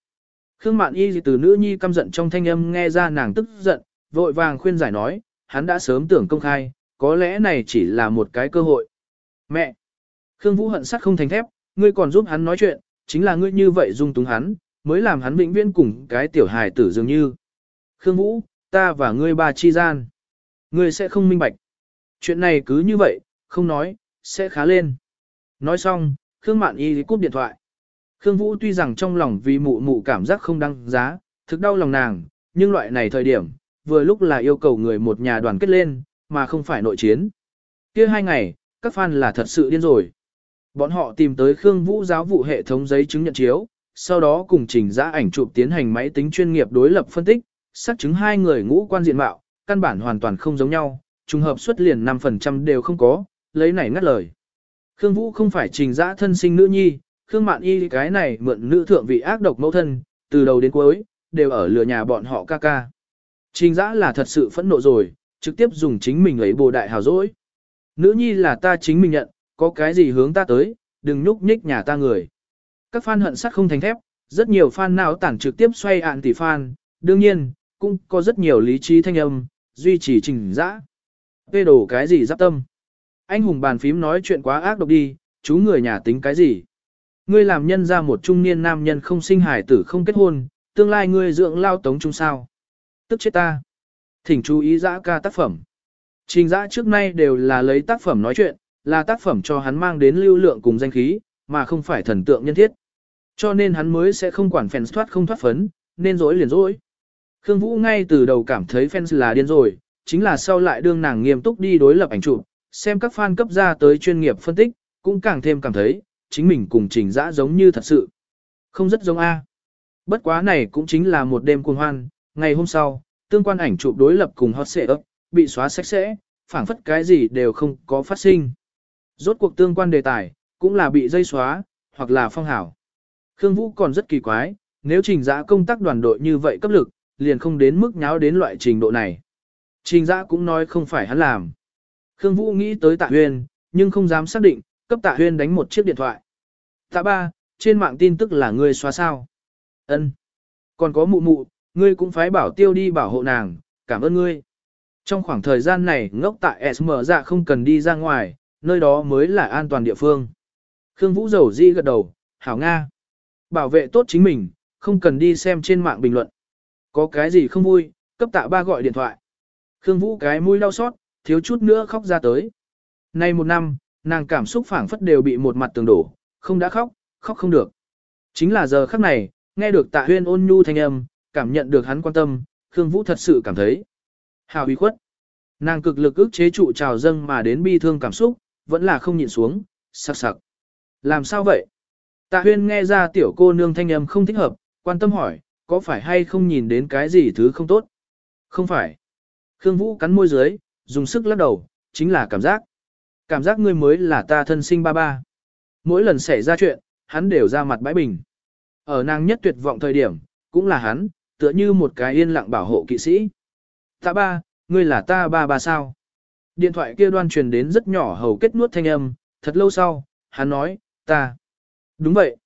Khương Mạn Y từ nữ nhi căm giận trong thanh âm nghe ra nàng tức giận, vội vàng khuyên giải nói, hắn đã sớm tưởng công khai, có lẽ này chỉ là một cái cơ hội. Mẹ! Khương Vũ hận sắt không thành thép, ngươi còn giúp hắn nói chuyện, chính là ngươi như vậy dung túng hắn, mới làm hắn vĩnh viễn cùng cái tiểu hài tử dường như. Khương Vũ, ta và ngươi ba chi gian. Ngươi sẽ không minh bạch. Chuyện này cứ như vậy, không nói, sẽ khá lên. Nói xong, Khương Mạn Y cúp điện thoại. Khương Vũ tuy rằng trong lòng vì mụ mụ cảm giác không đăng giá, thực đau lòng nàng, nhưng loại này thời điểm, vừa lúc là yêu cầu người một nhà đoàn kết lên, mà không phải nội chiến. Kia hai ngày, các fan là thật sự điên rồi. Bọn họ tìm tới Khương Vũ giáo vụ hệ thống giấy chứng nhận chiếu, sau đó cùng trình ra ảnh chụp tiến hành máy tính chuyên nghiệp đối lập phân tích, xác chứng hai người ngũ quan diện mạo, căn bản hoàn toàn không giống nhau, trùng hợp xuất liền 5% đều không có, lấy này ngắt lời. Khương Vũ không phải trình giã thân sinh nữ nhi, Khương Mạn Y cái này mượn nữ thượng vị ác độc mẫu thân, từ đầu đến cuối, đều ở lừa nhà bọn họ ca ca. Trình giã là thật sự phẫn nộ rồi, trực tiếp dùng chính mình ấy bồ đại hào dỗi. Nữ nhi là ta chính mình nhận, có cái gì hướng ta tới, đừng nhúc nhích nhà ta người. Các fan hận sắt không thành thép, rất nhiều fan nào tản trực tiếp xoay ạn tỷ fan, đương nhiên, cũng có rất nhiều lý trí thanh âm, duy trì trình giã. Vê đổ cái gì giáp tâm. Anh hùng bàn phím nói chuyện quá ác độc đi, chú người nhà tính cái gì. Ngươi làm nhân ra một trung niên nam nhân không sinh hài tử không kết hôn, tương lai ngươi dưỡng lao tống chung sao. Tức chết ta. Thỉnh chú ý giã ca tác phẩm. Trình giã trước nay đều là lấy tác phẩm nói chuyện, là tác phẩm cho hắn mang đến lưu lượng cùng danh khí, mà không phải thần tượng nhân thiết. Cho nên hắn mới sẽ không quản fans thoát không thoát phấn, nên dối liền dối. Khương Vũ ngay từ đầu cảm thấy fans là điên rồi, chính là sau lại đương nàng nghiêm túc đi đối lập ảnh chụp, xem các fan cấp ra tới chuyên nghiệp phân tích, cũng càng thêm cảm thấy, chính mình cùng trình dã giống như thật sự. Không rất giống A. Bất quá này cũng chính là một đêm cuồng hoan, ngày hôm sau, tương quan ảnh chụp đối lập cùng hot xệ ấp, bị xóa sạch sẽ, phảng phất cái gì đều không có phát sinh. Rốt cuộc tương quan đề tài, cũng là bị dây xóa, hoặc là phong hảo. Khương Vũ còn rất kỳ quái, nếu trình giã công tác đoàn đội như vậy cấp lực, liền không đến mức nháo đến loại trình độ này. Trình giã cũng nói không phải hắn làm. Khương Vũ nghĩ tới tạ huyên, nhưng không dám xác định, cấp tạ huyên đánh một chiếc điện thoại. Tạ ba, trên mạng tin tức là ngươi xóa sao. ân Còn có mụ mụ, ngươi cũng phải bảo tiêu đi bảo hộ nàng, cảm ơn ngươi. Trong khoảng thời gian này ngốc tại SM dạ không cần đi ra ngoài, nơi đó mới là an toàn địa phương. Khương Vũ dầu di gật đầu, hảo Nga. Bảo vệ tốt chính mình, không cần đi xem trên mạng bình luận. Có cái gì không vui, cấp tạ ba gọi điện thoại. Khương Vũ cái mũi đau xót, thiếu chút nữa khóc ra tới. Nay một năm, nàng cảm xúc phảng phất đều bị một mặt tường đổ, không đã khóc, khóc không được. Chính là giờ khắc này, nghe được tạ huyên ôn nhu thanh âm, cảm nhận được hắn quan tâm, Khương Vũ thật sự cảm thấy hào uy khuất. Nàng cực lực ức chế trụ trào dâng mà đến bi thương cảm xúc, vẫn là không nhịn xuống, sặc sặc. Làm sao vậy? Tạ huyên nghe ra tiểu cô nương thanh âm không thích hợp, quan tâm hỏi, có phải hay không nhìn đến cái gì thứ không tốt? Không phải. Khương Vũ cắn môi dưới, dùng sức lắc đầu, chính là cảm giác. Cảm giác ngươi mới là ta thân sinh ba ba. Mỗi lần xảy ra chuyện, hắn đều ra mặt bãi bình. Ở nàng nhất tuyệt vọng thời điểm, cũng là hắn, tựa như một cái yên lặng bảo hộ kỵ sĩ. Ta ba, ngươi là ta ba ba sao? Điện thoại kia đoan truyền đến rất nhỏ hầu kết nuốt thanh âm, thật lâu sau, hắn nói, ta. Đúng vậy.